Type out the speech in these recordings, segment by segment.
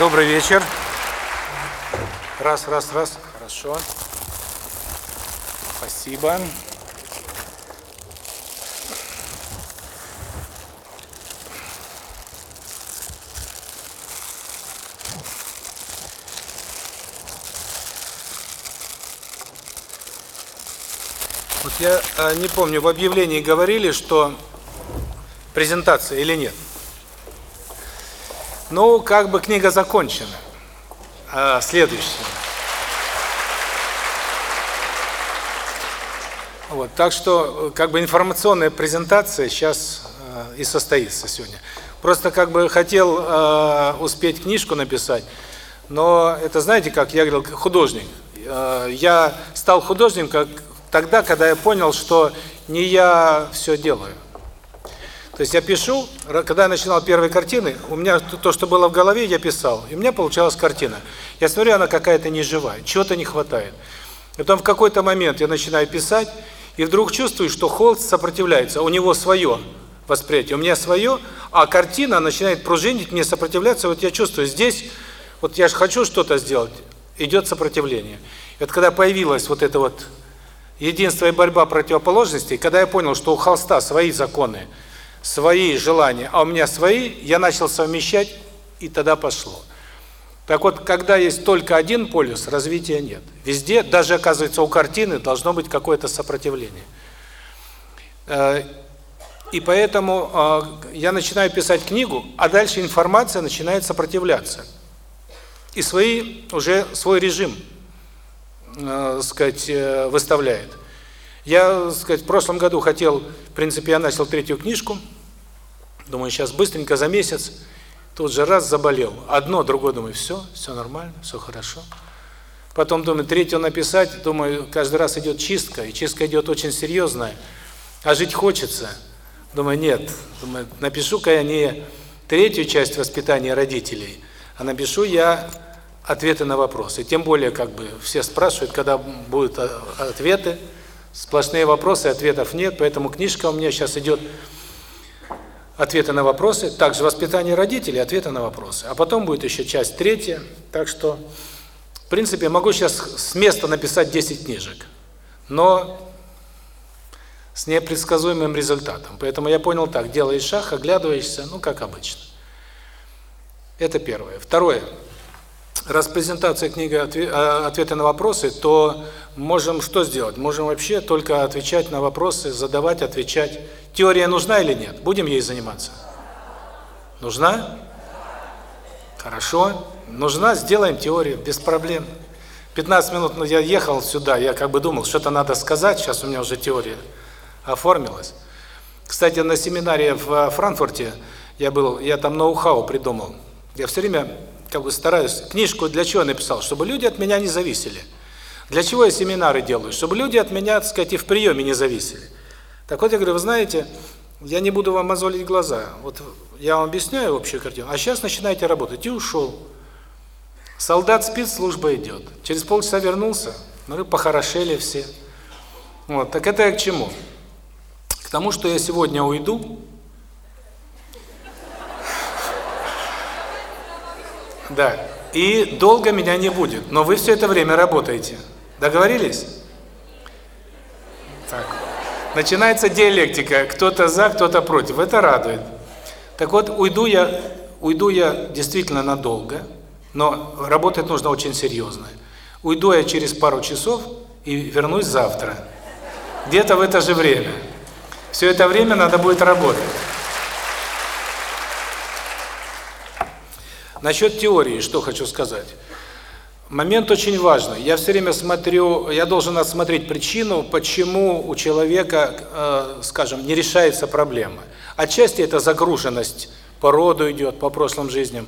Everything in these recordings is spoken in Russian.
Добрый вечер. Раз, раз, раз. Хорошо. Спасибо. Вот я э, не помню, в объявлении говорили, что презентация или нет. Ну, как бы книга закончена. А, следующая. Вот, так что, как бы информационная презентация сейчас э, и состоится сегодня. Просто как бы хотел э, успеть книжку написать, но это знаете, как я говорил, художник. Э, я стал художником как тогда, когда я понял, что не я все делаю. То есть я пишу, когда я начинал первые картины, у меня то, что было в голове, я писал, и у меня получалась картина. Я смотрю, она какая-то неживая, чего-то не хватает. Потом в какой-то момент я начинаю писать, и вдруг чувствую, что холст сопротивляется, у него свое восприятие, у меня свое, а картина начинает пружинить, мне сопротивляться, вот я чувствую, здесь, вот я же хочу что-то сделать, идет сопротивление. И вот когда появилась вот эта вот единство и борьба противоположностей, когда я понял, что у холста свои законы, свои желания, а у меня свои, я начал совмещать, и тогда пошло. Так вот, когда есть только один полюс, развития нет. Везде, даже, оказывается, у картины должно быть какое-то сопротивление. Э, и поэтому э, я начинаю писать книгу, а дальше информация начинает сопротивляться. И свои уже свой режим, э, сказать, выставляет. Я, сказать, в прошлом году хотел, в принципе, я начал третью книжку. Думаю, сейчас быстренько за месяц. Тут же раз заболел. Одно, другое, думаю, все, все нормально, все хорошо. Потом думаю, третью написать, думаю, каждый раз идет чистка, и чистка идет очень серьезная. А жить хочется. Думаю, нет. Думаю, напишу-ка я не третью часть воспитания родителей, а напишу я ответы на вопросы. Тем более, как бы, все спрашивают, когда будут ответы. Сплошные вопросы, ответов нет, поэтому книжка у меня сейчас идет ответы на вопросы, также воспитание родителей, ответы на вопросы. А потом будет еще часть третья, так что, в принципе, могу сейчас с места написать 10 книжек, но с непредсказуемым результатом. Поэтому я понял так, делаешь шаг, оглядываешься, ну, как обычно. Это первое. Второе раз презентация книги а, «Ответы на вопросы», то можем что сделать? Можем вообще только отвечать на вопросы, задавать, отвечать. Теория нужна или нет? Будем ей заниматься? Нужна? Хорошо. Нужна, сделаем теорию, без проблем. 15 минут ну, я ехал сюда, я как бы думал, что-то надо сказать, сейчас у меня уже теория оформилась. Кстати, на семинаре в Франкфурте я был, я там ноу-хау придумал. Я все время как бы стараюсь, книжку для чего написал? Чтобы люди от меня не зависели. Для чего я семинары делаю? Чтобы люди от меня, так сказать, и в приеме не зависели. Так вот, я говорю, вы знаете, я не буду вам мозолить глаза. Вот я вам объясняю общую картину, а сейчас начинаете работать. И ушел. Солдат спит, служба идет. Через полчаса вернулся, ну, похорошели все. Вот, так это я к чему? К тому, что я сегодня уйду, Да. И долго меня не будет, но вы все это время работаете. Договорились? Так. Начинается диалектика, кто-то за, кто-то против. Это радует. Так вот, уйду я, уйду я действительно надолго, но работать нужно очень серьезно. Уйду я через пару часов и вернусь завтра. Где-то в это же время. Все это время надо будет работать. Насчет теории, что хочу сказать. Момент очень важный. Я все время смотрю, я должен осмотреть причину, почему у человека, э, скажем, не решается проблема. Отчасти это загруженность по роду идет, по прошлым жизням.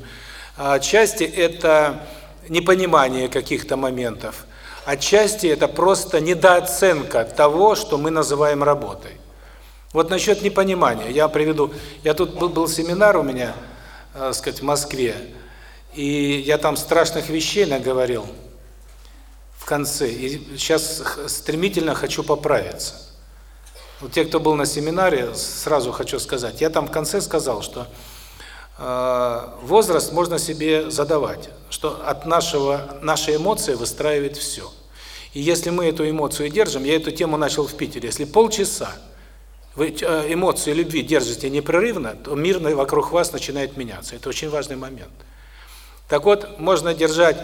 Отчасти это непонимание каких-то моментов. Отчасти это просто недооценка того, что мы называем работой. Вот насчет непонимания. Я приведу, я тут был, был семинар у меня, э, сказать, в Москве. И я там страшных вещей наговорил в конце. И сейчас стремительно хочу поправиться. Вот те, кто был на семинаре, сразу хочу сказать. Я там в конце сказал, что э, возраст можно себе задавать, что от нашего нашей эмоции выстраивает все. И если мы эту эмоцию держим, я эту тему начал в Питере, если полчаса вы э, эмоции любви держите непрерывно, то мир вокруг вас начинает меняться. Это очень важный момент. Так вот, можно держать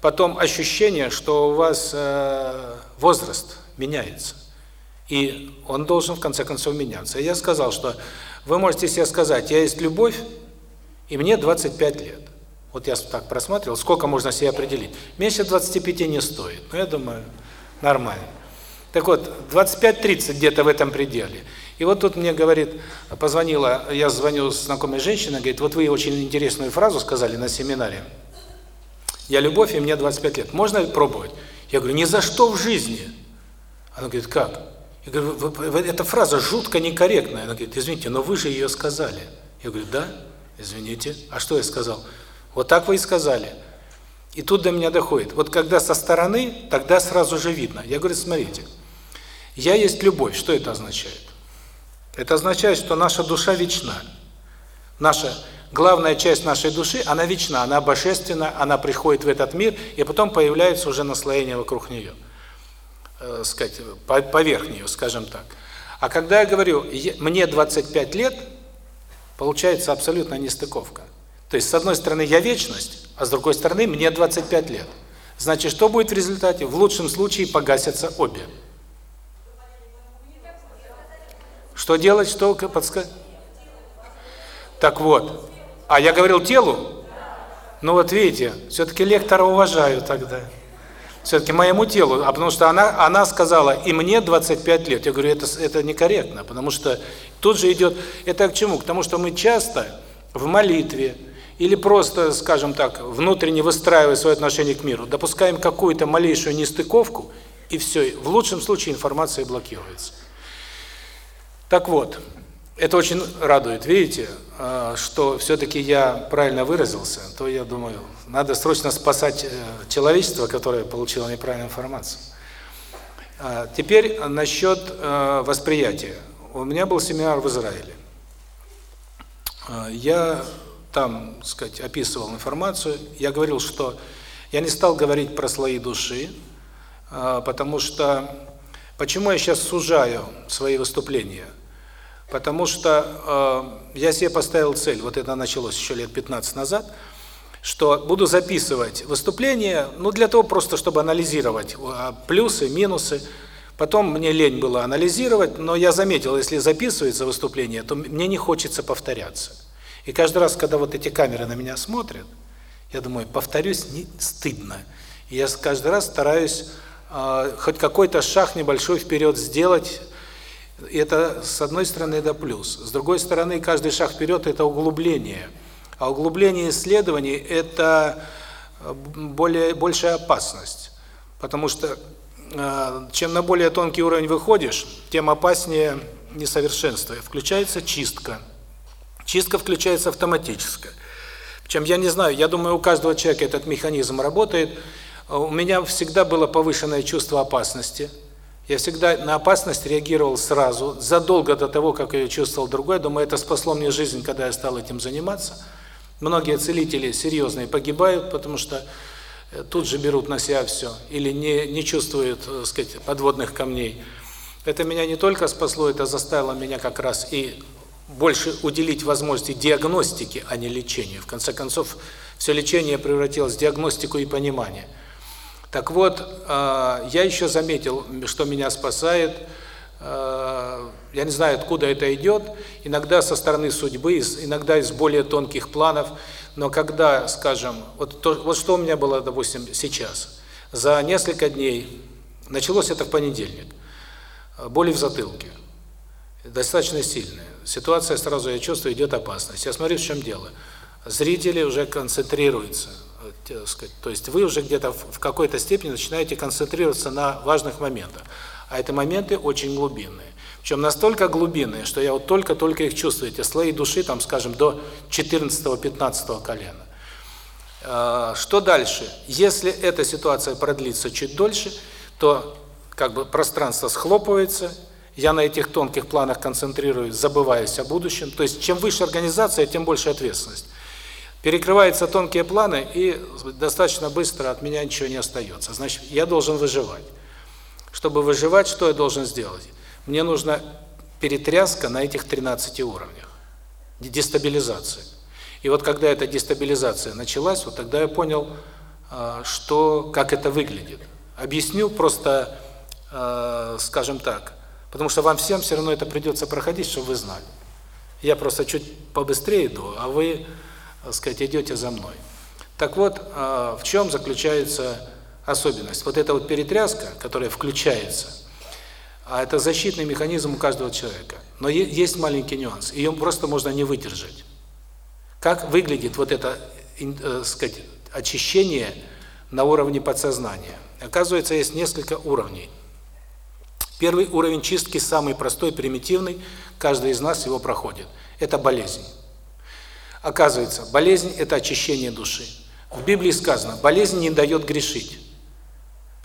потом ощущение, что у вас э, возраст меняется. И он должен в конце концов меняться. Я сказал, что вы можете себе сказать, я есть любовь, и мне 25 лет. Вот я так просматривал, сколько можно себе определить. Меньше 25 не стоит. Но я думаю, нормально. Так вот, 25-30 где-то в этом пределе. И вот тут мне говорит, позвонила, я звоню знакомой женщине, говорит, вот вы очень интересную фразу сказали на семинаре. Я любовь, и мне 25 лет. Можно пробовать? Я говорю, ни за что в жизни. Она говорит, как? Я говорю, эта фраза жутко некорректная. Она говорит, извините, но вы же ее сказали. Я говорю, да, извините. А что я сказал? Вот так вы и сказали. И тут до меня доходит. Вот когда со стороны, тогда сразу же видно. Я говорю, смотрите, я есть любовь. Что это означает? Это означает, что наша душа вечна. Наша главная часть нашей души, она вечна, она божественна, она приходит в этот мир, и потом появляется уже наслоение вокруг нее. Э, сказать, поверх нее, скажем так. А когда я говорю, мне 25 лет, получается абсолютно нестыковка. То есть, с одной стороны, я вечность, а с другой стороны, мне 25 лет. Значит, что будет в результате? В лучшем случае погасятся обе. Что делать, что подсказать? Так вот. А я говорил телу? Ну вот видите, все-таки лектора уважаю тогда. Все-таки моему телу, а потому что она она сказала, и мне 25 лет. Я говорю, это это некорректно, потому что тут же идет, это к чему? К тому, что мы часто в молитве или просто, скажем так, внутренне выстраивая свое отношение к миру, допускаем какую-то малейшую нестыковку, и все, в лучшем случае информация блокируется. Так вот, это очень радует, видите, а, что все-таки я правильно выразился, то я думаю, надо срочно спасать э, человечество, которое получило неправильную информацию. А, теперь насчет э, восприятия. У меня был семинар в Израиле. А, я там, так сказать, описывал информацию. Я говорил, что я не стал говорить про слои души, потому что почему я сейчас сужаю свои выступления? Потому что э, я себе поставил цель, вот это началось еще лет 15 назад, что буду записывать выступления, ну для того просто, чтобы анализировать э, плюсы, минусы. Потом мне лень было анализировать, но я заметил, если записывается выступление, то мне не хочется повторяться. И каждый раз, когда вот эти камеры на меня смотрят, я думаю, повторюсь, не стыдно. И я каждый раз стараюсь э, хоть какой-то шаг небольшой вперед сделать, это, с одной стороны, это плюс. С другой стороны, каждый шаг вперед – это углубление. А углубление исследований – это э, более большая опасность. Потому что э, чем на более тонкий уровень выходишь, тем опаснее несовершенство. Включается чистка. Чистка включается автоматически. Причем я не знаю, я думаю, у каждого человека этот механизм работает. У меня всегда было повышенное чувство опасности – я всегда на опасность реагировал сразу, задолго до того, как я чувствовал другое. Думаю, это спасло мне жизнь, когда я стал этим заниматься. Многие целители серьезные погибают, потому что э, тут же берут на себя все или не не чувствуют, так сказать, подводных камней. Это меня не только спасло, это заставило меня как раз и больше уделить возможности диагностике, а не лечению. В конце концов, все лечение превратилось в диагностику и понимание. Так вот, э, я еще заметил, что меня спасает, э, я не знаю, откуда это идет, иногда со стороны судьбы, иногда из более тонких планов, но когда, скажем, вот, то, вот что у меня было, допустим, сейчас, за несколько дней, началось это в понедельник, боли в затылке, достаточно сильная, ситуация, сразу я чувствую, идет опасность. Я смотрю, в чем дело. Зрители уже концентрируются, сказать, то есть вы уже где-то в какой-то степени начинаете концентрироваться на важных моментах. А это моменты очень глубинные. Причем настолько глубинные, что я вот только-только их чувствую, эти слои души, там, скажем, до 14-15 колена. А, что дальше? Если эта ситуация продлится чуть дольше, то как бы пространство схлопывается, я на этих тонких планах концентрируюсь, забываюсь о будущем. То есть чем выше организация, тем больше ответственность. Перекрываются тонкие планы, и достаточно быстро от меня ничего не остается. Значит, я должен выживать. Чтобы выживать, что я должен сделать? Мне нужна перетряска на этих 13 уровнях. Дестабилизация. И вот когда эта дестабилизация началась, вот тогда я понял, а, что как это выглядит. Объясню просто, а, скажем так, потому что вам всем все равно это придется проходить, чтобы вы знали. Я просто чуть побыстрее иду, а вы, так сказать, идете за мной. Так вот, а, в чем заключается особенность? Вот эта вот перетряска, которая включается, а это защитный механизм у каждого человека. Но есть маленький нюанс, ее просто можно не выдержать. Как выглядит вот это, э, сказать, очищение на уровне подсознания? Оказывается, есть несколько уровней. Первый уровень чистки самый простой, примитивный, каждый из нас его проходит. Это болезнь. Оказывается, болезнь это очищение души. В Библии сказано: болезнь не дает грешить.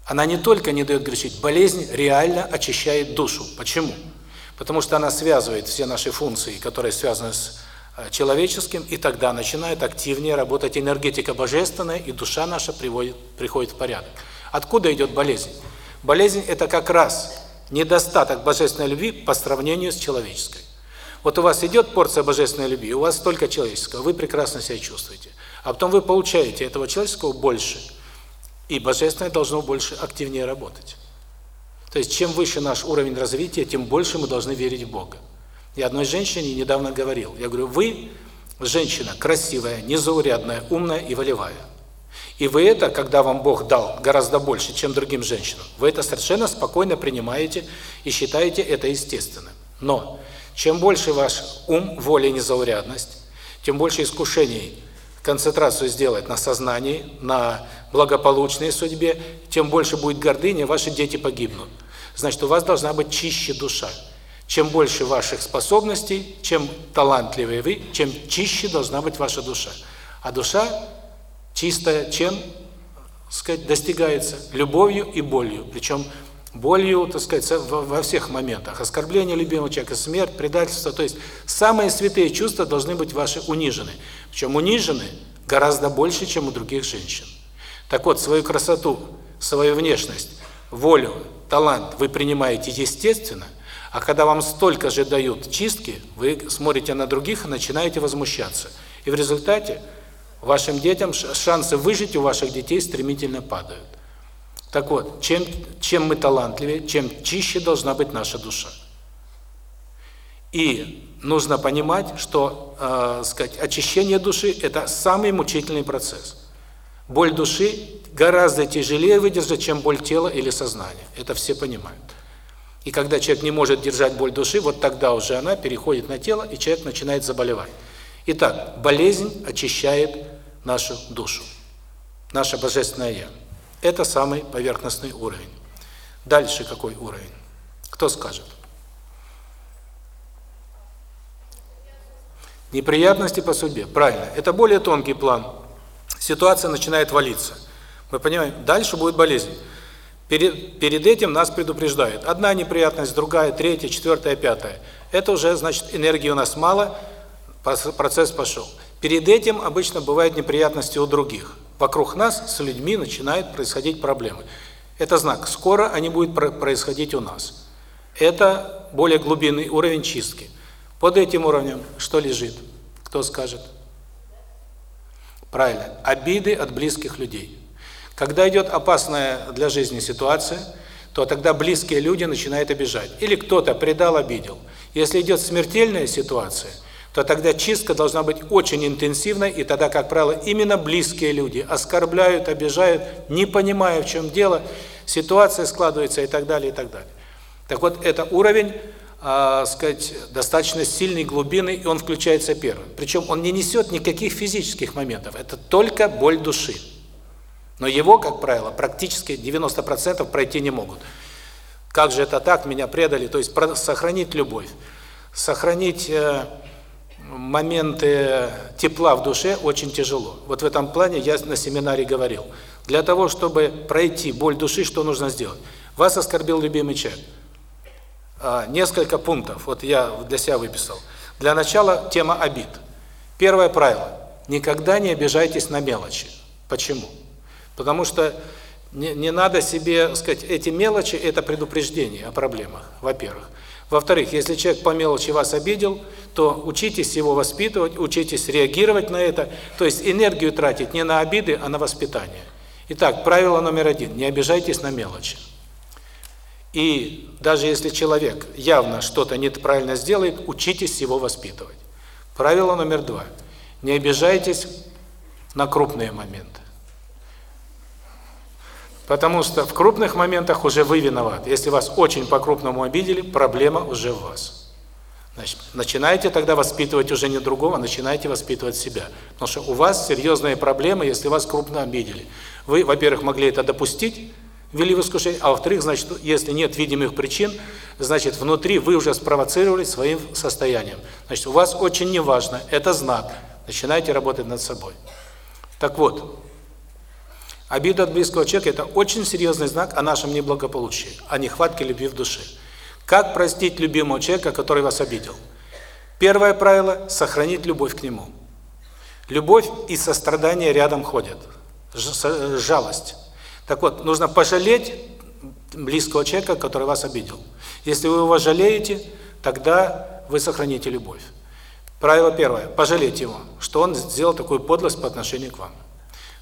Она не только не дает грешить, болезнь реально очищает душу. Почему? Потому что она связывает все наши функции, которые связаны с Э, человеческим, и тогда начинает активнее работать энергетика божественная, и душа наша приводит, приходит в порядок. Откуда идет болезнь? Болезнь – это как раз недостаток божественной любви по сравнению с человеческой. Вот у вас идет порция божественной любви, у вас столько человеческого, вы прекрасно себя чувствуете. А потом вы получаете этого человеческого больше, и божественное должно больше активнее работать. То есть чем выше наш уровень развития, тем больше мы должны верить в Бога. Я одной женщине недавно говорил, я говорю, вы женщина красивая, незаурядная, умная и волевая. И вы это, когда вам Бог дал гораздо больше, чем другим женщинам, вы это совершенно спокойно принимаете и считаете это естественным. Но чем больше ваш ум, воля и незаурядность, тем больше искушений концентрацию сделать на сознании, на благополучной судьбе, тем больше будет гордыня, ваши дети погибнут. Значит, у вас должна быть чище душа. Чем больше ваших способностей, чем талантливее вы, чем чище должна быть ваша душа. А душа чистая чем, сказать, достигается любовью и болью. Причем болью, так сказать, во всех моментах. Оскорбление любимого человека, смерть, предательство. То есть самые святые чувства должны быть ваши унижены. Причем унижены гораздо больше, чем у других женщин. Так вот, свою красоту, свою внешность, волю, талант вы принимаете естественно – а когда вам столько же дают чистки, вы смотрите на других и начинаете возмущаться. И в результате вашим детям шансы выжить у ваших детей стремительно падают. Так вот, чем чем мы талантливее, чем чище должна быть наша душа. И нужно понимать, что, э, сказать, очищение души это самый мучительный процесс. Боль души гораздо тяжелее выдержать, чем боль тела или сознания. Это все понимают. И когда человек не может держать боль души, вот тогда уже она переходит на тело, и человек начинает заболевать. Итак, болезнь очищает нашу душу, наше божественное Я. Это самый поверхностный уровень. Дальше какой уровень? Кто скажет? Неприятности по судьбе. Правильно. Это более тонкий план. Ситуация начинает валиться. Мы понимаем, дальше будет болезнь. Перед, перед этим нас предупреждают. Одна неприятность, другая, третья, четвертая, пятая. Это уже, значит, энергии у нас мало, процесс пошел. Перед этим обычно бывают неприятности у других. Вокруг нас с людьми начинают происходить проблемы. Это знак, скоро они будут происходить у нас. Это более глубинный уровень чистки. Под этим уровнем что лежит? Кто скажет? Правильно, обиды от близких людей. Когда идет опасная для жизни ситуация, то тогда близкие люди начинают обижать. Или кто-то предал, обидел. Если идет смертельная ситуация, то тогда чистка должна быть очень интенсивной, и тогда, как правило, именно близкие люди оскорбляют, обижают, не понимая, в чем дело, ситуация складывается и так далее, и так далее. Так вот, это уровень, э, сказать, достаточно сильной глубины, и он включается первым. Причем он не несет никаких физических моментов, это только боль души. Но его, как правило, практически 90% пройти не могут. Как же это так, меня предали? То есть сохранить любовь, сохранить э, моменты тепла в душе очень тяжело. Вот в этом плане я на семинаре говорил. Для того, чтобы пройти боль души, что нужно сделать? Вас оскорбил любимый человек. А, несколько пунктов, вот я для себя выписал. Для начала тема обид. Первое правило. никогда не обижайтесь на мелочи. Почему? Потому что не, не надо себе, сказать, эти мелочи – это предупреждение о проблемах, во-первых. Во-вторых, если человек по мелочи вас обидел, то учитесь его воспитывать, учитесь реагировать на это, то есть энергию тратить не на обиды, а на воспитание. Итак, правило номер один – не обижайтесь на мелочи. И даже если человек явно что-то неправильно сделает, учитесь его воспитывать. Правило номер два – не обижайтесь на крупные моменты. Потому что в крупных моментах уже вы виноваты. Если вас очень по-крупному обидели, проблема уже в вас. Значит, начинайте тогда воспитывать уже не другого, начинайте воспитывать себя. Потому что у вас серьезные проблемы, если вас крупно обидели. Вы, во-первых, могли это допустить, ввели в искушение, а во-вторых, значит, если нет видимых причин, значит, внутри вы уже спровоцировали своим состоянием. Значит, у вас очень неважно, это знак. Начинайте работать над собой. Так вот, обида от близкого человека – это очень серьезный знак о нашем неблагополучии, о нехватке любви в душе. Как простить любимого человека, который вас обидел? Первое правило – сохранить любовь к нему. Любовь и сострадание рядом ходят. Жалость. Так вот, нужно пожалеть близкого человека, который вас обидел. Если вы его жалеете, тогда вы сохраните любовь. Правило первое – пожалеть его, что он сделал такую подлость по отношению к вам.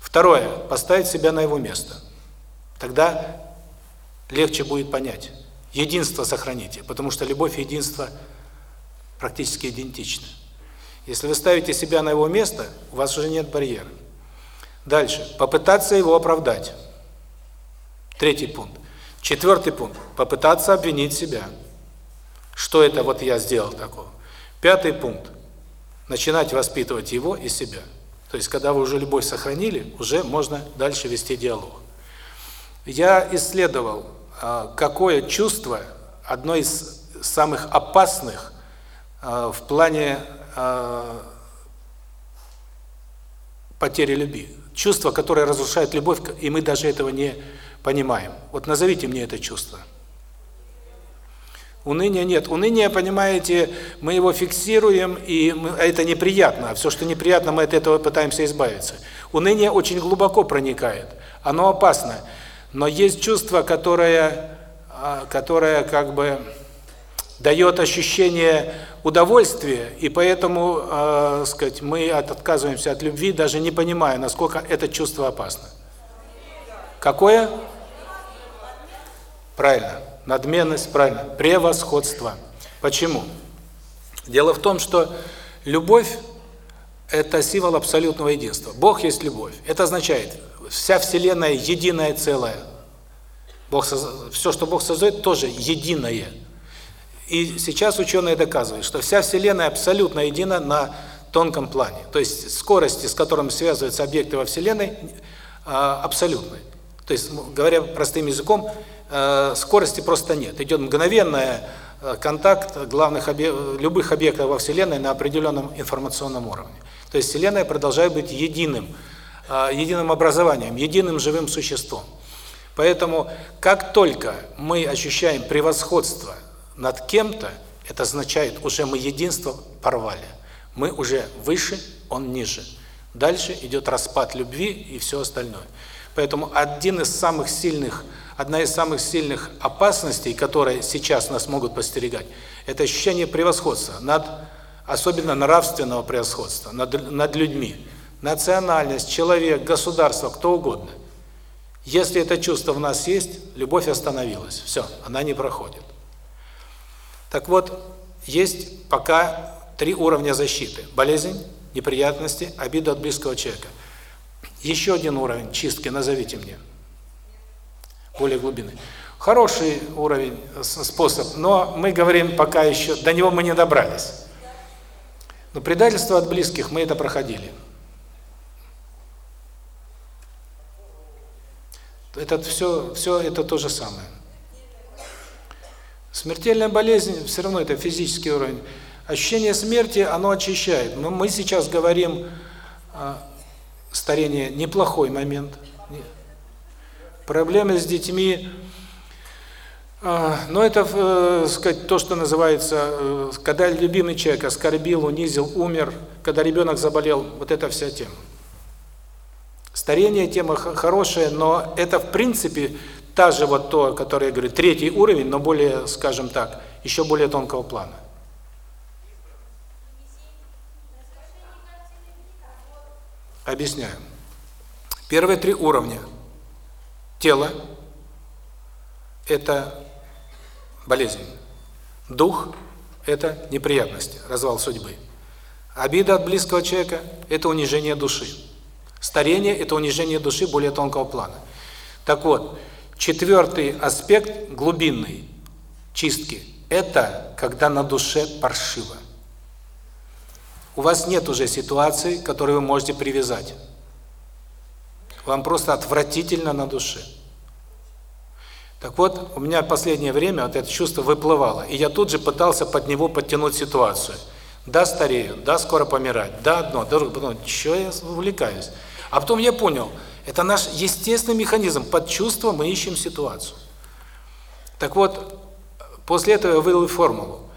Второе – поставить себя на его место. Тогда легче будет понять. Единство сохраните, потому что любовь и единство практически идентичны. Если вы ставите себя на его место, у вас уже нет барьера. Дальше. Попытаться его оправдать. Третий пункт. Четвертый пункт. Попытаться обвинить себя. Что это вот я сделал такого? Пятый пункт. Начинать воспитывать его и себя. То есть, когда вы уже любовь сохранили, уже можно дальше вести диалог. Я исследовал а, какое чувство одно из самых опасных а, в плане а, потери любви. Чувство, которое разрушает любовь, и мы даже этого не понимаем. Вот назовите мне это чувство. Уныния нет. Уныние, понимаете, мы его фиксируем, и мы, это неприятно. А все, что неприятно, мы от этого пытаемся избавиться. Уныние очень глубоко проникает. Оно опасно. Но есть чувство, которое, а, которое как бы дает ощущение удовольствия, и поэтому, э, сказать, мы отказываемся от любви, даже не понимая, насколько это чувство опасно. Какое? Правильно. Надменность, правильно. Превосходство. Почему? Дело в том, что любовь – это символ абсолютного единства. Бог есть любовь. Это означает, вся Вселенная единое целое. Бог все, что Бог создает, тоже единое. И сейчас ученые доказывают, что вся Вселенная абсолютно едина на тонком плане. То есть скорости, с которыми связываются объекты во Вселенной, а, абсолютны. То есть, говоря простым языком, а, скорости просто нет. Идет мгновенная а, контакт главных объектов, любых объектов во Вселенной на определенном информационном уровне. То есть Вселенная продолжает быть единым а, единым образованием, единым живым существом. Поэтому, как только мы ощущаем превосходство над кем-то, это означает, уже мы единство порвали. Мы уже выше, он ниже. Дальше идет распад любви и все остальное. Поэтому один из самых сильных, одна из самых сильных опасностей, которые сейчас нас могут постерегать, это ощущение превосходства, над, особенно нравственного превосходства над, над людьми национальность, человек, государство, кто угодно. Если это чувство в нас есть, любовь остановилась. Все, она не проходит. Так вот, есть пока три уровня защиты. Болезнь, неприятности, обида от близкого человека. Еще один уровень чистки назовите мне. Более глубины. Хороший уровень, способ, но мы говорим пока еще, до него мы не добрались. Но предательство от близких мы это проходили. Это все, все это то же самое. Смертельная болезнь, все равно это физический уровень. Ощущение смерти, оно очищает. Но мы сейчас говорим, э, старение неплохой момент. Проблемы с детьми, А, но это, э, сказать, то, что называется, э, когда любимый человек оскорбил, унизил, умер, когда ребенок заболел, вот эта вся тема. Старение тема хорошая, но это в принципе та же вот то, которое я говорю, третий уровень, но более, скажем так, еще более тонкого плана. Объясняю. Первые три уровня. Тело – это болезнь. Дух – это неприятности, развал судьбы. Обида от близкого человека – это унижение души. Старение – это унижение души более тонкого плана. Так вот, четвертый аспект глубинный чистки – это когда на душе паршиво. У вас нет уже ситуации, которую вы можете привязать. Вам просто отвратительно на душе. Так вот, у меня в последнее время вот это чувство выплывало, и я тут же пытался под него подтянуть ситуацию. Да, старею, да, скоро помирать, да, одно, да, потом, что я увлекаюсь? А потом я понял, это наш естественный механизм, под чувство мы ищем ситуацию. Так вот, после этого я вывел формулу.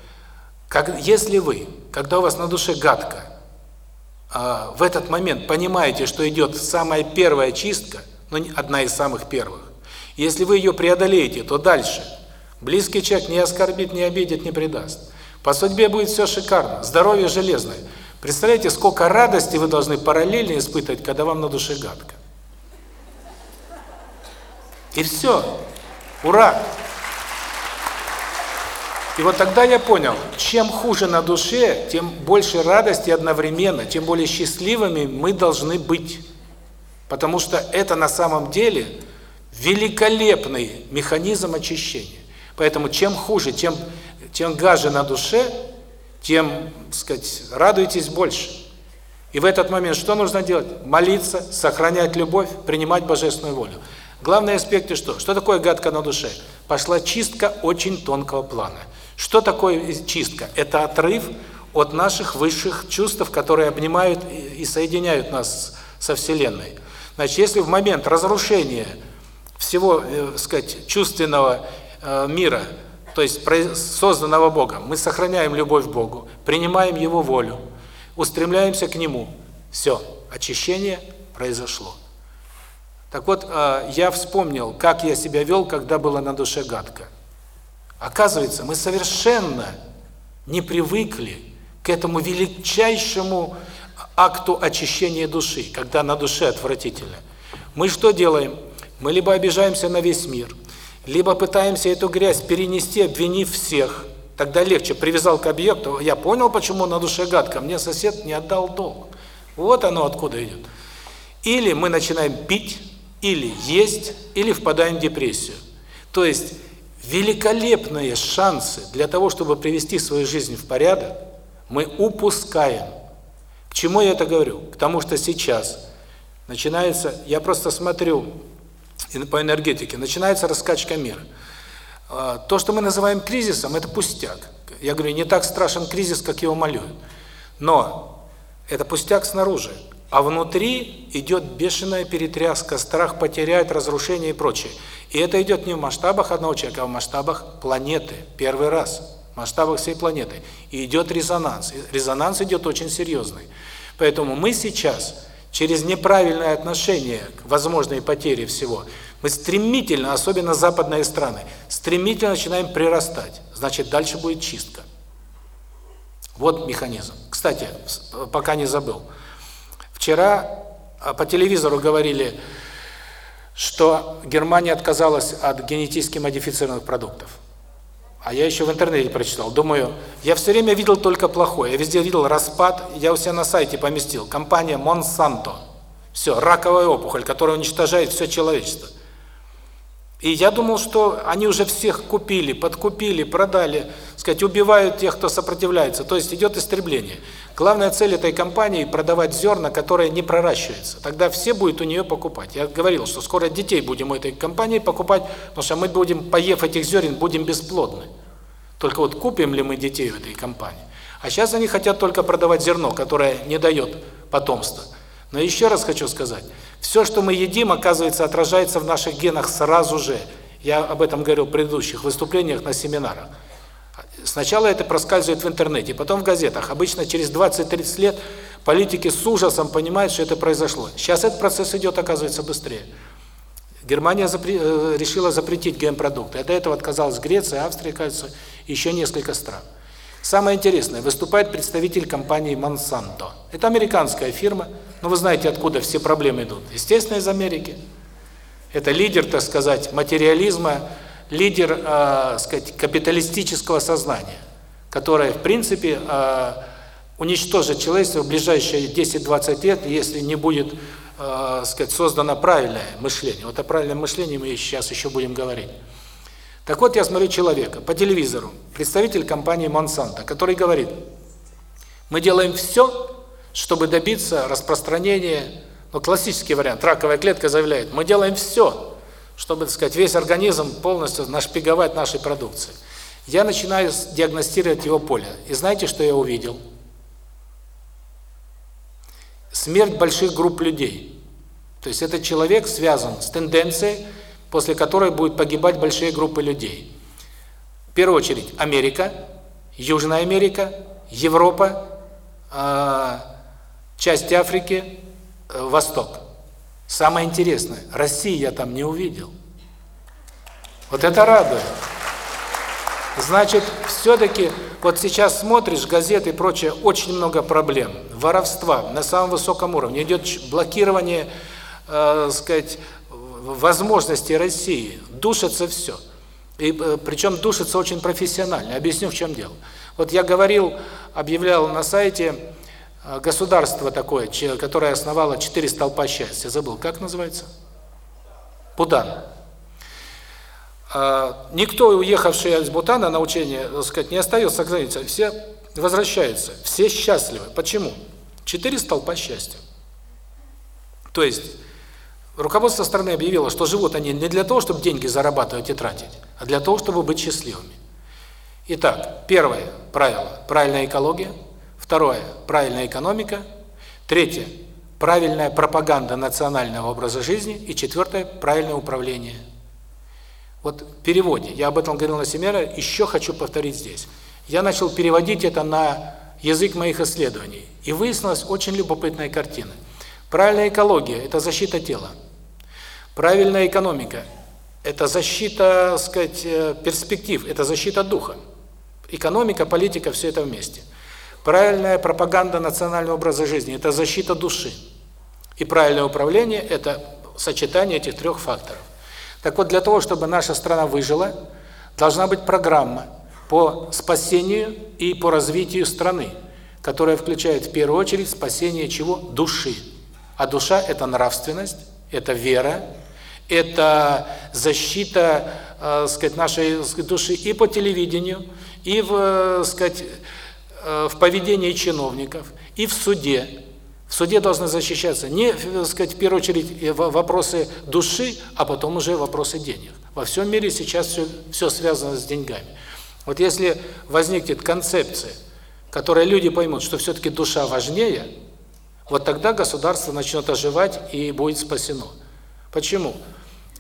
Как, если вы, когда у вас на душе гадко, а, в этот момент понимаете, что идет самая первая чистка, но ну, одна из самых первых, если вы ее преодолеете, то дальше близкий человек не оскорбит, не обидит, не предаст. По судьбе будет все шикарно, здоровье железное. Представляете, сколько радости вы должны параллельно испытывать, когда вам на душе гадко. И все. Ура! И вот тогда я понял, чем хуже на душе, тем больше радости одновременно, тем более счастливыми мы должны быть. Потому что это на самом деле великолепный механизм очищения. Поэтому чем хуже, тем тем гаже на душе, тем, сказать, радуйтесь больше. И в этот момент что нужно делать? Молиться, сохранять любовь, принимать божественную волю. Главные аспекты что? Что такое гадко на душе? Пошла чистка очень тонкого плана. Что такое чистка? Это отрыв от наших высших чувств, которые обнимают и соединяют нас со Вселенной. Значит, если в момент разрушения всего, э, сказать, чувственного э, мира, то есть созданного Богом, мы сохраняем любовь к Богу, принимаем Его волю, устремляемся к Нему. Все, очищение произошло. Так вот, э, я вспомнил, как я себя вел, когда было на душе гадко. Оказывается, мы совершенно не привыкли к этому величайшему акту очищения души, когда на душе отвратительно. Мы что делаем? Мы либо обижаемся на весь мир, либо пытаемся эту грязь перенести, обвинив всех. Тогда легче. Привязал к объекту, я понял, почему на душе гадко, мне сосед не отдал долг. Вот оно откуда идет. Или мы начинаем пить, или есть, или впадаем в депрессию. То есть великолепные шансы для того, чтобы привести свою жизнь в порядок, мы упускаем. К чему я это говорю? К тому, что сейчас начинается, я просто смотрю по энергетике, начинается раскачка мира. А, то, что мы называем кризисом, это пустяк. Я говорю, не так страшен кризис, как его малюют. Но это пустяк снаружи. А внутри идет бешеная перетряска, страх потерять, разрушение и прочее. И это идет не в масштабах одного человека, а в масштабах планеты. Первый раз. В масштабах всей планеты. И идет резонанс. Резонанс идет очень серьезный. Поэтому мы сейчас через неправильное отношение к возможной потере всего, мы стремительно, особенно западные страны, стремительно начинаем прирастать. Значит, дальше будет чистка. Вот механизм. Кстати, пока не забыл. Вчера а, по телевизору говорили, что Германия отказалась от генетически модифицированных продуктов. А я еще в интернете прочитал. Думаю, я все время видел только плохое. Я везде видел распад. Я у себя на сайте поместил. Компания Monsanto. Все, раковая опухоль, которая уничтожает все человечество. И я думал, что они уже всех купили, подкупили, продали, сказать, убивают тех, кто сопротивляется. То есть идет истребление. Главная цель этой компании – продавать зерна, которые не проращиваются. Тогда все будут у нее покупать. Я говорил, что скоро детей будем у этой компании покупать, потому что мы будем, поев этих зерен, будем бесплодны. Только вот купим ли мы детей в этой компании? А сейчас они хотят только продавать зерно, которое не дает потомства. Но еще раз хочу сказать, все, что мы едим, оказывается, отражается в наших генах сразу же. Я об этом говорил в предыдущих выступлениях на семинарах. Сначала это проскальзывает в интернете, потом в газетах. Обычно через 20-30 лет политики с ужасом понимают, что это произошло. Сейчас этот процесс идет, оказывается, быстрее. Германия запре э, решила запретить ГМ-продукты. До этого отказалась Греция, Австрия, кажется, еще несколько стран. Самое интересное, выступает представитель компании Monsanto. Это американская фирма, но вы знаете, откуда все проблемы идут. Естественно, из Америки. Это лидер, так сказать, материализма, лидер, э, сказать, капиталистического сознания, которое, в принципе, э, уничтожит человечество в ближайшие 10-20 лет, если не будет, э, сказать, создано правильное мышление. Вот о правильном мышлении мы сейчас еще будем говорить. Так вот, я смотрю человека по телевизору, представитель компании Monsanto, который говорит, мы делаем все, чтобы добиться распространения, ну, классический вариант, раковая клетка заявляет, мы делаем все, чтобы, так сказать, весь организм полностью нашпиговать нашей продукцией. Я начинаю диагностировать его поле. И знаете, что я увидел? Смерть больших групп людей. То есть этот человек связан с тенденцией, после которой будут погибать большие группы людей. В первую очередь Америка, Южная Америка, Европа, э, часть Африки, э, Восток. Самое интересное, России я там не увидел. Вот это радует. Значит, все-таки, вот сейчас смотришь газеты и прочее, очень много проблем. Воровства на самом высоком уровне. Идет блокирование, э, сказать, возможностей России. Душится все. И э, причем душится очень профессионально. Объясню, в чем дело. Вот я говорил, объявлял на сайте государство такое, которое основало четыре столпа счастья, забыл, как называется? Бутан. А, никто, уехавший из Бутана на учение, так сказать, не остается все возвращаются, все счастливы. Почему? Четыре столпа счастья. То есть, руководство страны объявило, что живут они не для того, чтобы деньги зарабатывать и тратить, а для того, чтобы быть счастливыми. Итак, первое правило – правильная экология – Второе – правильная экономика. Третье – правильная пропаганда национального образа жизни. И четвертое – правильное управление. Вот в переводе, я об этом говорил на семинаре, еще хочу повторить здесь. Я начал переводить это на язык моих исследований. И выяснилась очень любопытная картина. Правильная экология – это защита тела. Правильная экономика – это защита, сказать, э, перспектив, это защита духа. Экономика, политика – все это вместе – Правильная пропаганда национального образа жизни – это защита души. И правильное управление – это сочетание этих трех факторов. Так вот, для того, чтобы наша страна выжила, должна быть программа по спасению и по развитию страны, которая включает в первую очередь спасение чего? Души. А душа – это нравственность, это вера, это защита, э, сказать, нашей души и по телевидению, и в, э, сказать, Э, в поведении чиновников и в суде. В суде должны защищаться не, так сказать, в первую очередь э, вопросы души, а потом уже вопросы денег. Во всем мире сейчас все, все связано с деньгами. Вот если возникнет концепция, которой люди поймут, что все-таки душа важнее, вот тогда государство начнет оживать и будет спасено. Почему?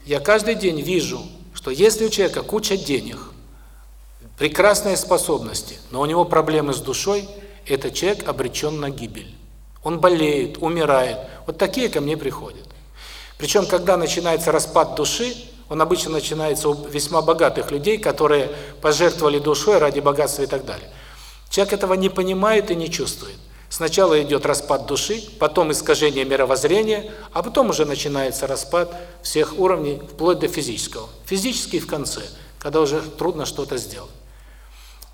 Я каждый день вижу, что если у человека куча денег, прекрасные способности, но у него проблемы с душой, этот человек обречен на гибель. Он болеет, умирает. Вот такие ко мне приходят. Причем, когда начинается распад души, он обычно начинается у весьма богатых людей, которые пожертвовали душой ради богатства и так далее. Человек этого не понимает и не чувствует. Сначала идет распад души, потом искажение мировоззрения, а потом уже начинается распад всех уровней, вплоть до физического. Физический в конце, когда уже трудно что-то сделать.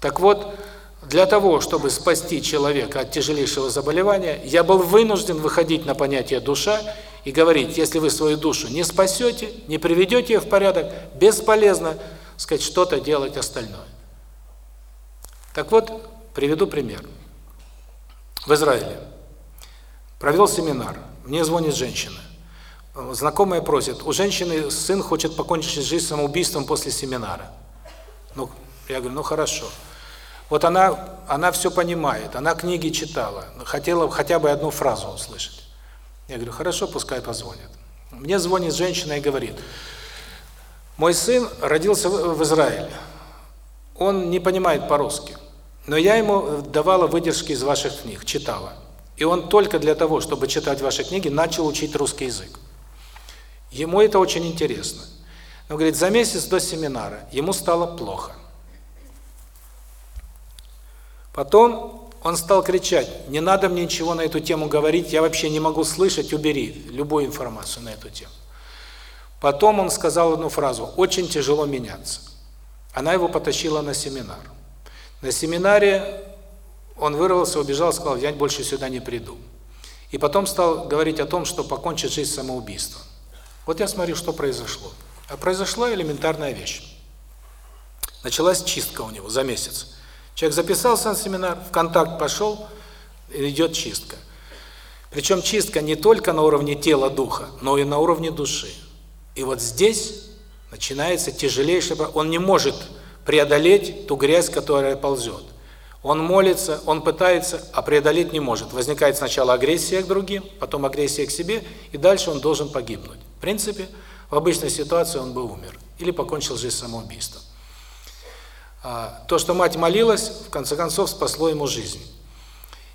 Так вот, для того, чтобы спасти человека от тяжелейшего заболевания, я был вынужден выходить на понятие душа и говорить, если вы свою душу не спасете, не приведете ее в порядок, бесполезно, сказать, что-то делать остальное. Так вот, приведу пример. В Израиле провел семинар. Мне звонит женщина. Знакомая просит, у женщины сын хочет покончить жизнь самоубийством после семинара. Ну, я говорю, ну хорошо. Вот она, она все понимает, она книги читала, хотела хотя бы одну фразу услышать. Я говорю, хорошо, пускай позвонит. Мне звонит женщина и говорит, Мой сын родился в Израиле. Он не понимает по-русски. Но я ему давала выдержки из ваших книг, читала. И он только для того, чтобы читать ваши книги, начал учить русский язык. Ему это очень интересно. Он говорит, за месяц до семинара ему стало плохо. Потом он стал кричать, не надо мне ничего на эту тему говорить, я вообще не могу слышать, убери любую информацию на эту тему. Потом он сказал одну фразу, очень тяжело меняться. Она его потащила на семинар. На семинаре он вырвался, убежал, сказал, я больше сюда не приду. И потом стал говорить о том, что покончит жизнь самоубийством. Вот я смотрю, что произошло. А произошла элементарная вещь. Началась чистка у него за месяц. Человек записался на семинар, в контакт пошел, идет чистка. Причем чистка не только на уровне тела, духа, но и на уровне души. И вот здесь начинается тяжелейший... Он не может преодолеть ту грязь, которая ползет. Он молится, он пытается, а преодолеть не может. Возникает сначала агрессия к другим, потом агрессия к себе, и дальше он должен погибнуть. В принципе, в обычной ситуации он бы умер или покончил жизнь самоубийством. А, то, что мать молилась, в конце концов спасло ему жизнь.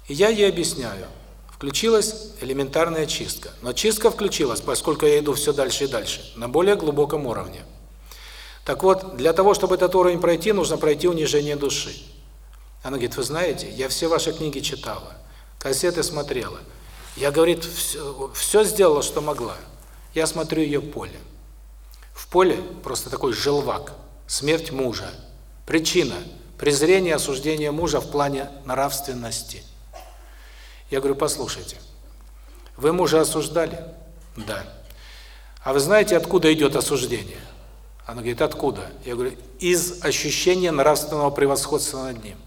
И я ей объясняю. Включилась элементарная чистка. Но чистка включилась, поскольку я иду все дальше и дальше, на более глубоком уровне. Так вот, для того, чтобы этот уровень пройти, нужно пройти унижение души. Она говорит, вы знаете, я все ваши книги читала, кассеты смотрела. Я, говорит, все, все сделала, что могла. Я смотрю ее поле. В поле просто такой желвак, смерть мужа. Причина – презрение, осуждение мужа в плане нравственности. Я говорю, послушайте, вы мужа осуждали? Да. А вы знаете, откуда идет осуждение? Она говорит, откуда? Я говорю, из ощущения нравственного превосходства над ним.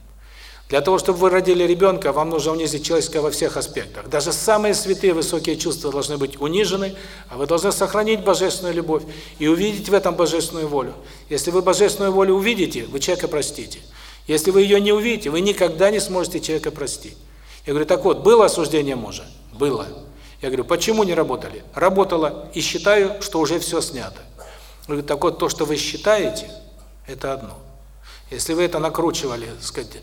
Для того, чтобы вы родили ребенка, вам нужно унизить человеческое во всех аспектах. Даже самые святые высокие чувства должны быть унижены, а вы должны сохранить божественную любовь и увидеть в этом божественную волю. Если вы божественную волю увидите, вы человека простите. Если вы ее не увидите, вы никогда не сможете человека простить. Я говорю, так вот, было осуждение мужа? Было. Я говорю, почему не работали? Работало, и считаю, что уже все снято. Я говорю, так вот, то, что вы считаете, это одно. Если вы это накручивали, сказать,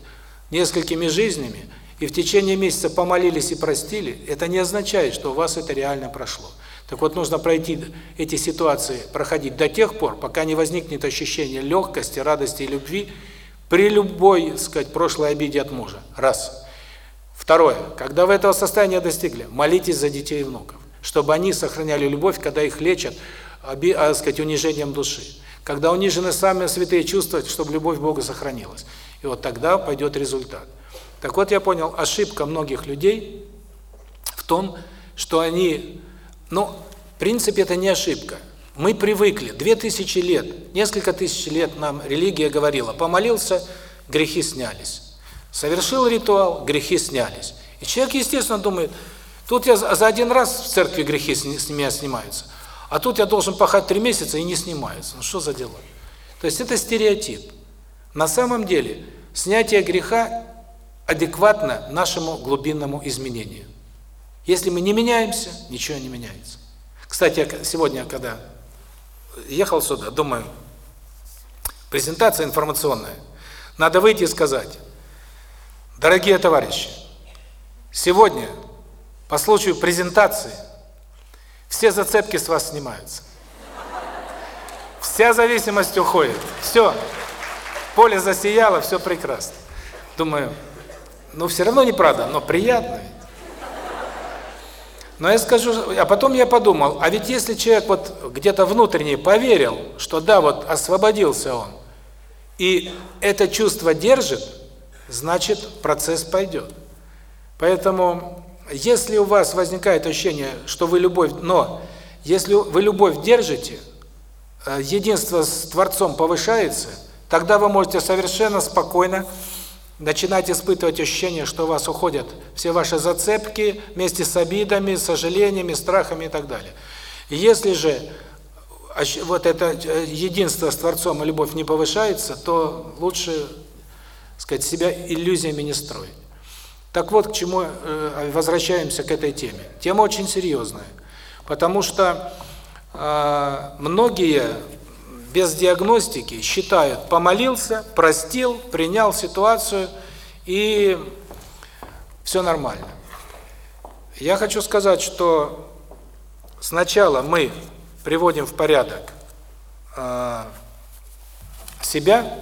несколькими жизнями, и в течение месяца помолились и простили, это не означает, что у вас это реально прошло. Так вот, нужно пройти эти ситуации, проходить до тех пор, пока не возникнет ощущение легкости, радости и любви при любой, сказать, прошлой обиде от мужа. Раз. Второе. Когда вы этого состояния достигли, молитесь за детей и внуков, чтобы они сохраняли любовь, когда их лечат, оби, а, сказать, унижением души. Когда унижены самые святые чувства, чтобы любовь к Богу сохранилась. И вот тогда пойдет результат. Так вот, я понял, ошибка многих людей в том, что они, ну, в принципе, это не ошибка. Мы привыкли, две тысячи лет, несколько тысяч лет нам религия говорила, помолился, грехи снялись. Совершил ритуал, грехи снялись. И человек, естественно, думает, тут я за один раз в церкви грехи с меня снимаются, а тут я должен пахать три месяца и не снимаются. Ну что за дела? То есть это стереотип. На самом деле, снятие греха адекватно нашему глубинному изменению. Если мы не меняемся, ничего не меняется. Кстати, сегодня, когда ехал сюда, думаю, презентация информационная, надо выйти и сказать, дорогие товарищи, сегодня по случаю презентации все зацепки с вас снимаются. Вся зависимость уходит. Все. Поле засияло, все прекрасно. Думаю, ну все равно неправда, но приятно. Но я скажу, а потом я подумал, а ведь если человек вот где-то внутренне поверил, что да, вот освободился он, и это чувство держит, значит процесс пойдет. Поэтому, если у вас возникает ощущение, что вы любовь, но если вы любовь держите, э, единство с Творцом повышается – Тогда вы можете совершенно спокойно начинать испытывать ощущение, что у вас уходят все ваши зацепки вместе с обидами, сожалениями, страхами и так далее. Если же вот это э, единство с Творцом и любовь не повышается, то лучше, сказать, себя иллюзиями не строить. Так вот, к чему э, возвращаемся к этой теме. Тема очень серьезная, потому что э, многие без диагностики считают, помолился, простил, принял ситуацию и все нормально. Я хочу сказать, что сначала мы приводим в порядок э, себя,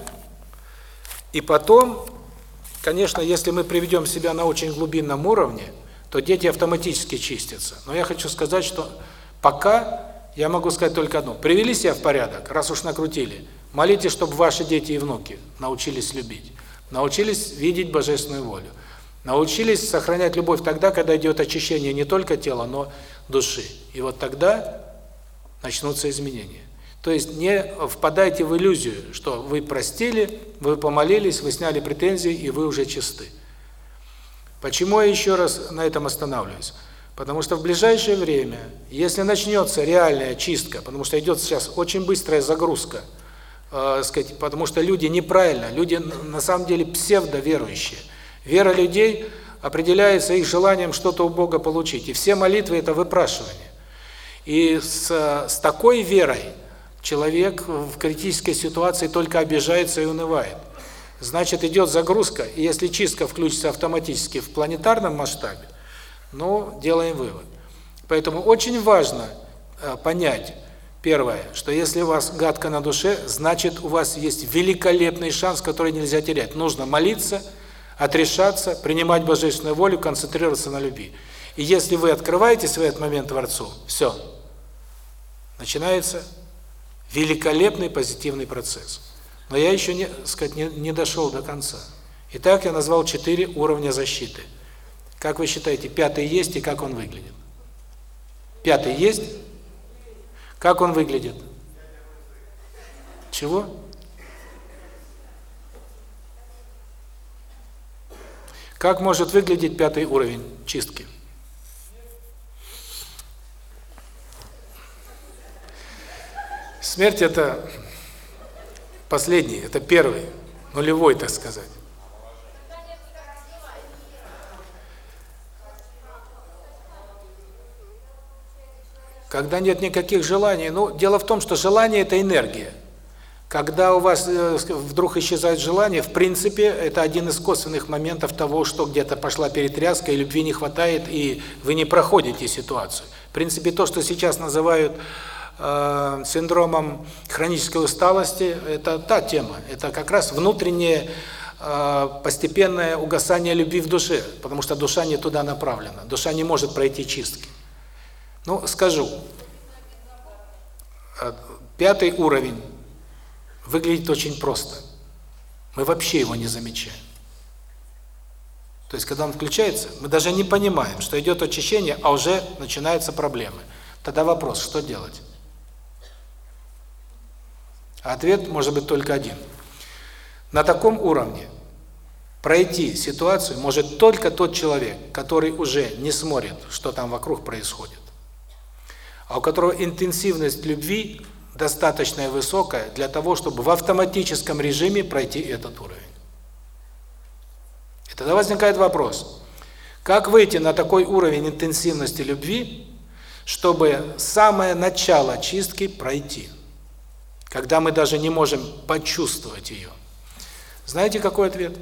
и потом, конечно, если мы приведем себя на очень глубинном уровне, то дети автоматически чистятся. Но я хочу сказать, что пока я могу сказать только одно. Привели себя в порядок, раз уж накрутили. Молитесь, чтобы ваши дети и внуки научились любить, научились видеть божественную волю, научились сохранять любовь тогда, когда идет очищение не только тела, но души. И вот тогда начнутся изменения. То есть не впадайте в иллюзию, что вы простили, вы помолились, вы сняли претензии, и вы уже чисты. Почему я еще раз на этом останавливаюсь? Потому что в ближайшее время, если начнется реальная чистка, потому что идет сейчас очень быстрая загрузка, э, сказать, потому что люди неправильно, люди на самом деле псевдоверующие. Вера людей определяется их желанием что-то у Бога получить. И все молитвы – это выпрашивание. И с, с такой верой человек в критической ситуации только обижается и унывает. Значит, идет загрузка, и если чистка включится автоматически в планетарном масштабе, ну, делаем вывод. Поэтому очень важно э, понять, первое, что если у вас гадко на душе, значит, у вас есть великолепный шанс, который нельзя терять. Нужно молиться, отрешаться, принимать божественную волю, концентрироваться на любви. И если вы открываетесь в этот момент Творцу, все, начинается великолепный позитивный процесс. Но я еще не, сказать, не, не дошел до конца. Итак, я назвал четыре уровня защиты. Как вы считаете, пятый есть и как он выглядит? Пятый есть? Как он выглядит? Чего? Как может выглядеть пятый уровень чистки? Смерть – это последний, это первый, нулевой, так сказать. Когда нет никаких желаний, ну, дело в том, что желание – это энергия. Когда у вас э, вдруг исчезает желание, в принципе, это один из косвенных моментов того, что где-то пошла перетряска, и любви не хватает, и вы не проходите ситуацию. В принципе, то, что сейчас называют э, синдромом хронической усталости, это та тема. Это как раз внутреннее э, постепенное угасание любви в душе, потому что душа не туда направлена. Душа не может пройти чистки. Ну, скажу. Э, пятый уровень выглядит очень просто. Мы вообще его не замечаем. То есть, когда он включается, мы даже не понимаем, что идет очищение, а уже начинаются проблемы. Тогда вопрос, что делать? Ответ может быть только один. На таком уровне пройти ситуацию может только тот человек, который уже не смотрит, что там вокруг происходит, а у которого интенсивность любви достаточно высокая для того, чтобы в автоматическом режиме пройти этот уровень. И тогда возникает вопрос, как выйти на такой уровень интенсивности любви, чтобы самое начало чистки пройти? когда мы даже не можем почувствовать ее. Знаете, какой ответ?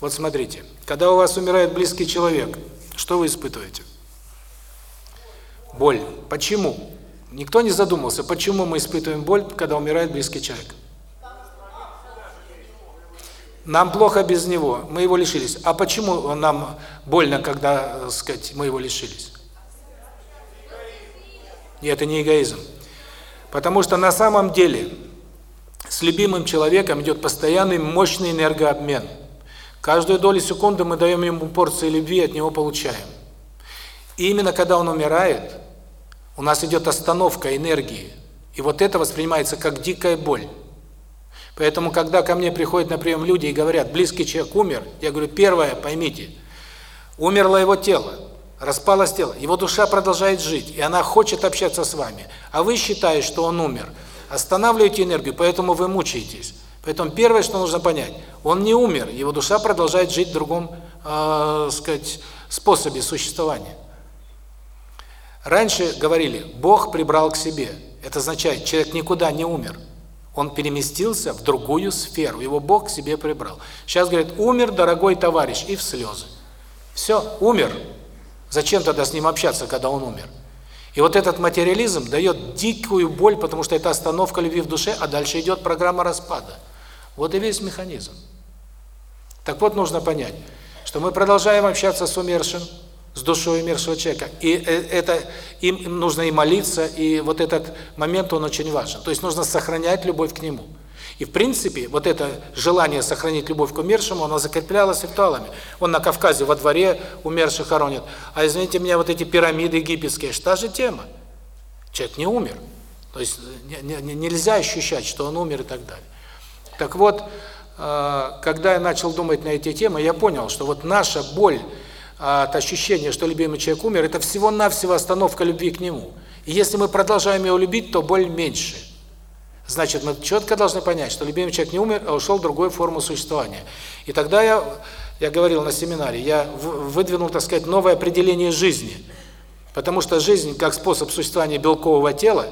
Вот смотрите, когда у вас умирает близкий человек, что вы испытываете? Боль. Почему? Никто не задумался, почему мы испытываем боль, когда умирает близкий человек. Нам плохо без него, мы его лишились. А почему нам больно, когда, так сказать, мы его лишились? И это не эгоизм. Потому что на самом деле с любимым человеком идет постоянный мощный энергообмен. Каждую долю секунды мы даем ему порции любви, от него получаем. И именно когда он умирает, у нас идет остановка энергии. И вот это воспринимается как дикая боль. Поэтому, когда ко мне приходят на прием люди и говорят, близкий человек умер, я говорю, первое, поймите, умерло его тело распалось тело, его душа продолжает жить, и она хочет общаться с вами, а вы считаете, что он умер. Останавливаете энергию, поэтому вы мучаетесь. Поэтому первое, что нужно понять, он не умер, его душа продолжает жить в другом, э, сказать, способе существования. Раньше говорили, Бог прибрал к себе. Это означает, человек никуда не умер. Он переместился в другую сферу, его Бог к себе прибрал. Сейчас говорят, умер дорогой товарищ, и в слезы. Все, умер. Зачем тогда с ним общаться, когда он умер? И вот этот материализм дает дикую боль, потому что это остановка любви в душе, а дальше идет программа распада. Вот и весь механизм. Так вот, нужно понять, что мы продолжаем общаться с умершим, с душой умершего человека. И э, это им нужно и молиться, и вот этот момент, он очень важен. То есть нужно сохранять любовь к нему. И в принципе, вот это желание сохранить любовь к умершему, оно закреплялось ритуалами. Он на Кавказе во дворе умерших хоронит. А извините меня, вот эти пирамиды египетские, что же тема. Человек не умер. То есть нельзя ощущать, что он умер и так далее. Так вот, э, когда я начал думать на эти темы, я понял, что вот наша боль от ощущения, что любимый человек умер, это всего-навсего остановка любви к нему. И если мы продолжаем его любить, то боль меньше. Значит, мы четко должны понять, что любимый человек не умер, а ушел в другую форму существования. И тогда я, я говорил на семинаре, я выдвинул, так сказать, новое определение жизни. Потому что жизнь, как способ существования белкового тела,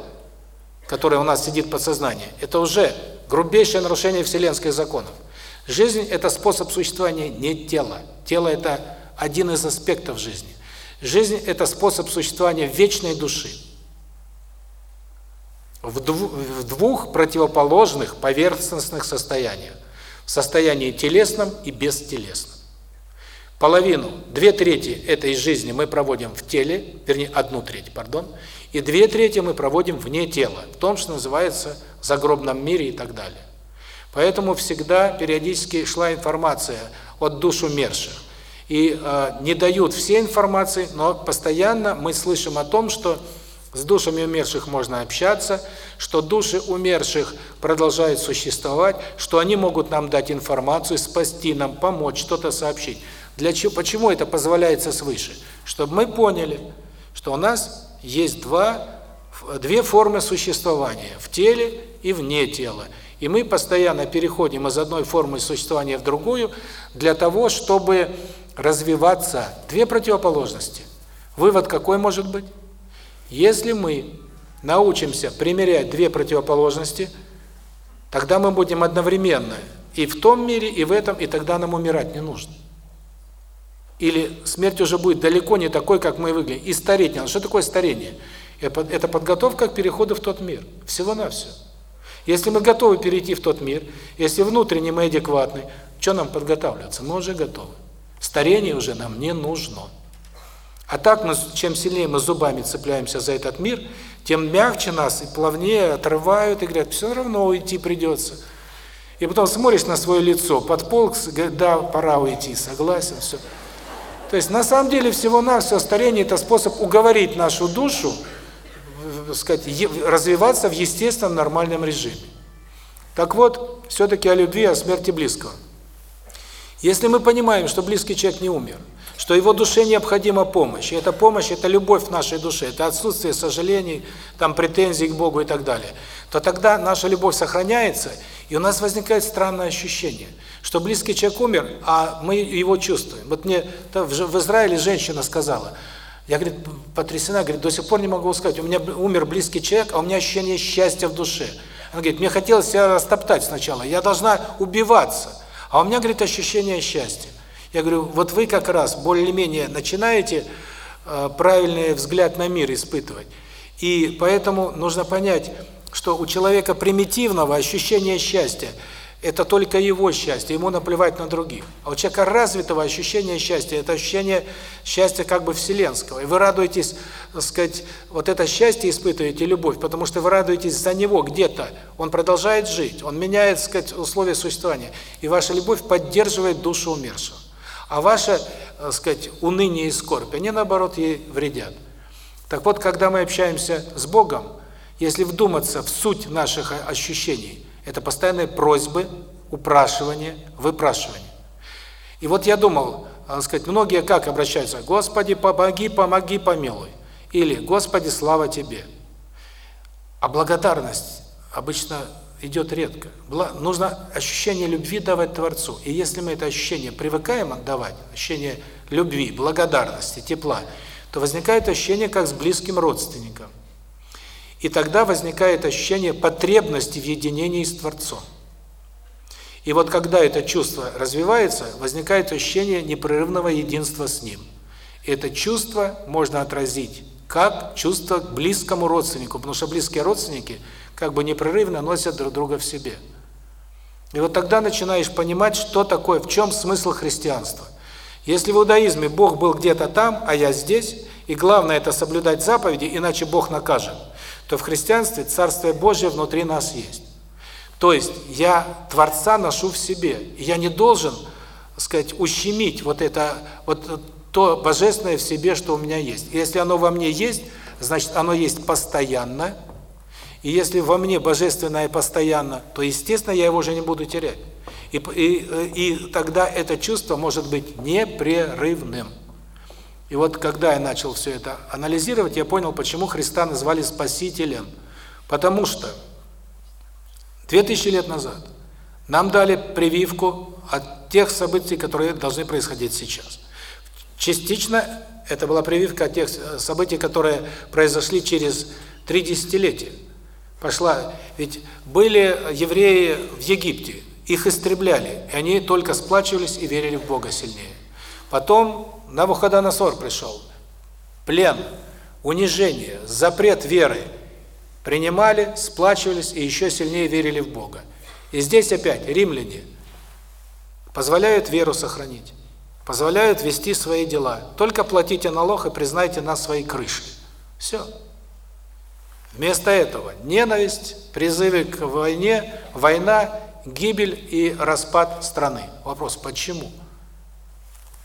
которое у нас сидит в подсознании, это уже грубейшее нарушение вселенских законов. Жизнь – это способ существования не тела. Тело – это один из аспектов жизни. Жизнь – это способ существования вечной души. В, в двух противоположных поверхностных состояниях. В состоянии телесном и бестелесном. Половину, две трети этой жизни мы проводим в теле, вернее, одну треть, пардон, и две трети мы проводим вне тела, в том, что называется загробном мире и так далее. Поэтому всегда периодически шла информация от душ умерших и э, не дают все информации, но постоянно мы слышим о том, что с душами умерших можно общаться, что души умерших продолжают существовать, что они могут нам дать информацию, спасти нам, помочь, что-то сообщить. Для чего? Почему это позволяется свыше? Чтобы мы поняли, что у нас есть два две формы существования в теле и вне тела. И мы постоянно переходим из одной формы существования в другую для того, чтобы развиваться две противоположности. Вывод какой может быть? Если мы научимся примерять две противоположности, тогда мы будем одновременно и в том мире, и в этом, и тогда нам умирать не нужно. Или смерть уже будет далеко не такой, как мы выглядим. И стареть. Что такое старение? Это подготовка к переходу в тот мир. Всего-навсего. Если мы готовы перейти в тот мир, если внутренне мы адекватны, что нам подготавливаться? Мы уже готовы. Старение уже нам не нужно. А так, мы, чем сильнее мы зубами цепляемся за этот мир, тем мягче нас и плавнее отрывают и говорят, все равно уйти придется. И потом смотришь на свое лицо, подполк, да, пора уйти, согласен, все. То есть, на самом деле, всего-навсего старение – это способ уговорить нашу душу, сказать, развиваться в естественном, нормальном режиме. Так вот, все-таки о любви, о смерти близкого. Если мы понимаем, что близкий человек не умер, что его душе необходима помощь, и эта помощь – это любовь в нашей душе, это отсутствие сожалений, там претензий к Богу и так далее, то тогда наша любовь сохраняется, и у нас возникает странное ощущение, что близкий человек умер, а мы его чувствуем. Вот мне в Израиле женщина сказала, я, говорит, потрясена, говорит, до сих пор не могу сказать, у меня умер близкий человек, а у меня ощущение счастья в душе. Она говорит, мне хотелось себя растоптать сначала, я должна убиваться. А у меня, говорит, ощущение счастья. Я говорю, вот вы как раз более-менее начинаете э, правильный взгляд на мир испытывать. И поэтому нужно понять, что у человека примитивного ощущения счастья это только его счастье, ему наплевать на других. А у человека развитого ощущения счастья, это ощущение счастья как бы вселенского. И вы радуетесь, так сказать, вот это счастье испытываете, любовь, потому что вы радуетесь за него где-то. Он продолжает жить, он меняет, так сказать, условия существования. И ваша любовь поддерживает душу умершего. А ваше, так сказать, уныние и скорбь, они наоборот ей вредят. Так вот, когда мы общаемся с Богом, если вдуматься в суть наших ощущений – это постоянные просьбы, упрашивания, выпрашивания. И вот я думал, так сказать, многие как обращаются? Господи, помоги, помоги, помилуй. Или Господи, слава Тебе. А благодарность обычно идет редко. Нужно ощущение любви давать Творцу. И если мы это ощущение привыкаем отдавать, ощущение любви, благодарности, тепла, то возникает ощущение как с близким родственником. И тогда возникает ощущение потребности в единении с Творцом. И вот когда это чувство развивается, возникает ощущение непрерывного единства с Ним. И это чувство можно отразить как чувство к близкому родственнику, потому что близкие родственники как бы непрерывно носят друг друга в себе. И вот тогда начинаешь понимать, что такое, в чем смысл христианства. Если в иудаизме Бог был где-то там, а я здесь, и главное это соблюдать заповеди, иначе Бог накажет, то в христианстве Царствие Божье внутри нас есть. То есть я Творца ношу в себе, и я не должен, сказать, ущемить вот это, вот то божественное в себе, что у меня есть. И если оно во мне есть, значит, оно есть постоянно. И если во мне божественное постоянно, то, естественно, я его уже не буду терять. И, и, и тогда это чувство может быть непрерывным. И вот когда я начал все это анализировать, я понял, почему Христа назвали Спасителем. Потому что 2000 лет назад нам дали прививку от тех событий, которые должны происходить сейчас. Частично это была прививка от тех событий, которые произошли через три десятилетия. Пошла, ведь были евреи в Египте, их истребляли, и они только сплачивались и верили в Бога сильнее. Потом Навуходоносор пришел, плен, унижение, запрет веры – принимали, сплачивались и еще сильнее верили в Бога. И здесь опять римляне позволяют веру сохранить, позволяют вести свои дела. Только платите налог и признайте нас своей крышей. Все. Вместо этого ненависть, призывы к войне, война, гибель и распад страны. Вопрос, почему?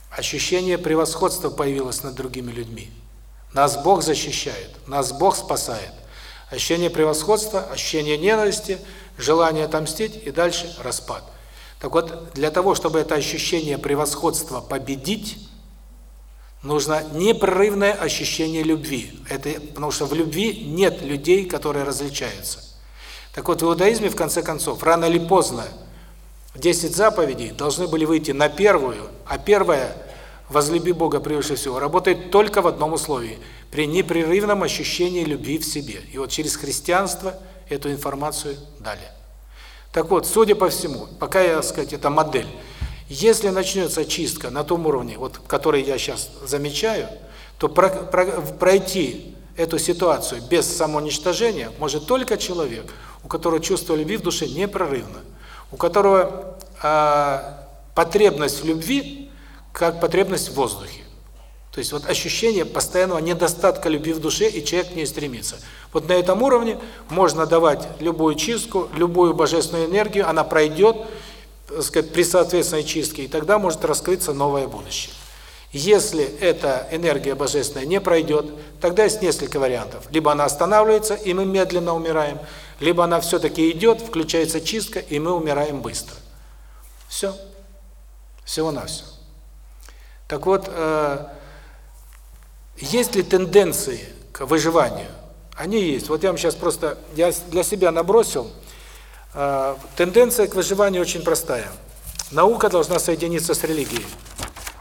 Ощущение превосходства появилось над другими людьми. Нас Бог защищает, нас Бог спасает. Ощущение превосходства, ощущение ненависти, желание отомстить и дальше распад. Так вот, для того, чтобы это ощущение превосходства победить, нужно непрерывное ощущение любви. Это потому что в любви нет людей, которые различаются. Так вот, в иудаизме в конце концов, рано или поздно 10 заповедей должны были выйти на первую, а первая возлюби Бога превыше всего работает только в одном условии при непрерывном ощущении любви в себе. И вот через христианство эту информацию дали. Так вот, судя по всему, пока я, сказать, это модель, если начнется чистка на том уровне, вот который я сейчас замечаю, то про, про, пройти эту ситуацию без самоуничтожения может только человек, у которого чувство любви в душе непрерывно, у которого э, потребность в любви как потребность в воздухе. То есть вот ощущение постоянного недостатка любви в душе, и человек к ней стремится. Вот на этом уровне можно давать любую чистку, любую божественную энергию, она пройдет, так сказать, при соответственной чистке, и тогда может раскрыться новое будущее. Если эта энергия божественная не пройдет, тогда есть несколько вариантов. Либо она останавливается, и мы медленно умираем, либо она все-таки идет, включается чистка, и мы умираем быстро. Все. Всего-навсего. Так вот, э, есть ли тенденции к выживанию? Они есть. Вот я вам сейчас просто, я для себя набросил. Э, тенденция к выживанию очень простая. Наука должна соединиться с религией.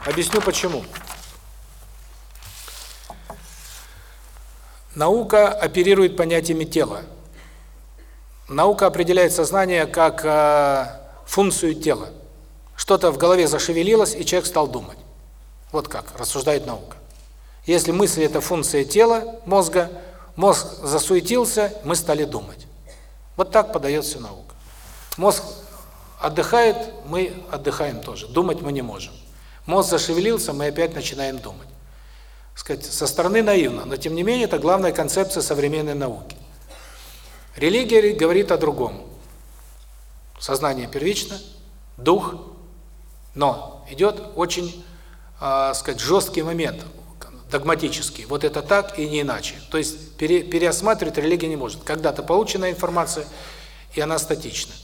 Объясню почему. Наука оперирует понятиями тела. Наука определяет сознание как э, функцию тела. Что-то в голове зашевелилось, и человек стал думать. Вот как рассуждает наука. Если мысль – это функция тела, мозга, мозг засуетился, мы стали думать. Вот так подается наука. Мозг отдыхает, мы отдыхаем тоже. Думать мы не можем. Мозг зашевелился, мы опять начинаем думать. Сказать, со стороны наивно, но тем не менее это главная концепция современной науки. Религия говорит о другом. Сознание первично, дух, но идет очень э, сказать, жесткий момент, догматический. Вот это так и не иначе. То есть пере, переосматривать религия не может. Когда-то полученная информация, и она статична.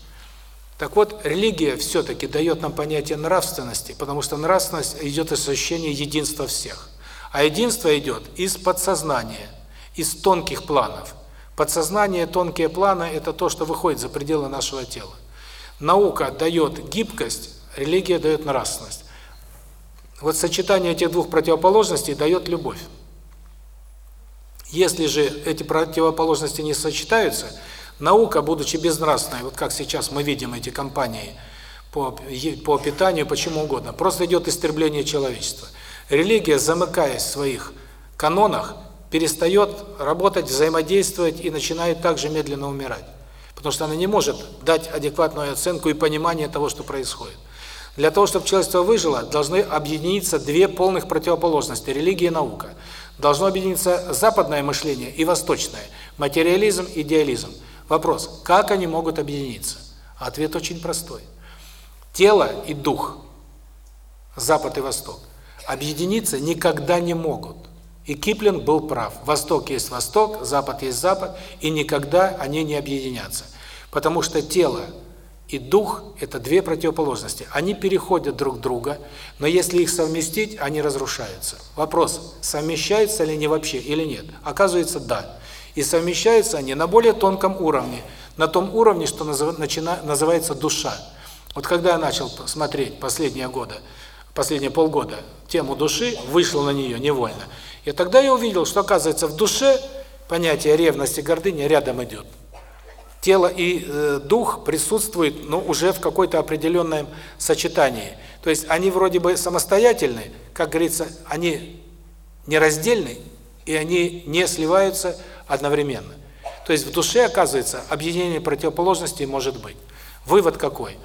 Так вот, религия все-таки дает нам понятие нравственности, потому что нравственность идет из ощущения единства всех. А единство идет из подсознания, из тонких планов. Подсознание, тонкие планы – это то, что выходит за пределы нашего тела. Наука дает гибкость, религия дает нравственность. Вот сочетание этих двух противоположностей дает любовь. Если же эти противоположности не сочетаются, наука, будучи безнравственной, вот как сейчас мы видим эти компании по, по питанию, почему угодно, просто идет истребление человечества. Религия, замыкаясь в своих канонах, перестает работать, взаимодействовать и начинает также медленно умирать. Потому что она не может дать адекватную оценку и понимание того, что происходит. Для того, чтобы человечество выжило, должны объединиться две полных противоположности – религия и наука. Должно объединиться западное мышление и восточное – материализм, идеализм. Вопрос – как они могут объединиться? Ответ очень простой. Тело и дух, Запад и Восток, объединиться никогда не могут. И Киплинг был прав. Восток есть Восток, Запад есть Запад, и никогда они не объединятся. Потому что тело и дух – это две противоположности. Они переходят друг друга, но если их совместить, они разрушаются. Вопрос, совмещаются ли они вообще или нет? Оказывается, да. И совмещаются они на более тонком уровне, на том уровне, что называется душа. Вот когда я начал смотреть последние годы, последние полгода тему души, вышел на нее невольно, и тогда я увидел, что, оказывается, в душе понятие ревности, гордыни рядом идет. Тело и э, дух присутствуют, но уже в какой-то определенном сочетании. То есть они вроде бы самостоятельны, как говорится, они нераздельны, и они не сливаются одновременно. То есть в душе, оказывается, объединение противоположностей может быть. Вывод какой?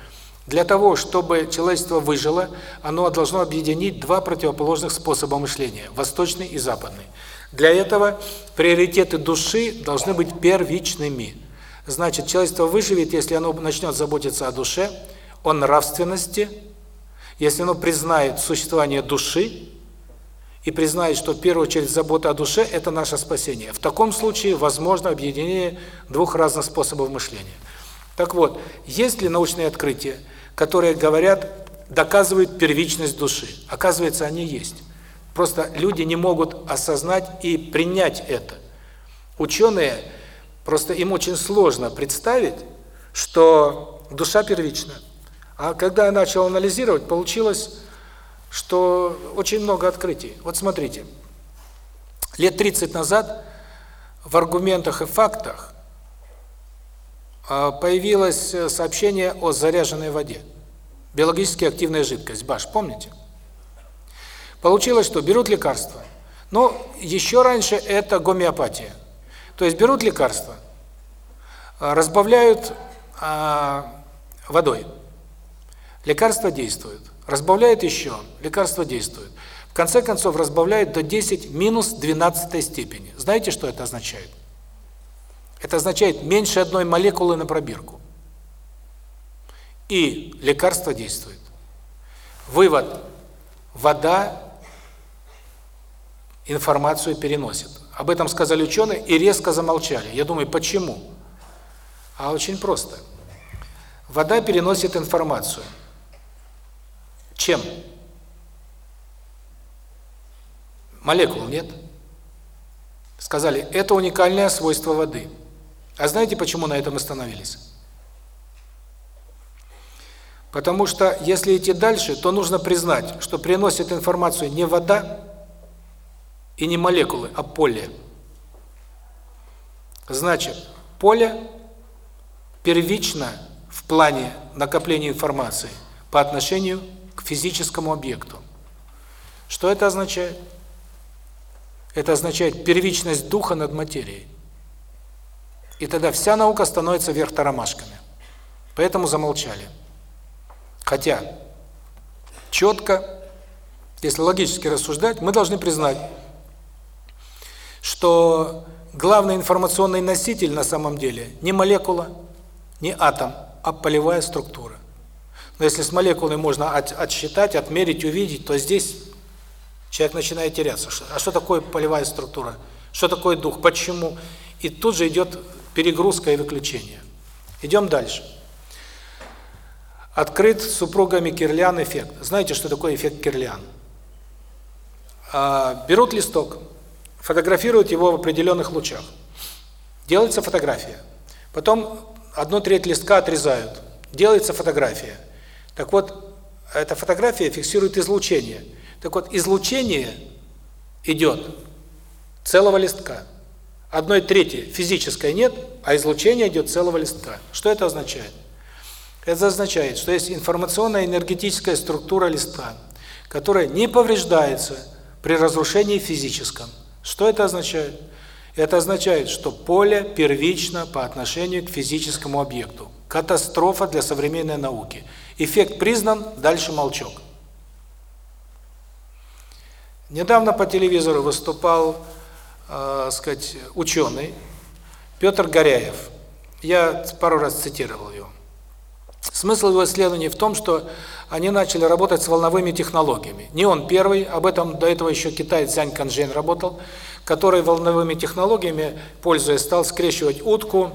Для того, чтобы человечество выжило, оно должно объединить два противоположных способа мышления – восточный и западный. Для этого приоритеты души должны быть первичными. Значит, человечество выживет, если оно начнет заботиться о душе, о нравственности, если оно признает существование души и признает, что в первую очередь забота о душе – это наше спасение. В таком случае возможно объединение двух разных способов мышления. Так вот, есть ли научные открытия, которые говорят, доказывают первичность души. Оказывается, они есть. Просто люди не могут осознать и принять это. Ученые, просто им очень сложно представить, что душа первична. А когда я начал анализировать, получилось, что очень много открытий. Вот смотрите, лет 30 назад в аргументах и фактах появилось э, сообщение о заряженной воде. Биологически активная жидкость, БАШ, помните? Получилось, что берут лекарства. Но еще раньше это гомеопатия. То есть берут лекарства, а, разбавляют а, водой. Лекарство действует. Разбавляют еще, лекарство действует. В конце концов разбавляют до 10 минус 12 степени. Знаете, что это означает? Это означает меньше одной молекулы на пробирку. И лекарство действует. Вывод. Вода информацию переносит. Об этом сказали ученые и резко замолчали. Я думаю, почему? А очень просто. Вода переносит информацию. Чем? Молекул нет. Сказали, это уникальное свойство воды. А знаете, почему на этом остановились? Потому что если идти дальше, то нужно признать, что приносит информацию не вода и не молекулы, а поле. Значит, поле первично в плане накопления информации по отношению к физическому объекту. Что это означает? Это означает первичность духа над материей. И тогда вся наука становится вверх тормашками. Поэтому замолчали. Хотя четко, если логически рассуждать, мы должны признать, что главный информационный носитель на самом деле не молекула, не атом, а полевая структура. Но если с молекулой можно от, отсчитать, отмерить, увидеть, то здесь человек начинает теряться. А что такое полевая структура? Что такое дух? Почему? И тут же идет перегрузка и выключение. Идем дальше. Открыт супругами Кирлян эффект. Знаете, что такое эффект Кирлян? А, берут листок, фотографируют его в определенных лучах. Делается фотография. Потом одну треть листка отрезают. Делается фотография. Так вот, эта фотография фиксирует излучение. Так вот, излучение идет целого листка. Одной трети физической нет, а излучение идет целого листка. Что это означает? Это означает, что есть информационная энергетическая структура листка, которая не повреждается при разрушении физическом. Что это означает? Это означает, что поле первично по отношению к физическому объекту. Катастрофа для современной науки. Эффект признан, дальше молчок. Недавно по телевизору выступал э, сказать, ученый Петр Горяев. Я пару раз цитировал его. Смысл его исследований в том, что они начали работать с волновыми технологиями. Не он первый, об этом до этого еще китаец Цзянь Канжен работал, который волновыми технологиями, пользуясь, стал скрещивать утку,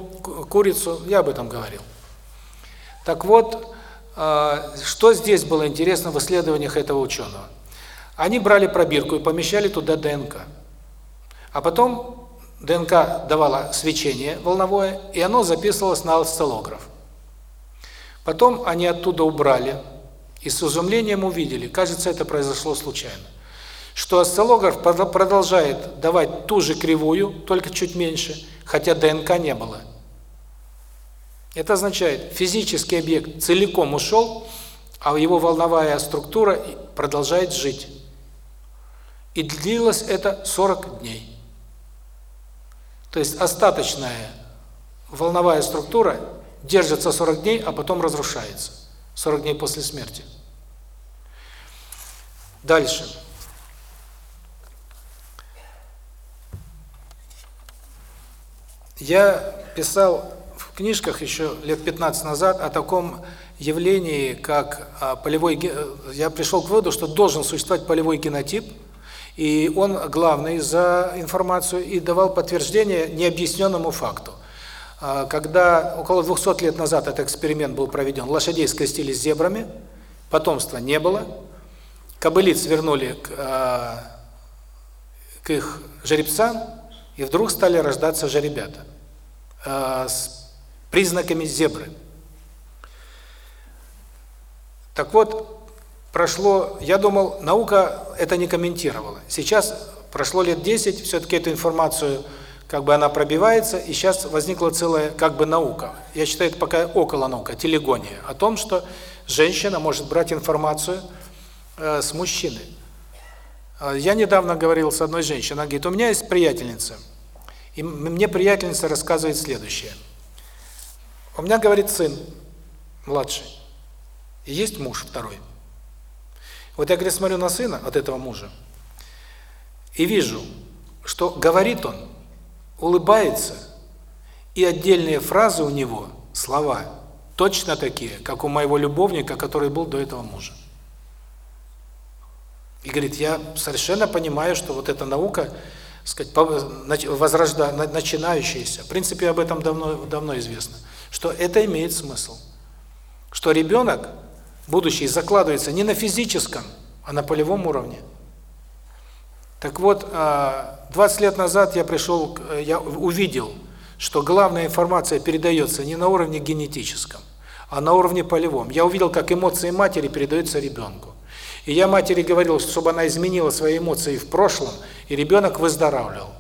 курицу, я об этом говорил. Так вот, э, что здесь было интересно в исследованиях этого ученого? Они брали пробирку и помещали туда ДНК. А потом ДНК давала свечение волновое, и оно записывалось на осциллограф. Потом они оттуда убрали, и с изумлением увидели, кажется, это произошло случайно, что осциллограф продолжает давать ту же кривую, только чуть меньше, хотя ДНК не было. Это означает, физический объект целиком ушел, а его волновая структура продолжает жить. И длилось это 40 дней. То есть остаточная волновая структура держится 40 дней, а потом разрушается. 40 дней после смерти. Дальше. Я писал в книжках еще лет 15 назад о таком явлении, как а, полевой я пришел к выводу, что должен существовать полевой генотип, и он главный за информацию и давал подтверждение необъясненному факту. А, когда около 200 лет назад этот эксперимент был проведен, лошадей скрестили с зебрами, потомства не было, кобылиц вернули к, а, к их жеребцам, и вдруг стали рождаться жеребята а, с признаками зебры. Так вот, прошло, я думал, наука это не комментировала. Сейчас прошло лет 10, все-таки эту информацию, как бы она пробивается, и сейчас возникла целая как бы наука. Я считаю, это пока около наука, телегония, о том, что женщина может брать информацию э, с мужчины. Э, я недавно говорил с одной женщиной, она говорит, у меня есть приятельница, и мне приятельница рассказывает следующее. У меня, говорит, сын младший, и есть муж второй. Вот я, говорит, смотрю на сына от этого мужа и вижу, что говорит он, улыбается, и отдельные фразы у него, слова, точно такие, как у моего любовника, который был до этого мужа. И говорит, я совершенно понимаю, что вот эта наука, сказать, возрожда, начинающаяся, в принципе, об этом давно давно известно, что это имеет смысл. Что ребенок будущее закладывается не на физическом, а на полевом уровне. Так вот, 20 а, лет назад я пришел, я увидел, что главная информация передается не на уровне генетическом, а на уровне полевом. Я увидел, как эмоции матери передаются ребенку. И я матери говорил, чтобы она изменила свои эмоции в прошлом, и ребенок выздоравливал.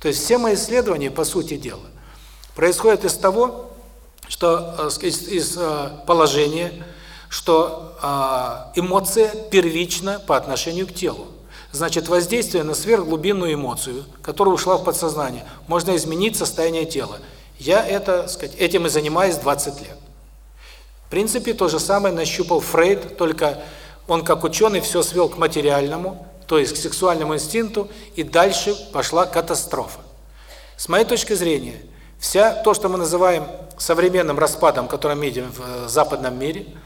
То есть все мои исследования, по сути дела, происходят из того, что э, из, из э, положения, что э, эмоция первична по отношению к телу. Значит, воздействие на сверхглубинную эмоцию, которая ушла в подсознание, можно изменить состояние тела. Я это, сказать, этим и занимаюсь 20 лет. В принципе, то же самое нащупал Фрейд, только он как ученый все свел к материальному, то есть к сексуальному инстинкту, и дальше пошла катастрофа. С моей точки зрения, вся то, что мы называем современным распадом, который мы видим в э, западном мире –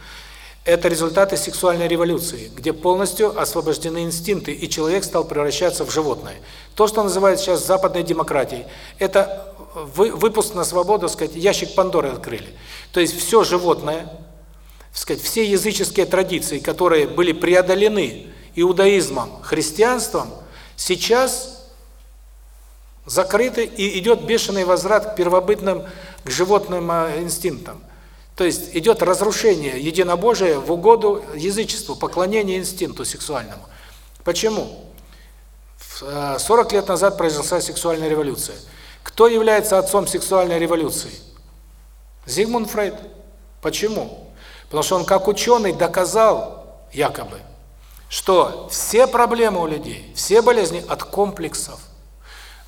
это результаты сексуальной революции, где полностью освобождены инстинкты, и человек стал превращаться в животное. То, что называют сейчас западной демократией, это выпуск на свободу, сказать, ящик Пандоры открыли. То есть все животное, сказать, все языческие традиции, которые были преодолены иудаизмом, христианством, сейчас закрыты и идет бешеный возврат к первобытным, к животным а, инстинктам. То есть идет разрушение единобожия в угоду язычеству, поклонение инстинкту сексуальному. Почему? 40 э, лет назад произошла сексуальная революция. Кто является отцом сексуальной революции? Зигмунд Фрейд. Почему? Потому что он как ученый доказал, якобы, что все проблемы у людей, все болезни от комплексов.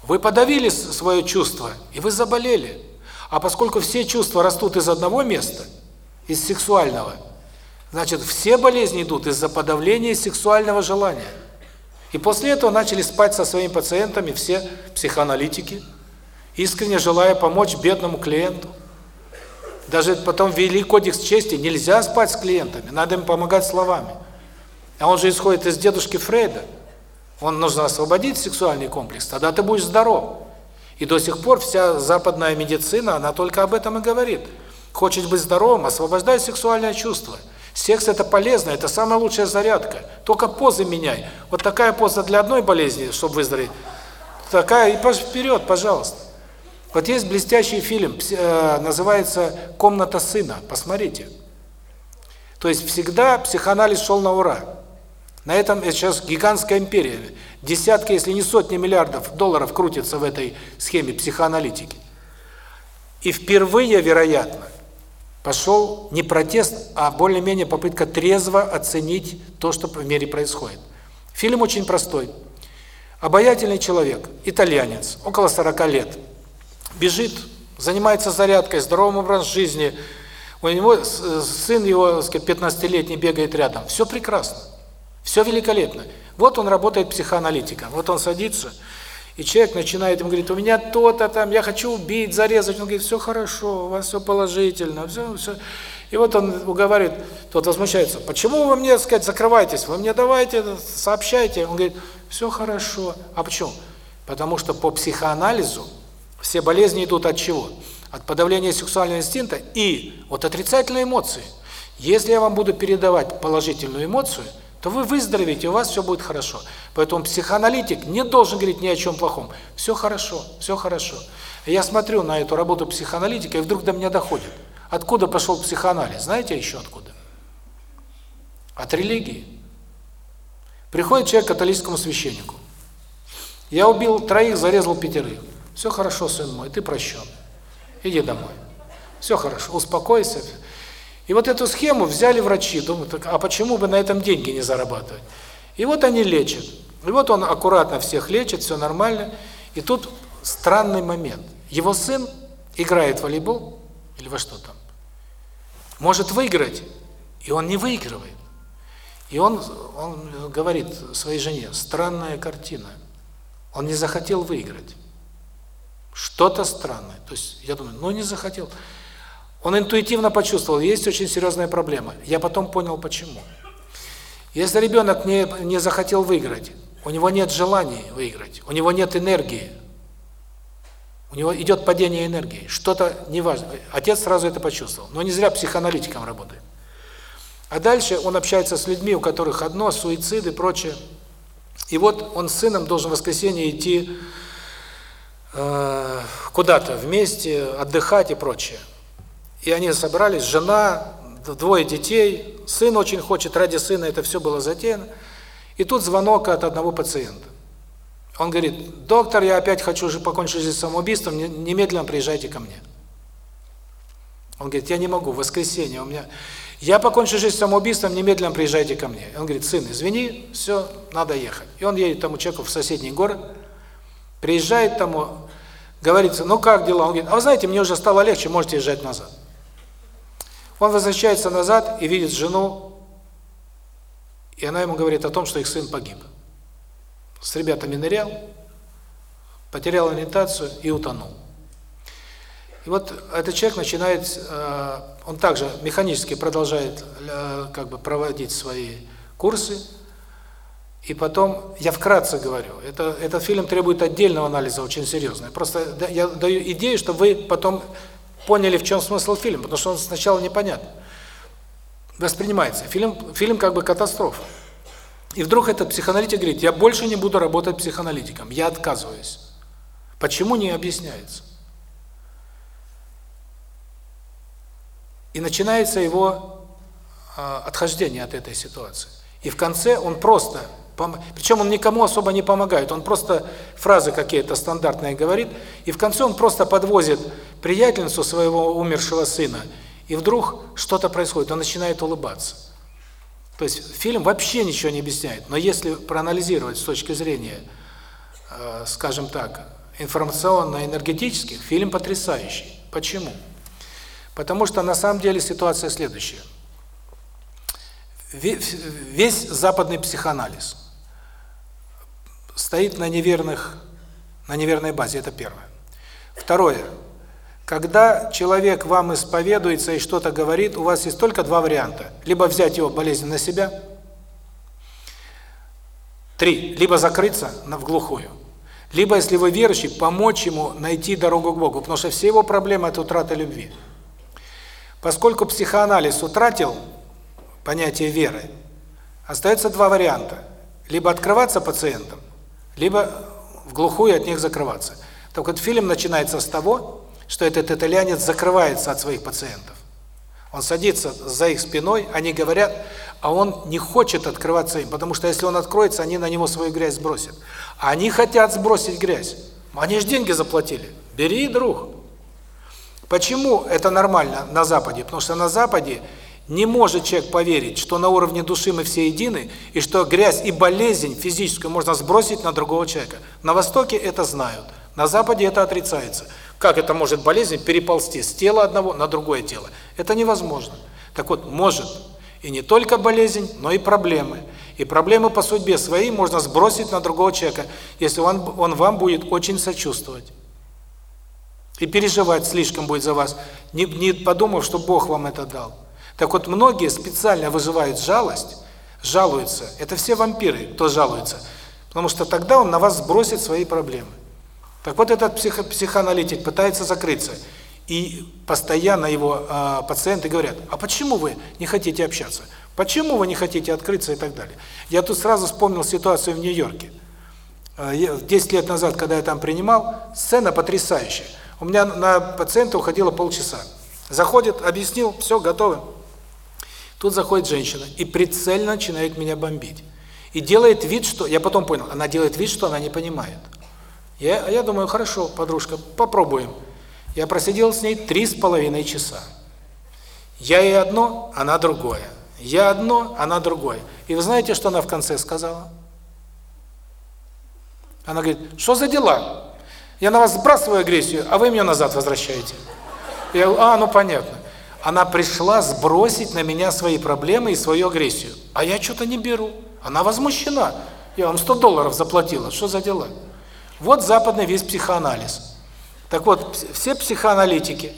Вы подавили свое чувство, и вы заболели. А поскольку все чувства растут из одного места, из сексуального, значит, все болезни идут из-за подавления сексуального желания. И после этого начали спать со своими пациентами все психоаналитики, искренне желая помочь бедному клиенту. Даже потом ввели кодекс чести, нельзя спать с клиентами, надо им помогать словами. А он же исходит из дедушки Фрейда. Он нужно освободить сексуальный комплекс, тогда ты будешь здоров. И до сих пор вся западная медицина, она только об этом и говорит. Хочешь быть здоровым, освобождай сексуальное чувство. Секс это полезно, это самая лучшая зарядка. Только позы меняй. Вот такая поза для одной болезни, чтобы выздороветь. Такая и вперед, пожалуйста. Вот есть блестящий фильм, э, называется «Комната сына». Посмотрите. То есть всегда психоанализ шел на ура. На этом сейчас гигантская империя. Десятки, если не сотни миллиардов долларов крутятся в этой схеме психоаналитики. И впервые, вероятно, пошел не протест, а более-менее попытка трезво оценить то, что в мире происходит. Фильм очень простой. Обаятельный человек, итальянец, около 40 лет, бежит, занимается зарядкой, здоровым образом жизни, у него сын его, сказать, 15-летний бегает рядом. Все прекрасно. Все великолепно. Вот он работает психоаналитиком. Вот он садится, и человек начинает ему говорить: "У меня то-то там, я хочу убить, зарезать". Он говорит: "Все хорошо, у вас все положительно, все все". И вот он уговаривает, тот возмущается: "Почему вы мне, сказать, закрываетесь? Вы мне давайте, сообщайте". Он говорит: "Все хорошо". А почему? Потому что по психоанализу все болезни идут от чего? От подавления сексуального инстинкта и от отрицательной эмоции. Если я вам буду передавать положительную эмоцию, то вы выздоровеете, у вас все будет хорошо. Поэтому психоаналитик не должен говорить ни о чем плохом. Все хорошо, все хорошо. Я смотрю на эту работу психоаналитика, и вдруг до меня доходит. Откуда пошел психоанализ? Знаете еще откуда? От религии. Приходит человек к католическому священнику. Я убил троих, зарезал пятерых. Все хорошо, сын мой, ты прощен. Иди домой. Все хорошо, успокойся. И вот эту схему взяли врачи, думают, а почему бы на этом деньги не зарабатывать? И вот они лечат. И вот он аккуратно всех лечит, все нормально. И тут странный момент. Его сын играет в волейбол, или во что там, может выиграть, и он не выигрывает. И он, он говорит своей жене, странная картина. Он не захотел выиграть. Что-то странное. То есть я думаю, ну не захотел. Он интуитивно почувствовал, есть очень серьезная проблема. Я потом понял, почему. Если ребенок не, не захотел выиграть, у него нет желания выиграть, у него нет энергии, у него идет падение энергии, что-то неважно. Отец сразу это почувствовал. Но не зря психоаналитиком работает. А дальше он общается с людьми, у которых одно, суициды и прочее. И вот он с сыном должен в воскресенье идти э, куда-то вместе, отдыхать и прочее. И они собрались, жена, двое детей, сын очень хочет, ради сына это все было затеяно. И тут звонок от одного пациента. Он говорит, доктор, я опять хочу уже покончить жизнь самоубийством, немедленно приезжайте ко мне. Он говорит, я не могу, воскресенье у меня... Я покончу жизнь самоубийством, немедленно приезжайте ко мне. Он говорит, сын, извини, все, надо ехать. И он едет тому человеку в соседний город, приезжает тому, говорится, ну как дела? Он говорит, а вы знаете, мне уже стало легче, можете езжать назад. Он возвращается назад и видит жену, и она ему говорит о том, что их сын погиб. С ребятами нырял, потерял ориентацию и утонул. И вот этот человек начинает, э, он также механически продолжает э, как бы проводить свои курсы, и потом, я вкратце говорю, это, этот фильм требует отдельного анализа, очень серьезного. Просто я даю идею, чтобы вы потом поняли, в чем смысл фильма, потому что он сначала непонятен. Воспринимается. Фильм, фильм как бы катастрофа. И вдруг этот психоаналитик говорит, я больше не буду работать психоаналитиком, я отказываюсь. Почему не объясняется? И начинается его э, отхождение от этой ситуации. И в конце он просто Причем он никому особо не помогает. Он просто фразы какие-то стандартные говорит, и в конце он просто подвозит приятельницу своего умершего сына, и вдруг что-то происходит, он начинает улыбаться. То есть фильм вообще ничего не объясняет. Но если проанализировать с точки зрения, э, скажем так, информационно-энергетических, фильм потрясающий. Почему? Потому что на самом деле ситуация следующая. Весь западный психоанализ стоит на неверных на неверной базе, это первое. Второе. Когда человек вам исповедуется и что-то говорит, у вас есть только два варианта. Либо взять его болезнь на себя. Три. Либо закрыться в глухую. Либо, если вы верующий, помочь ему найти дорогу к Богу. Потому что все его проблемы – это утрата любви. Поскольку психоанализ утратил понятие веры, остается два варианта. Либо открываться пациентам, либо в глухую от них закрываться. Так вот, фильм начинается с того, что этот итальянец закрывается от своих пациентов. Он садится за их спиной, они говорят, а он не хочет открываться им, потому что если он откроется, они на него свою грязь сбросят. Они хотят сбросить грязь. Они же деньги заплатили. Бери, друг. Почему это нормально на Западе? Потому что на Западе не может человек поверить, что на уровне души мы все едины, и что грязь и болезнь физическую можно сбросить на другого человека. На Востоке это знают, на Западе это отрицается. Как это может болезнь переползти с тела одного на другое тело? Это невозможно. Так вот, может. И не только болезнь, но и проблемы. И проблемы по судьбе своей можно сбросить на другого человека, если он, он вам будет очень сочувствовать. И переживать слишком будет за вас, не, не подумав, что Бог вам это дал. Так вот, многие специально вызывают жалость, жалуются. Это все вампиры, кто жалуется. Потому что тогда он на вас сбросит свои проблемы. Так вот этот психо психоаналитик пытается закрыться. И постоянно его э, пациенты говорят, а почему вы не хотите общаться? Почему вы не хотите открыться и так далее? Я тут сразу вспомнил ситуацию в Нью-Йорке. Э, 10 лет назад, когда я там принимал, сцена потрясающая. У меня на пациента уходило полчаса. Заходит, объяснил, все, готово. Тут заходит женщина и прицельно начинает меня бомбить. И делает вид, что... Я потом понял, она делает вид, что она не понимает. Я, я думаю, хорошо, подружка, попробуем. Я просидел с ней три с половиной часа. Я ей одно, она другое. Я одно, она другое. И вы знаете, что она в конце сказала? Она говорит, что за дела? Я на вас сбрасываю агрессию, а вы меня назад возвращаете. Я говорю, а, ну понятно. Она пришла сбросить на меня свои проблемы и свою агрессию. А я что-то не беру. Она возмущена. Я вам 100 долларов заплатила. Что за дела? Вот западный весь психоанализ. Так вот, все психоаналитики,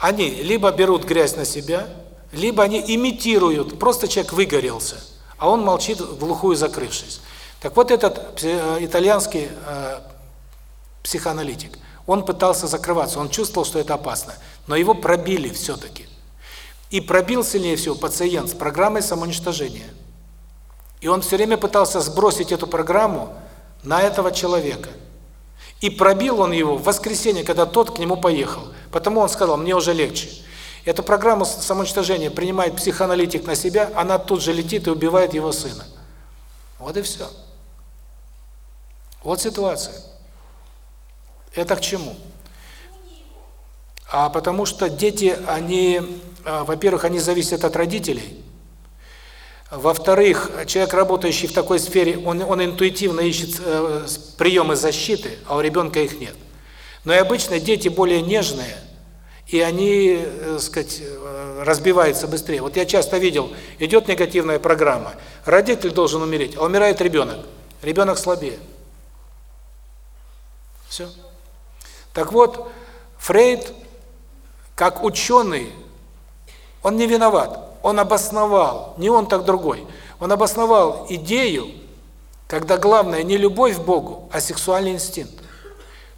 они либо берут грязь на себя, либо они имитируют, просто человек выгорелся, а он молчит глухую закрывшись. Так вот этот э, итальянский э, психоаналитик, он пытался закрываться, он чувствовал, что это опасно, но его пробили все-таки. И пробил сильнее всего пациент с программой самоуничтожения. И он все время пытался сбросить эту программу на этого человека. И пробил он его в воскресенье, когда тот к нему поехал. Потому он сказал, мне уже легче. Эту программу самоуничтожения принимает психоаналитик на себя, она тут же летит и убивает его сына. Вот и все. Вот ситуация. Это к чему? А потому что дети, они, а, во-первых, они зависят от родителей, во-вторых, человек, работающий в такой сфере, он, он интуитивно ищет э, приемы защиты, а у ребенка их нет. Но и обычно дети более нежные, и они, э, сказать, э, разбиваются быстрее. Вот я часто видел, идет негативная программа, родитель должен умереть, а умирает ребенок. Ребенок слабее. Все. Так вот, Фрейд, как ученый, он не виноват он обосновал, не он, так другой, он обосновал идею, когда главное не любовь к Богу, а сексуальный инстинкт.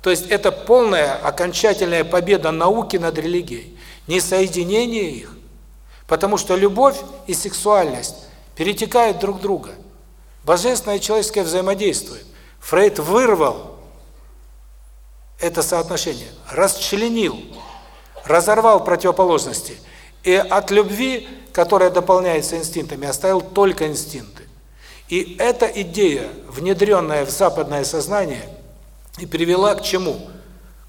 То есть это полная, окончательная победа науки над религией, не соединение их. Потому что любовь и сексуальность перетекают друг друга. Божественное и человеческое взаимодействует. Фрейд вырвал это соотношение, расчленил, разорвал противоположности – и от любви, которая дополняется инстинктами, оставил только инстинкты. И эта идея, внедренная в западное сознание, и привела к чему?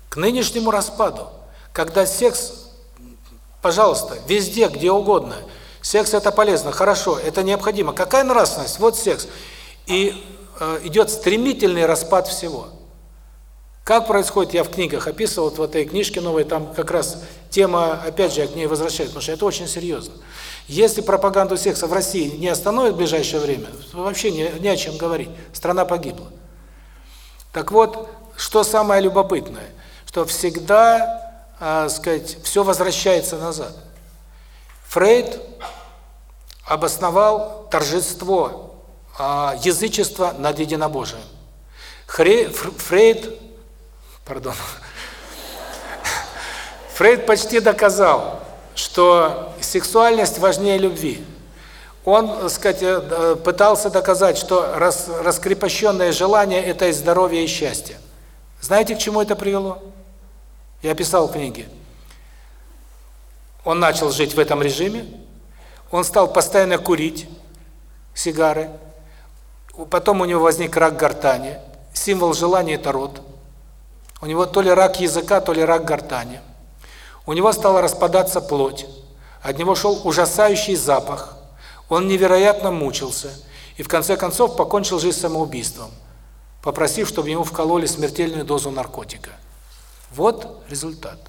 К нынешнему распаду. Когда секс, пожалуйста, везде, где угодно, секс это полезно, хорошо, это необходимо. Какая нравственность? Вот секс. И э, идет стремительный распад всего. Как происходит, я в книгах описывал, вот в этой книжке новой, там как раз тема, опять же, я к ней возвращаюсь, потому что это очень серьезно. Если пропаганду секса в России не остановят в ближайшее время, вообще не, не о чем говорить. Страна погибла. Так вот, что самое любопытное, что всегда, э, сказать, все возвращается назад. Фрейд обосновал торжество э, язычества над единобожием. Фрейд, пардон, Фрейд почти доказал, что сексуальность важнее любви. Он, так сказать, э, пытался доказать, что рас, раскрепощенное желание – это и здоровье, и счастье. Знаете, к чему это привело? Я писал в книге. Он начал жить в этом режиме, он стал постоянно курить сигары, потом у него возник рак гортани, символ желания – это рот. У него то ли рак языка, то ли рак гортани. У него стала распадаться плоть, от него шел ужасающий запах, он невероятно мучился и в конце концов покончил жизнь самоубийством, попросив, чтобы ему вкололи смертельную дозу наркотика. Вот результат.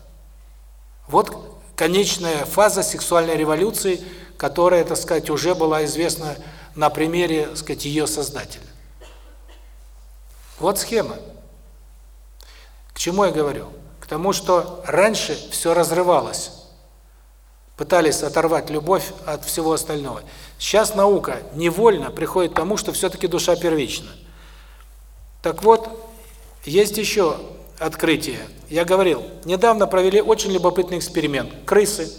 Вот конечная фаза сексуальной революции, которая, так сказать, уже была известна на примере, так сказать, ее создателя. Вот схема. К чему я говорю? К тому, что раньше все разрывалось. Пытались оторвать любовь от всего остального. Сейчас наука невольно приходит к тому, что все-таки душа первична. Так вот, есть еще открытие. Я говорил, недавно провели очень любопытный эксперимент. Крысы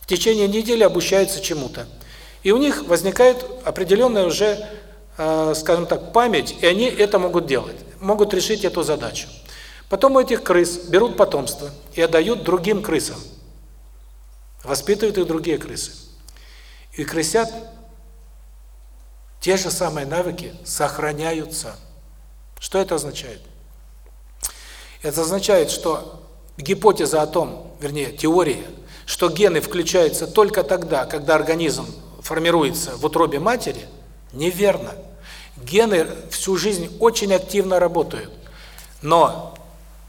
в течение недели обучаются чему-то. И у них возникает определенная уже, э, скажем так, память, и они это могут делать, могут решить эту задачу. Потом у этих крыс берут потомство и отдают другим крысам. Воспитывают их другие крысы. И крысят те же самые навыки сохраняются. Что это означает? Это означает, что гипотеза о том, вернее, теория, что гены включаются только тогда, когда организм формируется в утробе матери, неверно. Гены всю жизнь очень активно работают. Но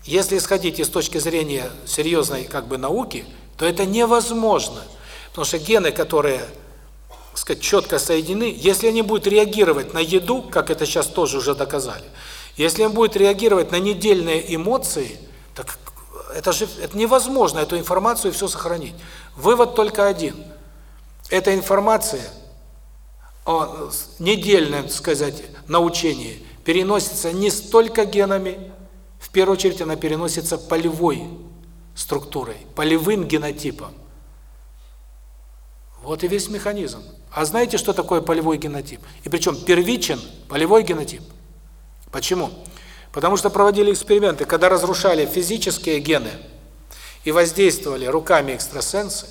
если исходить из точки зрения серьезной как бы науки, то это невозможно. Потому что гены, которые, так сказать, четко соединены, если они будут реагировать на еду, как это сейчас тоже уже доказали, если он будет реагировать на недельные эмоции, так это же это невозможно эту информацию все сохранить. Вывод только один. Эта информация о недельном, сказать, научении переносится не столько генами, в первую очередь она переносится полевой структурой, полевым генотипом. Вот и весь механизм. А знаете, что такое полевой генотип? И причем первичен полевой генотип. Почему? Потому что проводили эксперименты, когда разрушали физические гены и воздействовали руками экстрасенсы,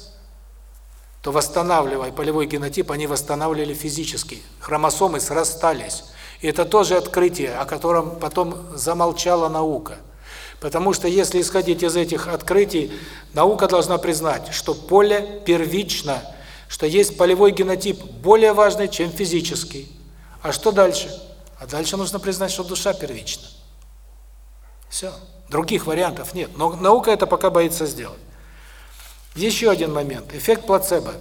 то восстанавливая полевой генотип, они восстанавливали физический. Хромосомы срастались. Это тоже открытие, о котором потом замолчала наука. Потому что если исходить из этих открытий, наука должна признать, что поле первично, что есть полевой генотип более важный, чем физический. А что дальше? А дальше нужно признать, что душа первична. Все. Других вариантов нет. Но наука это пока боится сделать. Еще один момент. Эффект плацебо.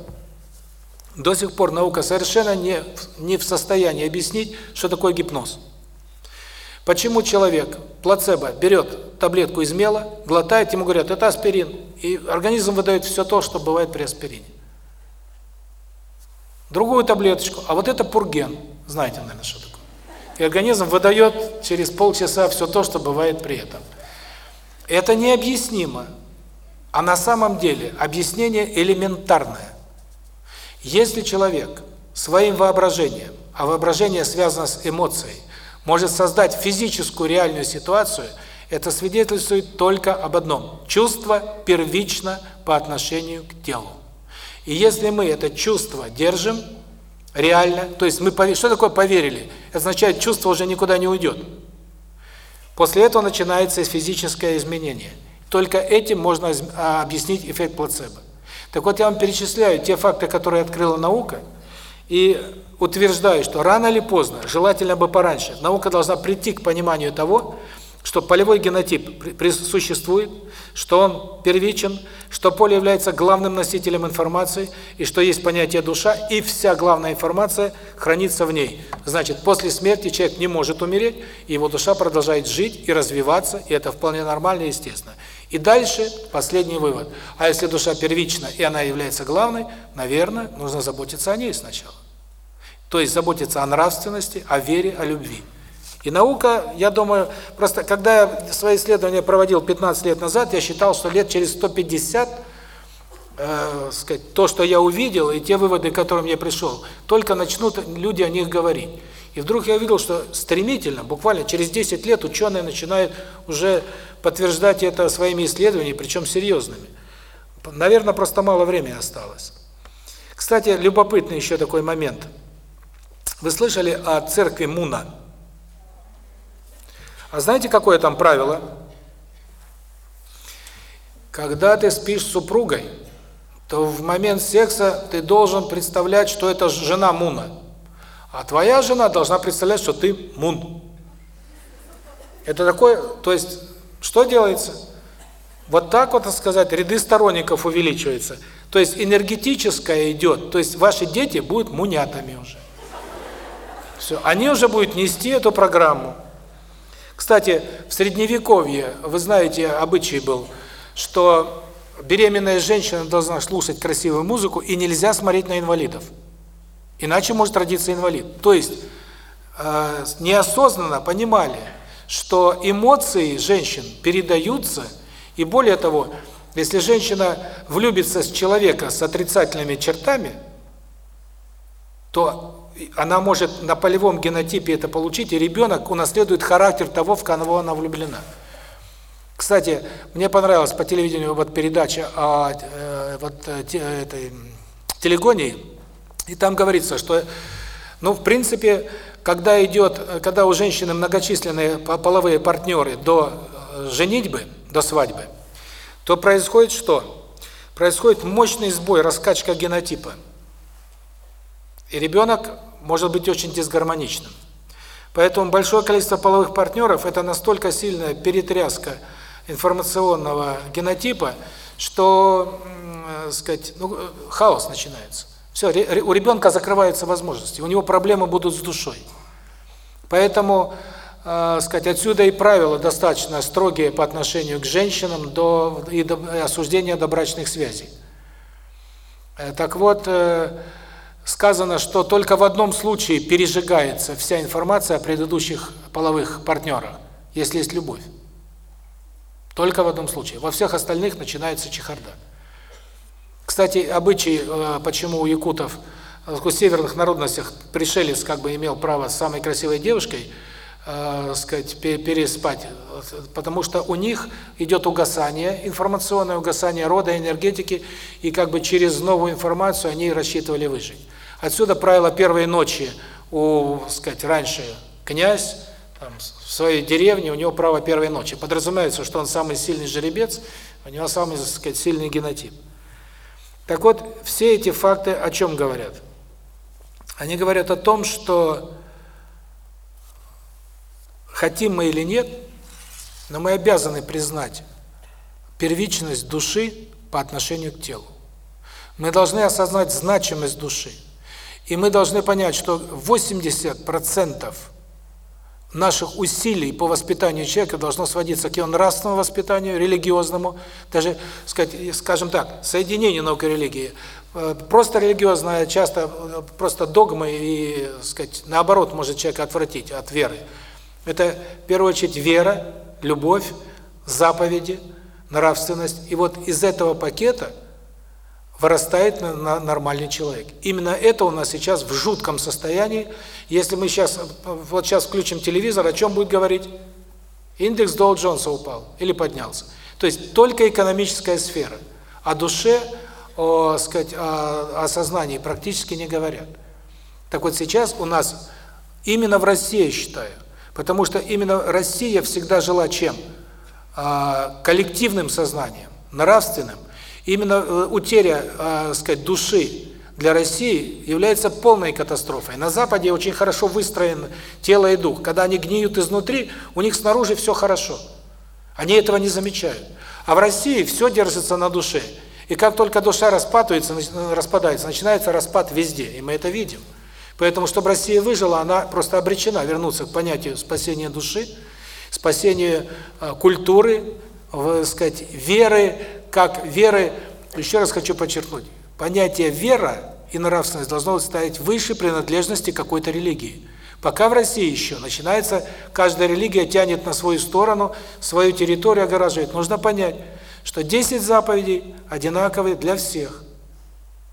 До сих пор наука совершенно не, не в состоянии объяснить, что такое гипноз. Почему человек, плацебо, берет таблетку из мела, глотает, ему говорят, это аспирин, и организм выдает все то, что бывает при аспирине. Другую таблеточку, а вот это пурген, знаете, наверное, что такое. И организм выдает через полчаса все то, что бывает при этом. Это необъяснимо. А на самом деле объяснение элементарное. Если человек своим воображением, а воображение связано с эмоцией, может создать физическую реальную ситуацию, это свидетельствует только об одном – чувство первично по отношению к телу. И если мы это чувство держим, реально. То есть мы что такое поверили? Это означает, чувство уже никуда не уйдет. После этого начинается физическое изменение. Только этим можно а, объяснить эффект плацебо. Так вот, я вам перечисляю те факты, которые открыла наука, и утверждаю, что рано или поздно, желательно бы пораньше, наука должна прийти к пониманию того, что полевой генотип существует, что он первичен, что поле является главным носителем информации, и что есть понятие душа, и вся главная информация хранится в ней. Значит, после смерти человек не может умереть, и его душа продолжает жить и развиваться, и это вполне нормально и естественно. И дальше последний вывод. А если душа первична, и она является главной, наверное, нужно заботиться о ней сначала. То есть заботиться о нравственности, о вере, о любви. И наука, я думаю, просто когда я свои исследования проводил 15 лет назад, я считал, что лет через 150, э, сказать, то, что я увидел, и те выводы, к которым я пришел, только начнут люди о них говорить. И вдруг я увидел, что стремительно, буквально через 10 лет ученые начинают уже подтверждать это своими исследованиями, причем серьезными. Наверное, просто мало времени осталось. Кстати, любопытный еще такой момент. Вы слышали о церкви Муна? А знаете, какое там правило? Когда ты спишь с супругой, то в момент секса ты должен представлять, что это жена Муна. А твоя жена должна представлять, что ты Мун. Это такое, то есть, что делается? Вот так вот, сказать, ряды сторонников увеличиваются. То есть энергетическое идет, то есть ваши дети будут мунятами уже. Все, они уже будут нести эту программу. Кстати, в Средневековье, вы знаете, обычай был, что беременная женщина должна слушать красивую музыку и нельзя смотреть на инвалидов. Иначе может родиться инвалид. То есть э, неосознанно понимали, что эмоции женщин передаются, и более того, если женщина влюбится с человека с отрицательными чертами, то она может на полевом генотипе это получить, и ребенок унаследует характер того, в кого она влюблена. Кстати, мне понравилась по телевидению вот передача о э, вот э, те, этой телегонии, и там говорится, что ну, в принципе, когда идет, когда у женщины многочисленные половые партнеры до э, женитьбы, до свадьбы, то происходит что? Происходит мощный сбой, раскачка генотипа. И ребенок может быть очень дисгармоничным. Поэтому большое количество половых партнеров – это настолько сильная перетряска информационного генотипа, что, э, сказать, ну, хаос начинается. Все, у ребенка закрываются возможности, у него проблемы будут с душой. Поэтому, э, сказать, отсюда и правила достаточно строгие по отношению к женщинам до и до осуждения добрачных связей. Э, так вот, э, сказано, что только в одном случае пережигается вся информация о предыдущих половых партнерах, если есть любовь. Только в одном случае. Во всех остальных начинается чехарда. Кстати, обычай, э, почему у якутов, э, в северных народностях пришелец как бы имел право с самой красивой девушкой, э, сказать, переспать, потому что у них идет угасание, информационное угасание рода, энергетики, и как бы через новую информацию они рассчитывали выжить. Отсюда правило первой ночи у, сказать, раньше князь там, в своей деревне, у него право первой ночи. Подразумевается, что он самый сильный жеребец, у него самый, сказать, сильный генотип. Так вот, все эти факты о чем говорят? Они говорят о том, что хотим мы или нет, но мы обязаны признать первичность души по отношению к телу. Мы должны осознать значимость души. И мы должны понять, что 80% наших усилий по воспитанию человека должно сводиться к его нравственному воспитанию, религиозному, даже, скажем так, соединению науки и религии. Э, просто религиозная, часто э, просто догмы и, сказать, наоборот, может человека отвратить от веры. Это, в первую очередь, вера, любовь, заповеди, нравственность. И вот из этого пакета вырастает на, нормальный человек. Именно это у нас сейчас в жутком состоянии. Если мы сейчас, вот сейчас включим телевизор, о чем будет говорить? Индекс Доу Джонса упал или поднялся. То есть только экономическая сфера. О душе, о, сказать, о, о сознании практически не говорят. Так вот сейчас у нас именно в России, считаю, потому что именно Россия всегда жила чем? А, коллективным сознанием, нравственным. Именно э, утеря, а, сказать, души для России является полной катастрофой. На Западе очень хорошо выстроен тело и дух. Когда они гниют изнутри, у них снаружи все хорошо. Они этого не замечают. А в России все держится на душе. И как только душа распадается, распадается, начинается распад везде, и мы это видим. Поэтому, чтобы Россия выжила, она просто обречена вернуться к понятию спасения души, спасения э, культуры, сказать, веры, как веры, еще раз хочу подчеркнуть, понятие вера и нравственность должно ставить выше принадлежности какой-то религии. Пока в России еще начинается, каждая религия тянет на свою сторону, свою территорию огораживает. Нужно понять, что 10 заповедей одинаковые для всех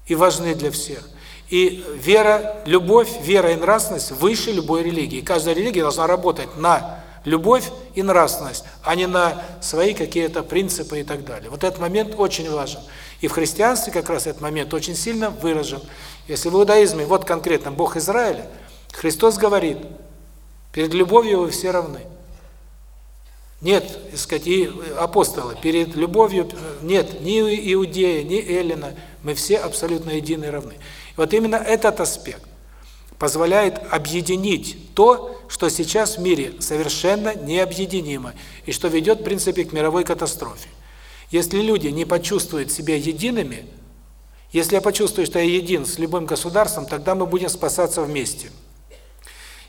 и важны для всех. И вера, любовь, вера и нравственность выше любой религии. Каждая религия должна работать на любовь и нравственность, а не на свои какие-то принципы и так далее. Вот этот момент очень важен. И в христианстве как раз этот момент очень сильно выражен. Если в иудаизме, вот конкретно Бог Израиля, Христос говорит, перед любовью вы все равны. Нет, так сказать, и апостолы, перед любовью нет ни иудея, ни эллина, мы все абсолютно едины и равны. Вот именно этот аспект позволяет объединить то, что сейчас в мире совершенно необъединимо, и что ведет, в принципе, к мировой катастрофе. Если люди не почувствуют себя едиными, если я почувствую, что я един с любым государством, тогда мы будем спасаться вместе.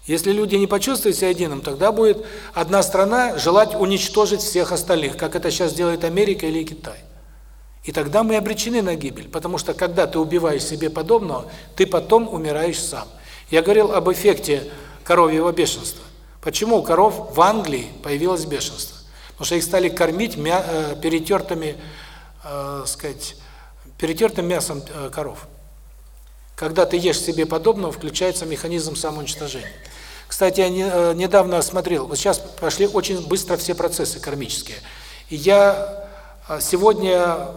Если люди не почувствуют себя единым, тогда будет одна страна желать уничтожить всех остальных, как это сейчас делает Америка или Китай. И тогда мы обречены на гибель, потому что когда ты убиваешь себе подобного, ты потом умираешь сам. Я говорил об эффекте коровьего бешенства. Почему у коров в Англии появилось бешенство? Потому что их стали кормить мя э, перетертыми, э, сказать, перетертым мясом э, коров. Когда ты ешь себе подобного, включается механизм самоуничтожения. Кстати, я не, э, недавно смотрел, вот сейчас пошли очень быстро все процессы кармические. И я э, сегодня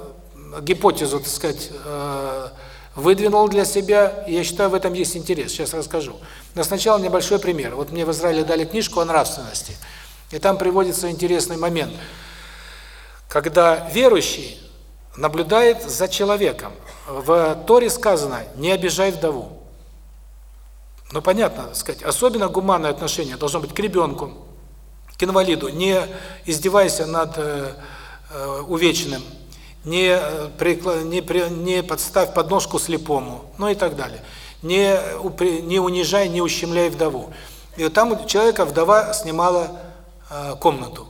гипотезу, так сказать, э, выдвинул для себя, я считаю, в этом есть интерес, сейчас расскажу. Но сначала небольшой пример. Вот мне в Израиле дали книжку о нравственности, и там приводится интересный момент. Когда верующий наблюдает за человеком, в Торе сказано «не обижай вдову». Ну, понятно, сказать, особенно гуманное отношение должно быть к ребенку, к инвалиду, не издевайся над э, э, увечным, не, э, не, не подставь подножку слепому, ну и так далее. Не, не унижай, не ущемляй вдову. И вот там у человека вдова снимала э, комнату.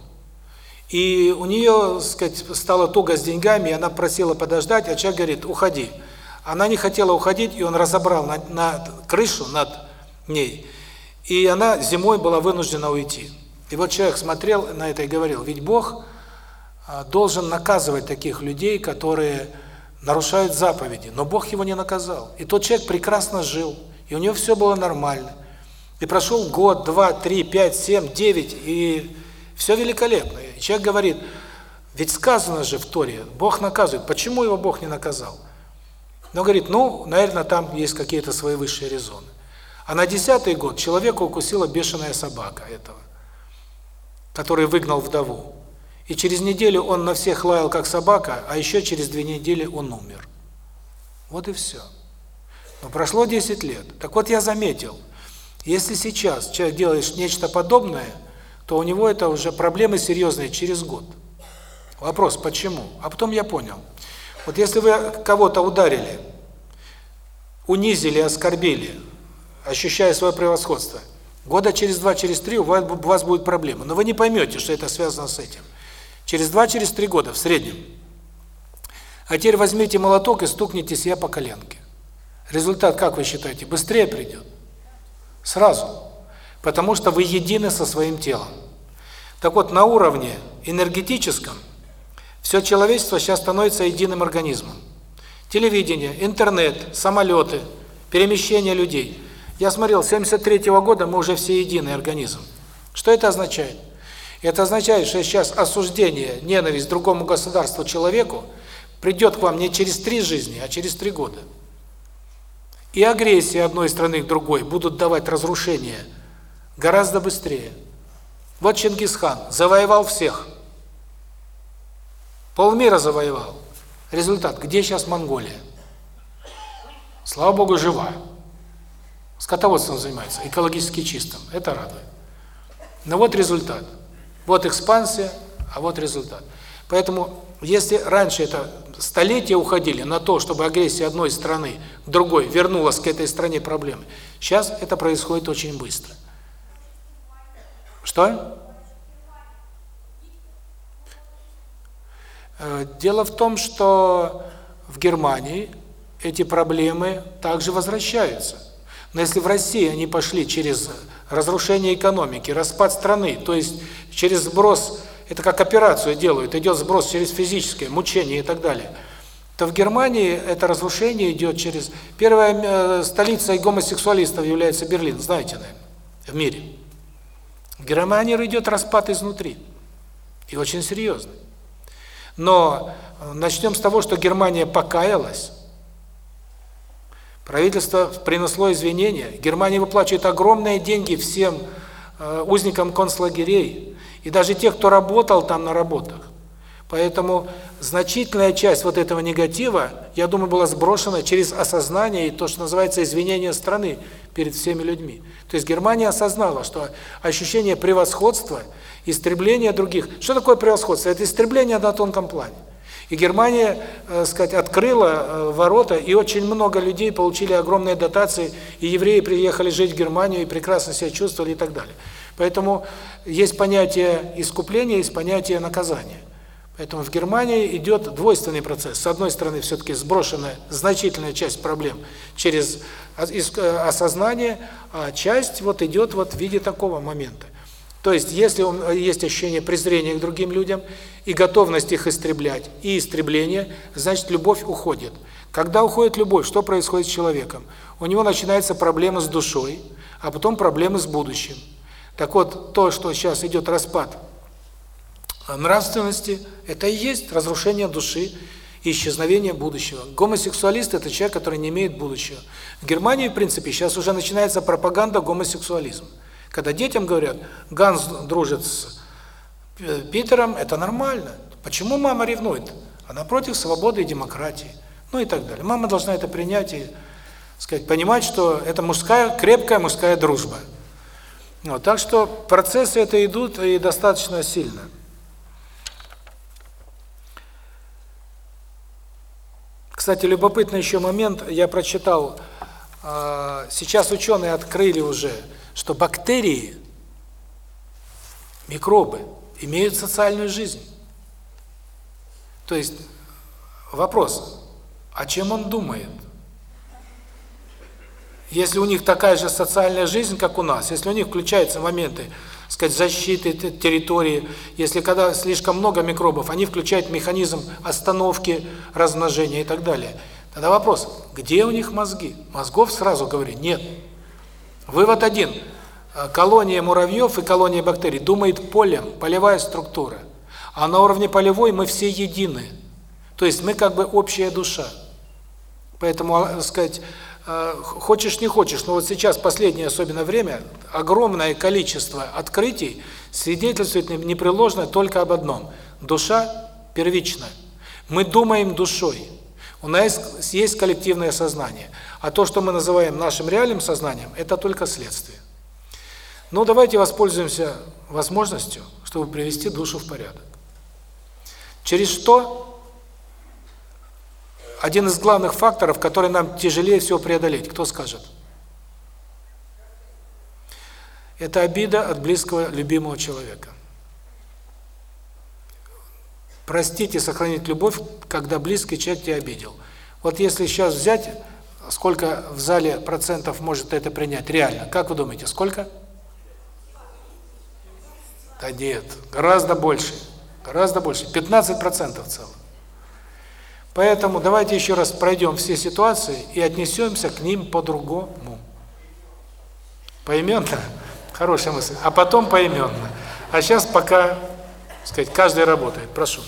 И у нее, сказать, стало туго с деньгами, и она просила подождать, а человек говорит, уходи. Она не хотела уходить, и он разобрал на, на крышу над ней. И она зимой была вынуждена уйти. И вот человек смотрел на это и говорил, ведь Бог должен наказывать таких людей, которые нарушают заповеди, но Бог его не наказал. И тот человек прекрасно жил, и у него все было нормально. И прошел год, два, три, пять, семь, девять, и все великолепно. И человек говорит, ведь сказано же в Торе, Бог наказывает, почему его Бог не наказал? Но говорит, ну, наверное, там есть какие-то свои высшие резоны. А на десятый год человека укусила бешеная собака этого, который выгнал вдову. И через неделю он на всех лаял, как собака, а еще через две недели он умер. Вот и все. Но прошло 10 лет. Так вот я заметил, если сейчас человек делает нечто подобное, то у него это уже проблемы серьезные через год. Вопрос, почему? А потом я понял. Вот если вы кого-то ударили, унизили, оскорбили, ощущая свое превосходство, года через два, через три у вас, у вас будет проблема. Но вы не поймете, что это связано с этим. Через два, через три года в среднем. А теперь возьмите молоток и стукните себя по коленке. Результат, как вы считаете, быстрее придет? Сразу. Потому что вы едины со своим телом. Так вот, на уровне энергетическом все человечество сейчас становится единым организмом. Телевидение, интернет, самолеты, перемещение людей. Я смотрел, с 73 -го года мы уже все единый организм. Что это означает? Это означает, что сейчас осуждение, ненависть другому государству, человеку придет к вам не через три жизни, а через три года. и агрессия одной страны к другой будут давать разрушение гораздо быстрее. Вот Чингисхан завоевал всех. Полмира завоевал. Результат. Где сейчас Монголия? Слава Богу, жива. Скотоводством занимается, экологически чистым. Это радует. Но вот результат. Вот экспансия, а вот результат. Поэтому, если раньше это столетия уходили на то, чтобы агрессия одной страны к другой вернулась к этой стране проблемы, сейчас это происходит очень быстро. Что? Э, дело в том, что в Германии эти проблемы также возвращаются. Но если в России они пошли через разрушение экономики, распад страны, то есть через сброс, это как операцию делают, идет сброс через физическое, мучение и так далее, то в Германии это разрушение идет через... Первая э, столица гомосексуалистов является Берлин, знаете, наверное, в мире. В Германии идет распад изнутри. И очень серьезный. Но э, начнем с того, что Германия покаялась, Правительство принесло извинения. Германия выплачивает огромные деньги всем э, узникам концлагерей и даже тех, кто работал там на работах. Поэтому значительная часть вот этого негатива, я думаю, была сброшена через осознание и то, что называется извинение страны перед всеми людьми. То есть Германия осознала, что ощущение превосходства, истребления других. Что такое превосходство? Это истребление на тонком плане. И Германия, э, сказать, открыла э, ворота, и очень много людей получили огромные дотации, и евреи приехали жить в Германию и прекрасно себя чувствовали и так далее. Поэтому есть понятие искупления, есть понятие наказания. Поэтому в Германии идет двойственный процесс. С одной стороны, все-таки сброшена значительная часть проблем через э, осознание, а часть вот идет вот в виде такого момента. То есть, если он, есть ощущение презрения к другим людям и готовность их истреблять, и истребление, значит, любовь уходит. Когда уходит любовь, что происходит с человеком? У него начинаются проблемы с душой, а потом проблемы с будущим. Так вот, то, что сейчас идет распад нравственности, это и есть разрушение души и исчезновение будущего. Гомосексуалист – это человек, который не имеет будущего. В Германии, в принципе, сейчас уже начинается пропаганда гомосексуализма. Когда детям говорят, Ганс дружит с э, Питером, это нормально. Почему мама ревнует? Она против свободы и демократии. Ну и так далее. Мама должна это принять и, сказать, понимать, что это мужская, крепкая мужская дружба. Вот, так что процессы это идут и достаточно сильно. Кстати, любопытный еще момент, я прочитал, а, сейчас ученые открыли уже, что бактерии, микробы, имеют социальную жизнь. То есть вопрос, о чем он думает? Если у них такая же социальная жизнь, как у нас, если у них включаются моменты, сказать, защиты территории, если когда слишком много микробов, они включают механизм остановки размножения и так далее. Тогда вопрос, где у них мозги? Мозгов сразу говорю, нет. Вывод один. Э, колония муравьев и колония бактерий думает полем, полевая структура. А на уровне полевой мы все едины. То есть мы как бы общая душа. Поэтому, так сказать, э, хочешь не хочешь, но вот сейчас, последнее особенно время, огромное количество открытий свидетельствует непреложно только об одном. Душа первична. Мы думаем душой. У нас есть коллективное сознание. А то, что мы называем нашим реальным сознанием, это только следствие. Но давайте воспользуемся возможностью, чтобы привести душу в порядок. Через что? Один из главных факторов, который нам тяжелее всего преодолеть. Кто скажет? Это обида от близкого, любимого человека. Простить и сохранить любовь, когда близкий человек тебя обидел. Вот если сейчас взять Сколько в зале процентов может это принять? Реально. Как вы думаете, сколько? Да нет, гораздо больше. Гораздо больше. 15% в целом. Поэтому давайте еще раз пройдем все ситуации и отнесемся к ним по-другому. Поименно? Хорошая мысль. А потом поименно. А сейчас пока, сказать, каждый работает. Прошу.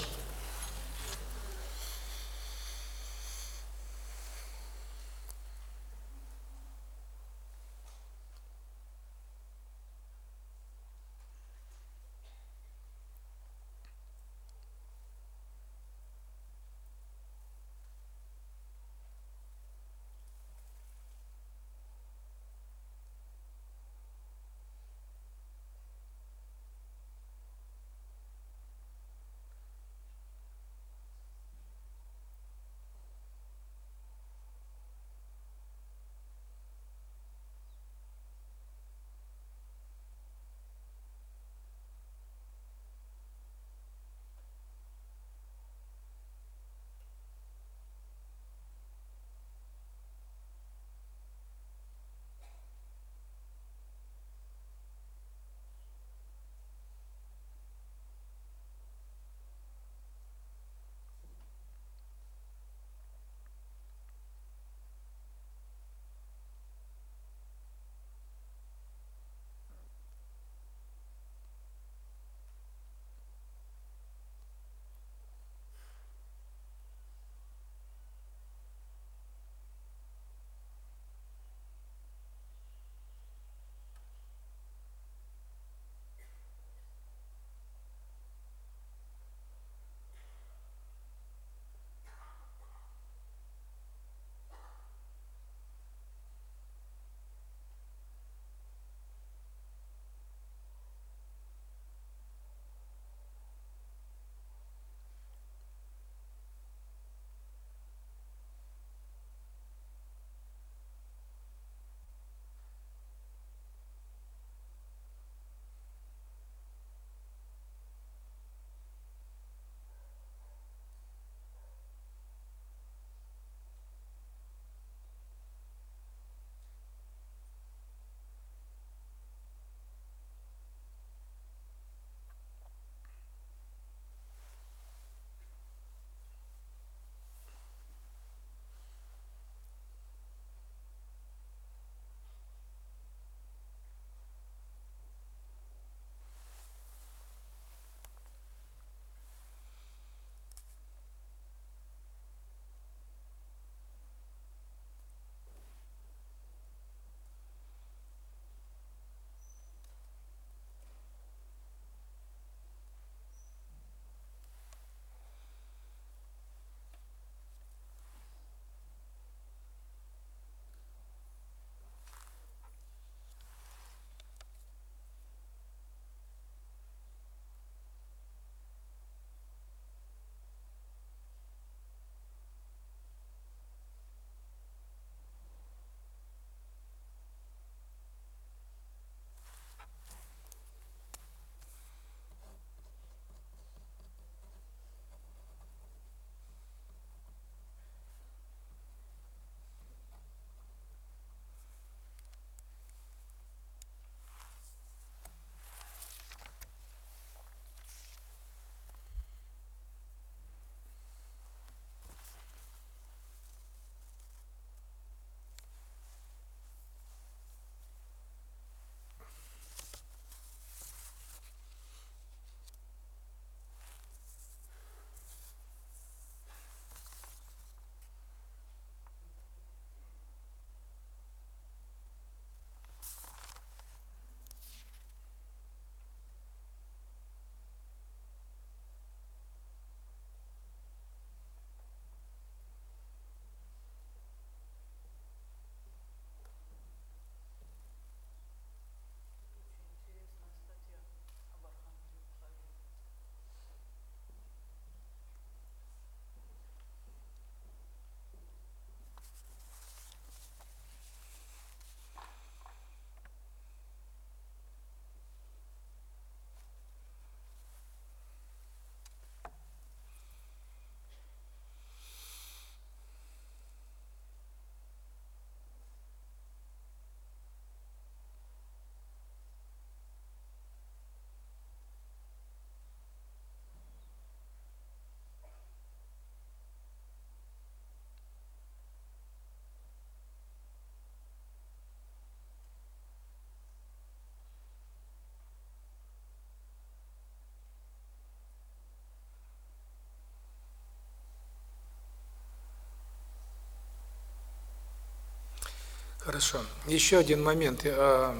Хорошо. Еще один момент. А,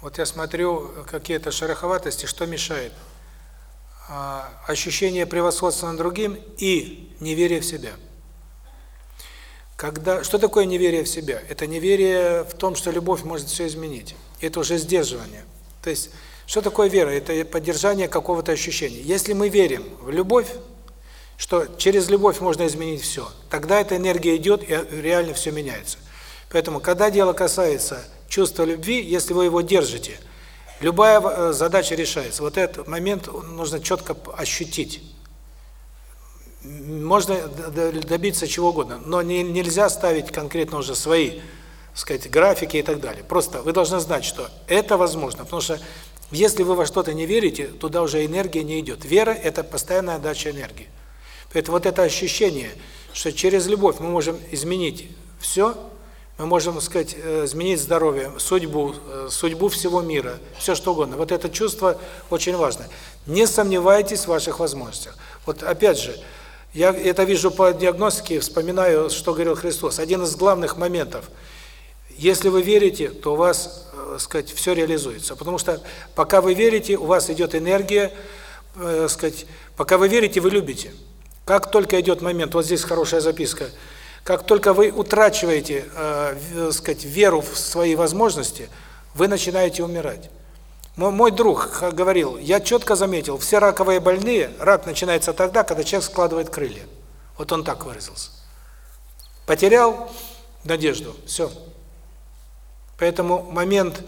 вот я смотрю какие-то шероховатости, что мешает? А, ощущение превосходства над другим и неверие в себя. Когда что такое неверие в себя? Это неверие в том, что любовь может все изменить. Это уже сдерживание. То есть что такое вера? Это поддержание какого-то ощущения. Если мы верим в любовь, что через любовь можно изменить все, тогда эта энергия идет и реально все меняется. Поэтому, когда дело касается чувства любви, если вы его держите, любая э, задача решается. Вот этот момент нужно четко ощутить. Можно добиться чего угодно, но не, нельзя ставить конкретно уже свои, сказать, графики и так далее. Просто вы должны знать, что это возможно, потому что если вы во что-то не верите, туда уже энергия не идет. Вера – это постоянная отдача энергии. Поэтому вот это ощущение, что через любовь мы можем изменить все – мы можем, сказать, э, изменить здоровье, судьбу, э, судьбу всего мира, все что угодно. Вот это чувство очень важно. Не сомневайтесь в ваших возможностях. Вот опять же, я это вижу по диагностике, вспоминаю, что говорил Христос. Один из главных моментов. Если вы верите, то у вас, э, сказать, все реализуется. Потому что пока вы верите, у вас идет энергия, сказать, пока вы верите, вы любите. Как только идет момент, вот здесь хорошая записка – как только вы утрачиваете, э, сказать, веру в свои возможности, вы начинаете умирать. Мой, мой друг говорил, я четко заметил, все раковые больные, рак начинается тогда, когда человек складывает крылья. Вот он так выразился. Потерял надежду, все. Поэтому момент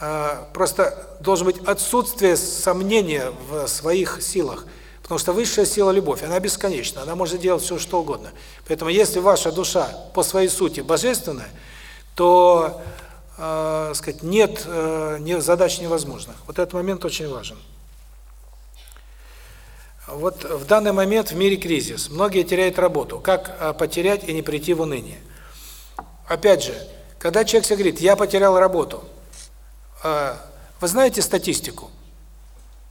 э, просто должен быть отсутствие сомнения в своих силах. Потому что высшая сила – любовь, она бесконечна, она может делать все, что угодно. Поэтому если ваша душа по своей сути божественная, то, э, сказать, нет э, не, задач невозможных. Вот этот момент очень важен. Вот в данный момент в мире кризис. Многие теряют работу. Как э, потерять и не прийти в уныние? Опять же, когда человек себе говорит, я потерял работу, э, вы знаете статистику?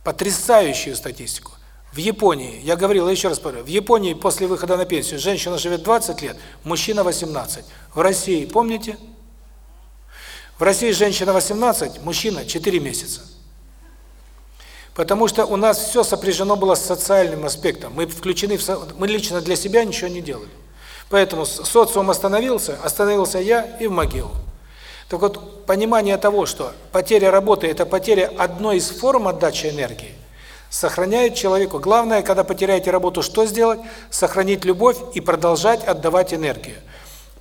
Потрясающую статистику. В Японии, я говорил, еще раз повторю, в Японии после выхода на пенсию женщина живет 20 лет, мужчина 18. В России, помните? В России женщина 18, мужчина 4 месяца. Потому что у нас все сопряжено было с социальным аспектом. Мы включены в мы лично для себя ничего не делали. Поэтому социум остановился, остановился я и в могилу. Так вот, понимание того, что потеря работы это потеря одной из форм отдачи энергии, сохраняет человеку. Главное, когда потеряете работу, что сделать? Сохранить любовь и продолжать отдавать энергию.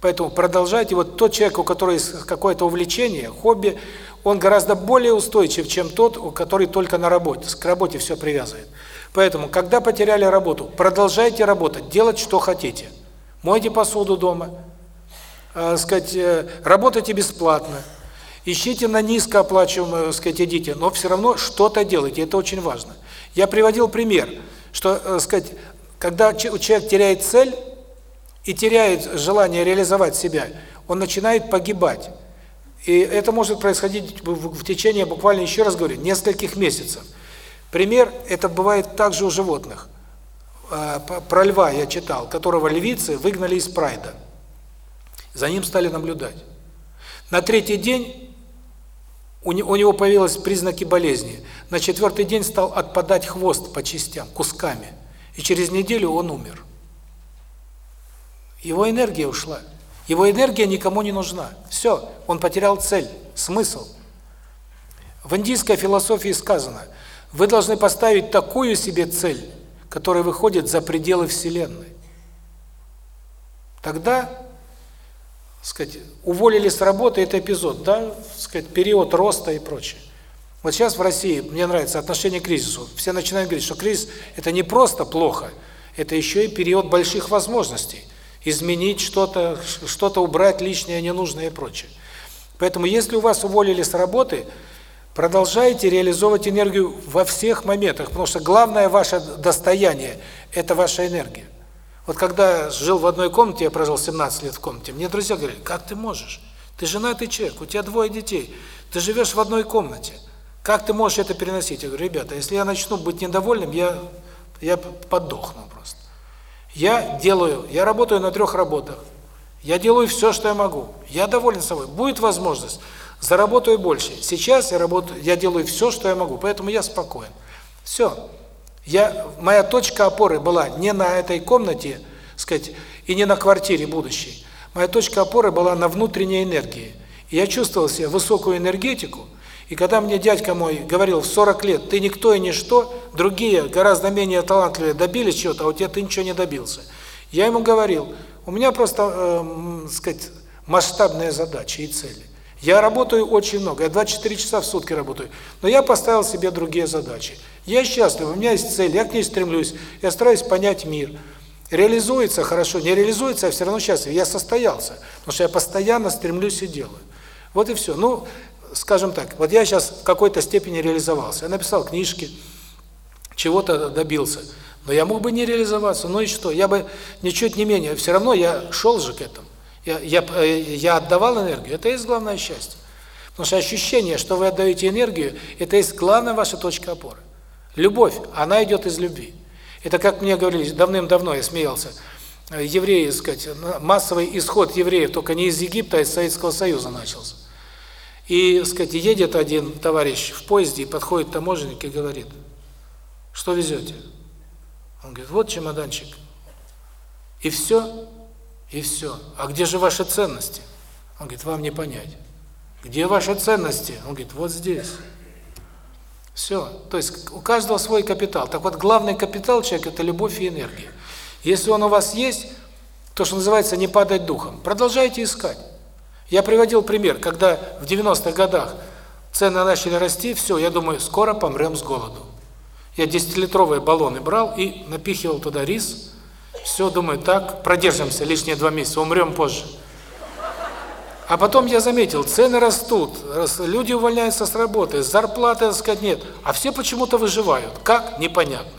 Поэтому продолжайте. Вот тот человек, у которого есть какое-то увлечение, хобби, он гораздо более устойчив, чем тот, у который только на работе, к работе все привязывает. Поэтому, когда потеряли работу, продолжайте работать, делать, что хотите. Мойте посуду дома, э, сказать, э, работайте бесплатно, ищите на низкооплачиваемые, сказать, идите, но все равно что-то делайте, это очень важно. Я приводил пример, что, э, сказать, когда человек теряет цель и теряет желание реализовать себя, он начинает погибать. И это может происходить в течение, буквально, еще раз говорю, нескольких месяцев. Пример, это бывает также у животных. Э, про льва я читал, которого львицы выгнали из прайда. За ним стали наблюдать. На третий день у него появились признаки болезни. На четвертый день стал отпадать хвост по частям, кусками. И через неделю он умер. Его энергия ушла. Его энергия никому не нужна. Все, он потерял цель, смысл. В индийской философии сказано, вы должны поставить такую себе цель, которая выходит за пределы Вселенной. Тогда сказать, уволили с работы, это эпизод, да, сказать, период роста и прочее. Вот сейчас в России, мне нравится отношение к кризису. Все начинают говорить, что кризис – это не просто плохо, это еще и период больших возможностей. Изменить что-то, что-то убрать лишнее, ненужное и прочее. Поэтому если у вас уволили с работы, продолжайте реализовывать энергию во всех моментах, потому что главное ваше достояние – это ваша энергия. Вот когда жил в одной комнате, я прожил 17 лет в комнате, мне друзья говорили, как ты можешь? Ты женатый человек, у тебя двое детей, ты живешь в одной комнате. Как ты можешь это переносить? Я говорю, ребята, если я начну быть недовольным, я я подохну просто. Я делаю, я работаю на трех работах. Я делаю все, что я могу. Я доволен собой. Будет возможность, заработаю больше. Сейчас я работаю, я делаю все, что я могу, поэтому я спокоен. Все. Я моя точка опоры была не на этой комнате, сказать, и не на квартире будущей. Моя точка опоры была на внутренней энергии. И я чувствовал себе высокую энергетику, и когда мне дядька мой говорил в 40 лет, ты никто и ничто, другие, гораздо менее талантливые, добились чего-то, а у тебя ты ничего не добился. Я ему говорил, у меня просто, э, сказать, масштабные задачи и цели. Я работаю очень много, я 24 часа в сутки работаю, но я поставил себе другие задачи. Я счастлив, у меня есть цель, я к ней стремлюсь, я стараюсь понять мир. Реализуется хорошо, не реализуется, я все равно счастлив. Я состоялся, потому что я постоянно стремлюсь и делаю. Вот и все. Ну, скажем так, вот я сейчас в какой-то степени реализовался. Я написал книжки, чего-то добился. Но я мог бы не реализоваться, ну и что? Я бы ничуть не менее, все равно я шел же к этому. Я, я, я отдавал энергию, это и есть главное счастье. Потому что ощущение, что вы отдаете энергию, это есть главная ваша точка опоры. Любовь, она идет из любви. Это как мне говорили давным-давно, я смеялся, евреи, сказать, массовый исход евреев только не из Египта, а из Советского Союза начался. И, сказать, едет один товарищ в поезде подходит таможенник и говорит, что везете? Он говорит, вот чемоданчик. И все, и все. А где же ваши ценности? Он говорит, вам не понять. Где ваши ценности? Он говорит, вот здесь. Все. То есть у каждого свой капитал. Так вот, главный капитал человека – это любовь и энергия. Если он у вас есть, то, что называется, не падать духом, продолжайте искать. Я приводил пример, когда в 90-х годах цены начали расти, все, я думаю, скоро помрем с голоду. Я 10-литровые баллоны брал и напихивал туда рис. Все, думаю, так, продержимся лишние два месяца, умрем позже. А потом я заметил, цены растут, люди увольняются с работы, зарплаты, так сказать, нет, а все почему-то выживают. Как? Непонятно.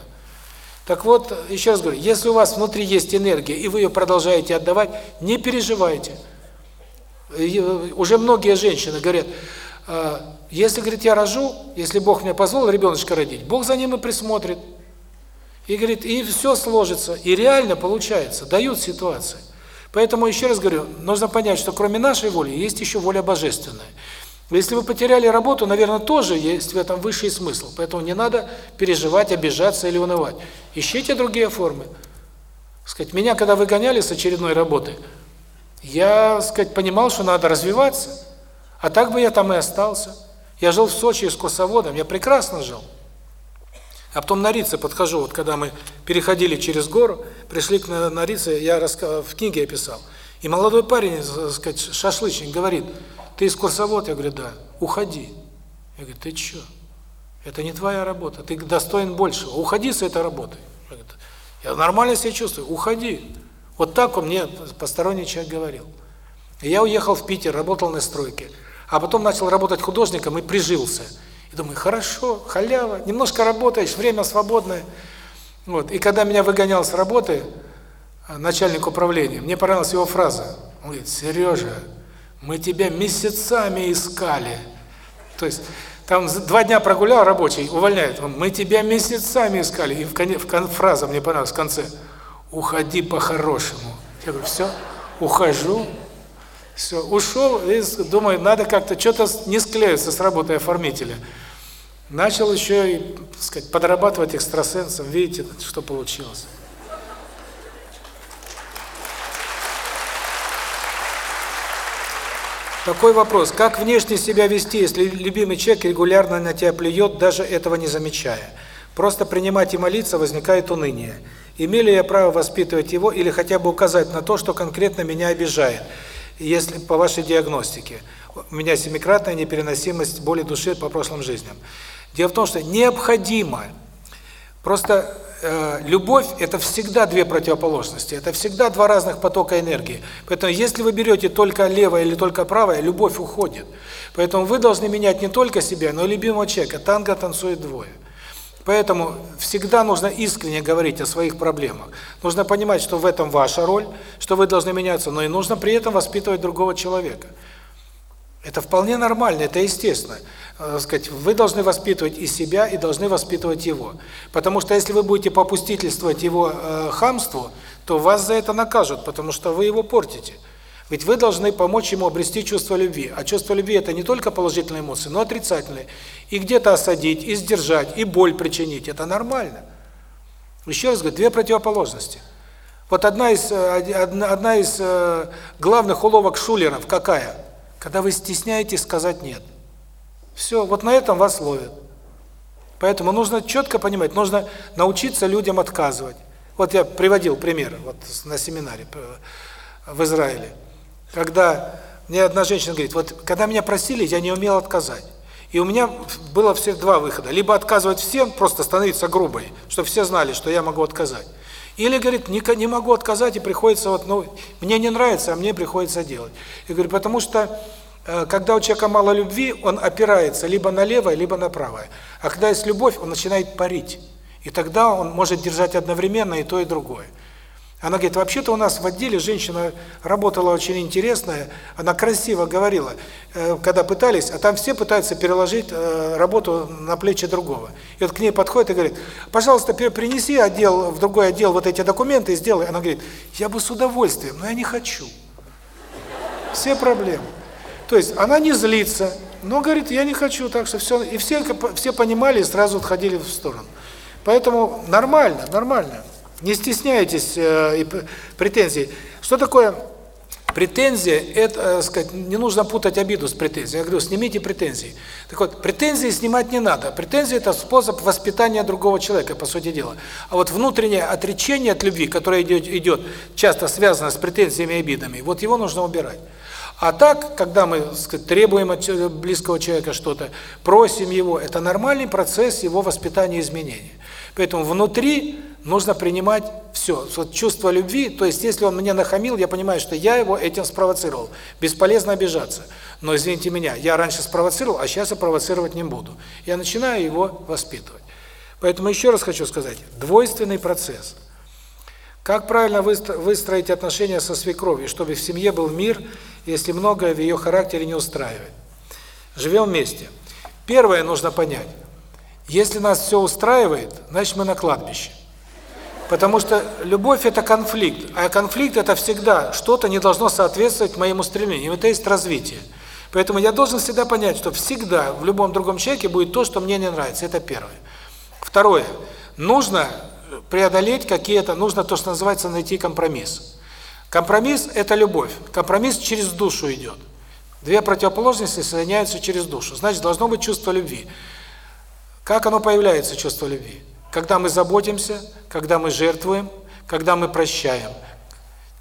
Так вот, еще раз говорю, если у вас внутри есть энергия, и вы ее продолжаете отдавать, не переживайте. Уже многие женщины говорят, «А, если, говорит, я рожу, если Бог мне позволил ребеночка родить, Бог за ним и присмотрит. И, говорит, и все сложится. И реально получается, дают ситуации. Поэтому, еще раз говорю, нужно понять, что кроме нашей воли есть еще воля божественная. Если вы потеряли работу, наверное, тоже есть в этом высший смысл. Поэтому не надо переживать, обижаться или унывать. Ищите другие формы. Сказать, меня когда выгоняли с очередной работы, я, сказать, понимал, что надо развиваться. А так бы я там и остался. Я жил в Сочи с курсоводом, я прекрасно жил. А потом на Рице подхожу, вот когда мы переходили через гору, пришли к на Рице, я в книге описал. И молодой парень, так сказать, шашлычник, говорит, ты из курсовод? Я говорю, да. Уходи. Я говорю, ты что? Это не твоя работа, ты достоин большего. Уходи с этой работы. Я, говорю, я нормально себя чувствую, уходи. Вот так он мне посторонний человек говорил. И я уехал в Питер, работал на стройке. А потом начал работать художником и прижился. И думаю, хорошо, халява, немножко работаешь, время свободное. Вот. И когда меня выгонял с работы а, начальник управления, мне понравилась его фраза. Он говорит, Сережа, мы тебя месяцами искали. То есть там два дня прогулял рабочий, увольняет. Он, мы тебя месяцами искали. И в, коне, в кон, фраза мне понравилась в конце. Уходи по-хорошему. Я говорю, все, ухожу. Все, ушел и думаю, надо как-то что-то не склеиться с работой оформителя. Начал еще и, так сказать, подрабатывать экстрасенсом. Видите, что получилось. Такой вопрос. Как внешне себя вести, если любимый человек регулярно на тебя плюет, даже этого не замечая? Просто принимать и молиться возникает уныние. Имею ли я право воспитывать его или хотя бы указать на то, что конкретно меня обижает, если по вашей диагностике? У меня семикратная непереносимость боли души по прошлым жизням. Дело в том, что необходимо просто э, любовь это всегда две противоположности, это всегда два разных потока энергии. Поэтому если вы берете только левое или только правое, любовь уходит. Поэтому вы должны менять не только себя, но и любимого человека. Танго танцует двое. Поэтому всегда нужно искренне говорить о своих проблемах. Нужно понимать, что в этом ваша роль, что вы должны меняться, но и нужно при этом воспитывать другого человека. Это вполне нормально, это естественно. Э, сказать, вы должны воспитывать и себя, и должны воспитывать его. Потому что если вы будете попустительствовать его э, хамству, то вас за это накажут, потому что вы его портите. Ведь вы должны помочь ему обрести чувство любви. А чувство любви – это не только положительные эмоции, но и отрицательные. И где-то осадить, и сдержать, и боль причинить – это нормально. Еще раз говорю, две противоположности. Вот одна из, э, одна, одна из э, главных уловок шулеров какая? Когда вы стесняетесь сказать «нет». Все, вот на этом вас ловят. Поэтому нужно четко понимать, нужно научиться людям отказывать. Вот я приводил пример вот на семинаре э, в Израиле. Когда мне одна женщина говорит, вот когда меня просили, я не умел отказать. И у меня было все два выхода. Либо отказывать всем, просто становиться грубой, чтобы все знали, что я могу отказать. Или, говорит, не, не могу отказать, и приходится, вот, ну, мне не нравится, а мне приходится делать. Я говорю, потому что, э, когда у человека мало любви, он опирается либо на левое, либо на правое. А когда есть любовь, он начинает парить. И тогда он может держать одновременно и то, и другое. Она говорит, вообще-то у нас в отделе женщина работала очень интересная, она красиво говорила, э, когда пытались, а там все пытаются переложить э, работу на плечи другого. И вот к ней подходит и говорит, пожалуйста, принеси отдел, в другой отдел вот эти документы и сделай. Она говорит, я бы с удовольствием, но я не хочу. Все проблемы. То есть она не злится, но говорит, я не хочу, так что все. И все, все понимали и сразу отходили в сторону. Поэтому нормально, нормально. Не стесняйтесь э, претензий. Что такое претензия? Это, э, сказать, не нужно путать обиду с претензией. Я говорю, снимите претензии. Так вот, претензии снимать не надо. Претензии – это способ воспитания другого человека, по сути дела. А вот внутреннее отречение от любви, которое идет, идет часто связано с претензиями и обидами, вот его нужно убирать. А так, когда мы сказать, требуем от близкого человека что-то, просим его, это нормальный процесс его воспитания и изменения. Поэтому внутри нужно принимать все. Вот чувство любви, то есть если он мне нахамил, я понимаю, что я его этим спровоцировал. Бесполезно обижаться. Но извините меня, я раньше спровоцировал, а сейчас я провоцировать не буду. Я начинаю его воспитывать. Поэтому еще раз хочу сказать, двойственный процесс. Как правильно выстроить отношения со свекровью, чтобы в семье был мир, если многое в ее характере не устраивает? Живем вместе. Первое нужно понять. Если нас все устраивает, значит мы на кладбище. Потому что любовь – это конфликт, а конфликт – это всегда что-то не должно соответствовать моему стремлению, это есть развитие. Поэтому я должен всегда понять, что всегда в любом другом человеке будет то, что мне не нравится, это первое. Второе. Нужно преодолеть какие-то, нужно то, что называется найти компромисс. Компромисс – это любовь, компромисс через душу идет. Две противоположности соединяются через душу, значит, должно быть чувство любви. Как оно появляется, чувство любви? Когда мы заботимся, когда мы жертвуем, когда мы прощаем.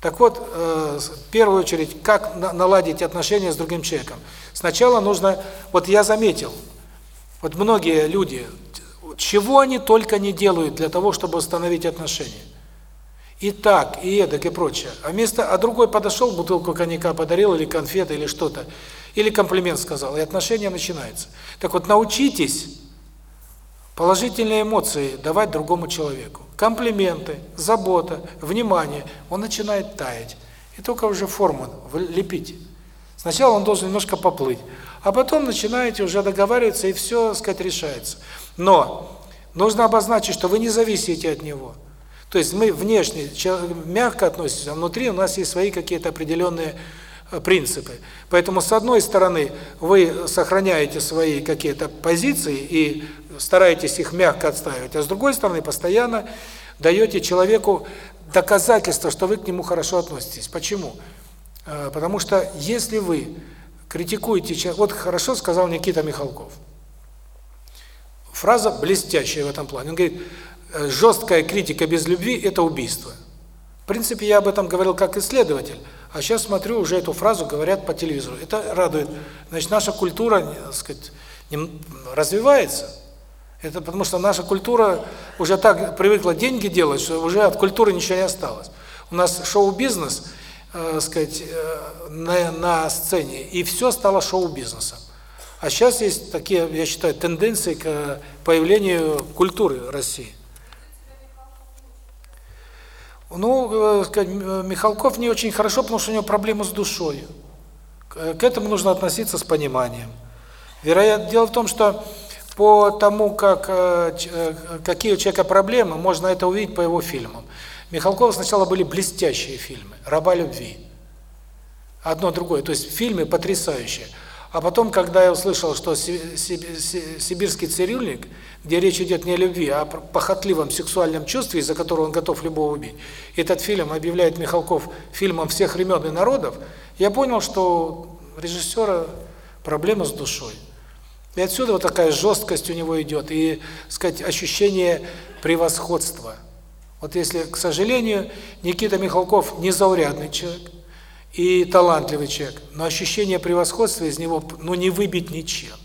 Так вот, э, в первую очередь, как наладить отношения с другим человеком? Сначала нужно, вот я заметил, вот многие люди, чего они только не делают для того, чтобы установить отношения. И так, и эдак, и прочее. А вместо, а другой подошел, бутылку коньяка подарил, или конфеты, или что-то, или комплимент сказал, и отношения начинаются. Так вот, научитесь положительные эмоции давать другому человеку. Комплименты, забота, внимание, он начинает таять. И только уже форму лепите. Сначала он должен немножко поплыть, а потом начинаете уже договариваться, и все, сказать, решается. Но нужно обозначить, что вы не зависите от него. То есть мы внешне мягко относимся, а внутри у нас есть свои какие-то определенные принципы. Поэтому с одной стороны вы сохраняете свои какие-то позиции и стараетесь их мягко отстаивать, а с другой стороны постоянно даете человеку доказательство, что вы к нему хорошо относитесь. Почему? Э, потому что если вы критикуете, вот хорошо сказал Никита Михалков. Фраза блестящая в этом плане. Он говорит: «Э, жесткая критика без любви это убийство. В принципе, я об этом говорил как исследователь. А сейчас смотрю, уже эту фразу говорят по телевизору. Это радует. Значит, наша культура, так сказать, развивается. Это потому что наша культура уже так привыкла деньги делать, что уже от культуры ничего не осталось. У нас шоу-бизнес, э, сказать, э, на, на сцене, и все стало шоу-бизнесом. А сейчас есть такие, я считаю, тенденции к появлению культуры России. Ну, э, сказать, Михалков не очень хорошо, потому что у него проблемы с душой. К этому нужно относиться с пониманием. Вероятно, дело в том, что по тому, как э, э, какие у человека проблемы, можно это увидеть по его фильмам. Михалкова сначала были блестящие фильмы, «Раба любви». Одно другое. То есть фильмы потрясающие. А потом, когда я услышал, что сибирский цирюльник, где речь идет не о любви, а о похотливом сексуальном чувстве, из-за которого он готов любого убить, этот фильм объявляет Михалков фильмом всех времен и народов, я понял, что режиссера проблема с душой. И отсюда вот такая жесткость у него идет, и, сказать, ощущение превосходства. Вот если, к сожалению, Никита Михалков незаурядный человек и талантливый человек, но ощущение превосходства из него ну не выбить ничем.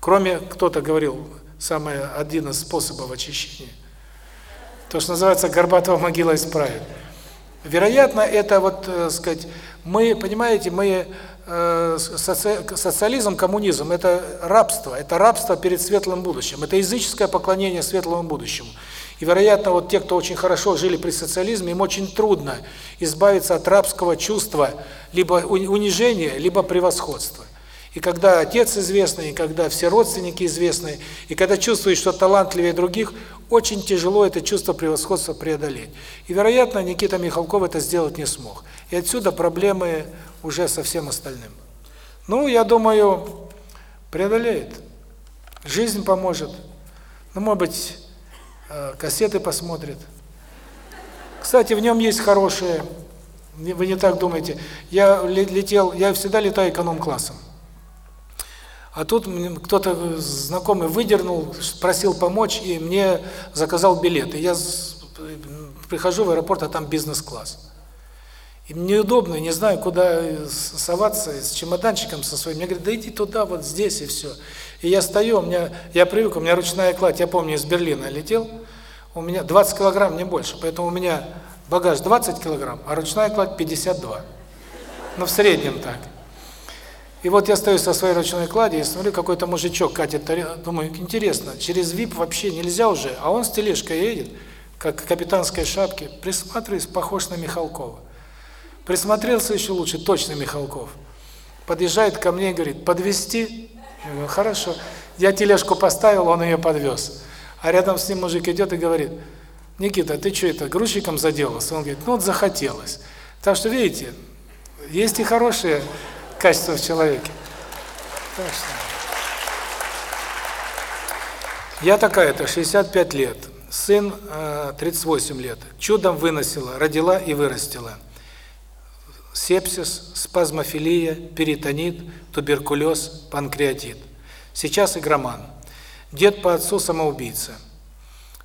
Кроме, кто-то говорил, самый один из способов очищения. То, что называется «Горбатого могила исправит». Вероятно, это вот, э, сказать, мы, понимаете, мы Э, социализм, коммунизм – это рабство, это рабство перед светлым будущим, это языческое поклонение светлому будущему. И, вероятно, вот те, кто очень хорошо жили при социализме, им очень трудно избавиться от рабского чувства либо унижения, либо превосходства. И когда отец известный, и когда все родственники известны, и когда чувствуешь, что талантливее других, очень тяжело это чувство превосходства преодолеть. И, вероятно, Никита Михалков это сделать не смог. И отсюда проблемы уже со всем остальным. Ну, я думаю, преодолеет. Жизнь поможет. Ну, может быть, кассеты посмотрит. Кстати, в нем есть хорошие, вы не так думаете. Я летел, я всегда летаю эконом-классом. А тут кто-то знакомый выдернул, просил помочь, и мне заказал билет. И я прихожу в аэропорт, а там бизнес-класс. И мне удобно, не знаю, куда соваться с чемоданчиком со своим. Мне говорят, да иди туда, вот здесь и все. И я стою, у меня, я привык, у меня ручная кладь, я помню, из Берлина летел, у меня 20 килограмм, не больше, поэтому у меня багаж 20 килограмм, а ручная кладь 52. Ну, в среднем так. И вот я стою со своей ручной кладью и смотрю, какой-то мужичок катит, думаю, интересно, через ВИП вообще нельзя уже, а он с тележкой едет, как капитанской шапке, присматриваюсь, похож на Михалкова. Присмотрелся еще лучше, точно Михалков. Подъезжает ко мне и говорит, подвезти? Я говорю, хорошо. Я тележку поставил, он ее подвез. А рядом с ним мужик идет и говорит, Никита, ты что это, грузчиком заделался? Он говорит, ну вот захотелось. Так что, видите, есть и хорошие качества в человеке. Так что... Я такая-то, 65 лет, сын э, 38 лет, чудом выносила, родила и вырастила сепсис, спазмофилия, перитонит, туберкулез, панкреатит. Сейчас игроман. Дед по отцу самоубийца.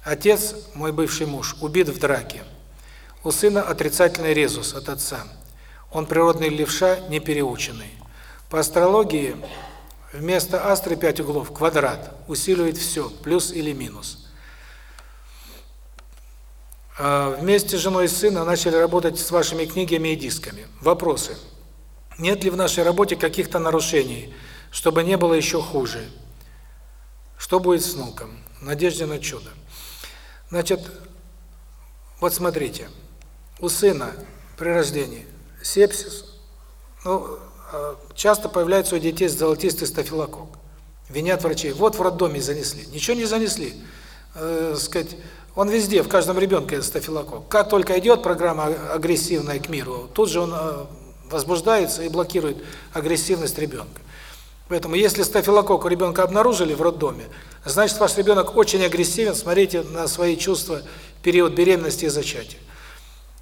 Отец, мой бывший муж, убит в драке. У сына отрицательный резус от отца. Он природный левша, не переученный. По астрологии вместо астры 5 углов квадрат усиливает все, плюс или минус. А, вместе с женой и сыном начали работать с вашими книгами и дисками. Вопросы. Нет ли в нашей работе каких-то нарушений, чтобы не было еще хуже? Что будет с внуком? Надежде на чудо. Значит, вот смотрите, у сына при рождении сепсис, ну, а, часто появляется у детей золотистый стафилококк. Винят врачей. Вот в роддоме занесли. Ничего не занесли. Э, сказать, он везде, в каждом ребенке стафилококк. Как только идет программа агрессивная к миру, тут же он э, возбуждается и блокирует агрессивность ребенка. Поэтому если стафилококк у ребенка обнаружили в роддоме, значит ваш ребенок очень агрессивен, смотрите на свои чувства в период беременности и зачатия.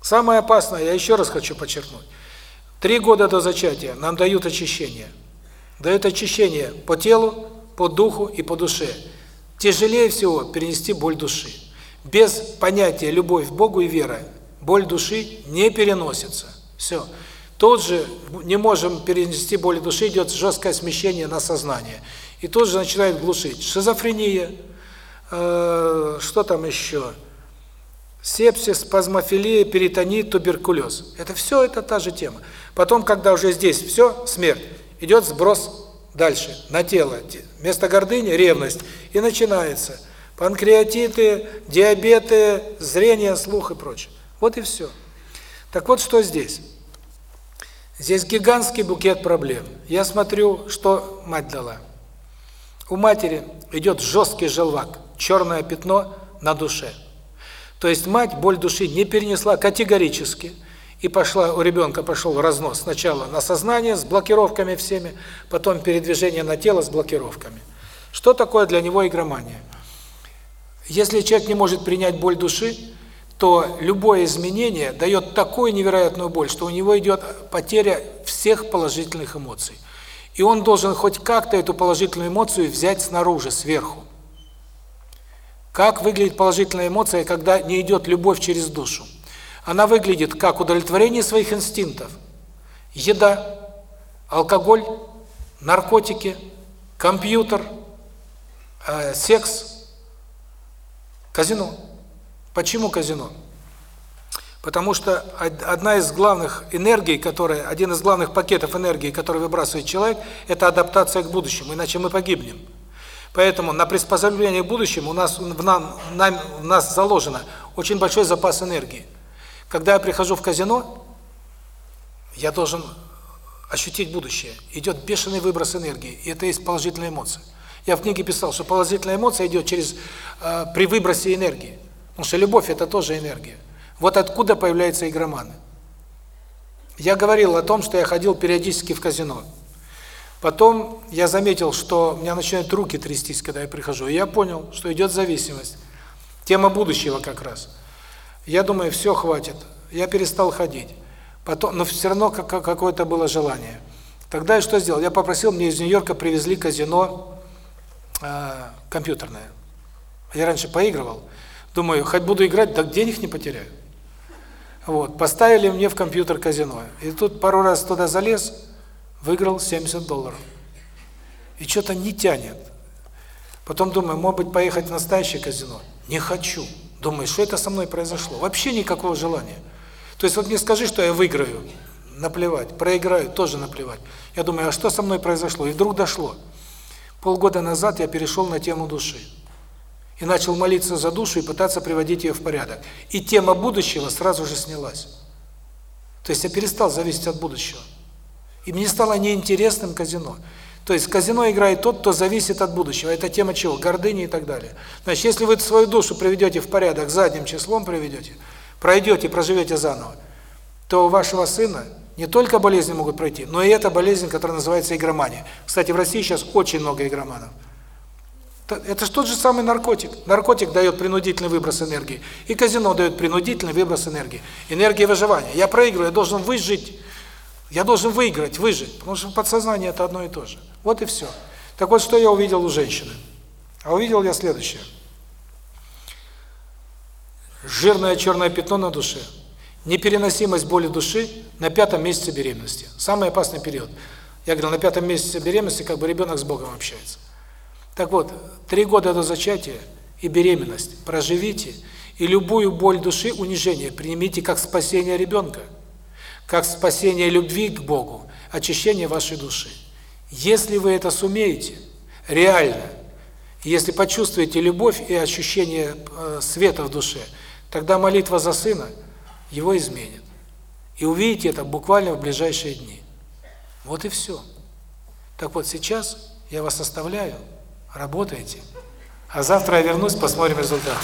Самое опасное, я еще раз хочу подчеркнуть, три года до зачатия нам дают очищение. Дают очищение по телу, по духу и по душе. Тяжелее всего перенести боль души. Без понятия любовь к Богу и вера боль души не переносится. Все. Тут же не можем перенести боль души, идет жесткое смещение на сознание. И тут же начинает глушить. Шизофрения, э, что там еще? Сепсис, спазмофилия, перитонит, туберкулез. Это все это та же тема. Потом, когда уже здесь все, смерть, идет сброс дальше, на тело. Вместо гордыни – ревность. И начинается – панкреатиты, диабеты, зрение, слух и прочее. Вот и все. Так вот, что здесь? Здесь гигантский букет проблем. Я смотрю, что мать дала. У матери идет жесткий желвак, черное пятно на душе. То есть мать боль души не перенесла категорически, и пошла у ребенка пошел разнос сначала на сознание с блокировками всеми, потом передвижение на тело с блокировками. Что такое для него игромания? Если человек не может принять боль души, то любое изменение дает такую невероятную боль, что у него идет потеря всех положительных эмоций. И он должен хоть как-то эту положительную эмоцию взять снаружи, сверху. Как выглядит положительная эмоция, когда не идет любовь через душу? Она выглядит как удовлетворение своих инстинктов. Еда, алкоголь, наркотики, компьютер, э, секс, казино. Почему казино? Потому что одна из главных энергий, которая один из главных пакетов энергии, который выбрасывает человек, это адаптация к будущему, иначе мы погибнем. Поэтому на приспособление к будущему у нас в нам, в нас заложено очень большой запас энергии. Когда я прихожу в казино, я должен ощутить будущее. Идет бешеный выброс энергии, и это есть положительная эмоция. Я в книге писал, что положительная эмоция идет через э, при выбросе энергии. Потому что любовь – это тоже энергия. Вот откуда появляются игроманы. Я говорил о том, что я ходил периодически в казино. Потом я заметил, что у меня начинают руки трястись, когда я прихожу. И я понял, что идет зависимость. Тема будущего как раз. Я думаю, все, хватит. Я перестал ходить. Потом, но все равно какое-то было желание. Тогда я что сделал? Я попросил, мне из Нью-Йорка привезли казино э, компьютерное. Я раньше поигрывал. Думаю, хоть буду играть, так денег не потеряю. Вот, поставили мне в компьютер казино. И тут пару раз туда залез, выиграл 70 долларов. И что-то не тянет. Потом думаю, может быть, поехать в настоящее казино. Не хочу. Думаю, что это со мной произошло? Вообще никакого желания. То есть вот мне скажи, что я выиграю, наплевать, проиграю, тоже наплевать. Я думаю, а что со мной произошло? И вдруг дошло. Полгода назад я перешел на тему души и начал молиться за душу и пытаться приводить ее в порядок. И тема будущего сразу же снялась. То есть я перестал зависеть от будущего. И мне стало неинтересным казино. То есть казино играет тот, кто зависит от будущего. Это тема чего? Гордыни и так далее. Значит, если вы свою душу приведете в порядок, задним числом приведете, пройдете, проживете заново, то у вашего сына не только болезни могут пройти, но и эта болезнь, которая называется игромания. Кстати, в России сейчас очень много игроманов. Это же тот же самый наркотик. Наркотик дает принудительный выброс энергии, и казино дает принудительный выброс энергии. Энергия выживания. Я проигрываю, я должен выжить, я должен выиграть, выжить, потому что подсознание это одно и то же. Вот и все. Так вот, что я увидел у женщины? А увидел я следующее. Жирное черное пятно на душе. Непереносимость боли души на пятом месяце беременности. Самый опасный период. Я говорил, на пятом месяце беременности как бы ребенок с Богом общается. Так вот, три года до зачатия и беременность проживите, и любую боль души, унижение примите как спасение ребенка, как спасение любви к Богу, очищение вашей души. Если вы это сумеете, реально, если почувствуете любовь и ощущение э, света в душе, тогда молитва за сына его изменит. И увидите это буквально в ближайшие дни. Вот и все. Так вот, сейчас я вас оставляю работаете. А завтра я вернусь, посмотрим результаты.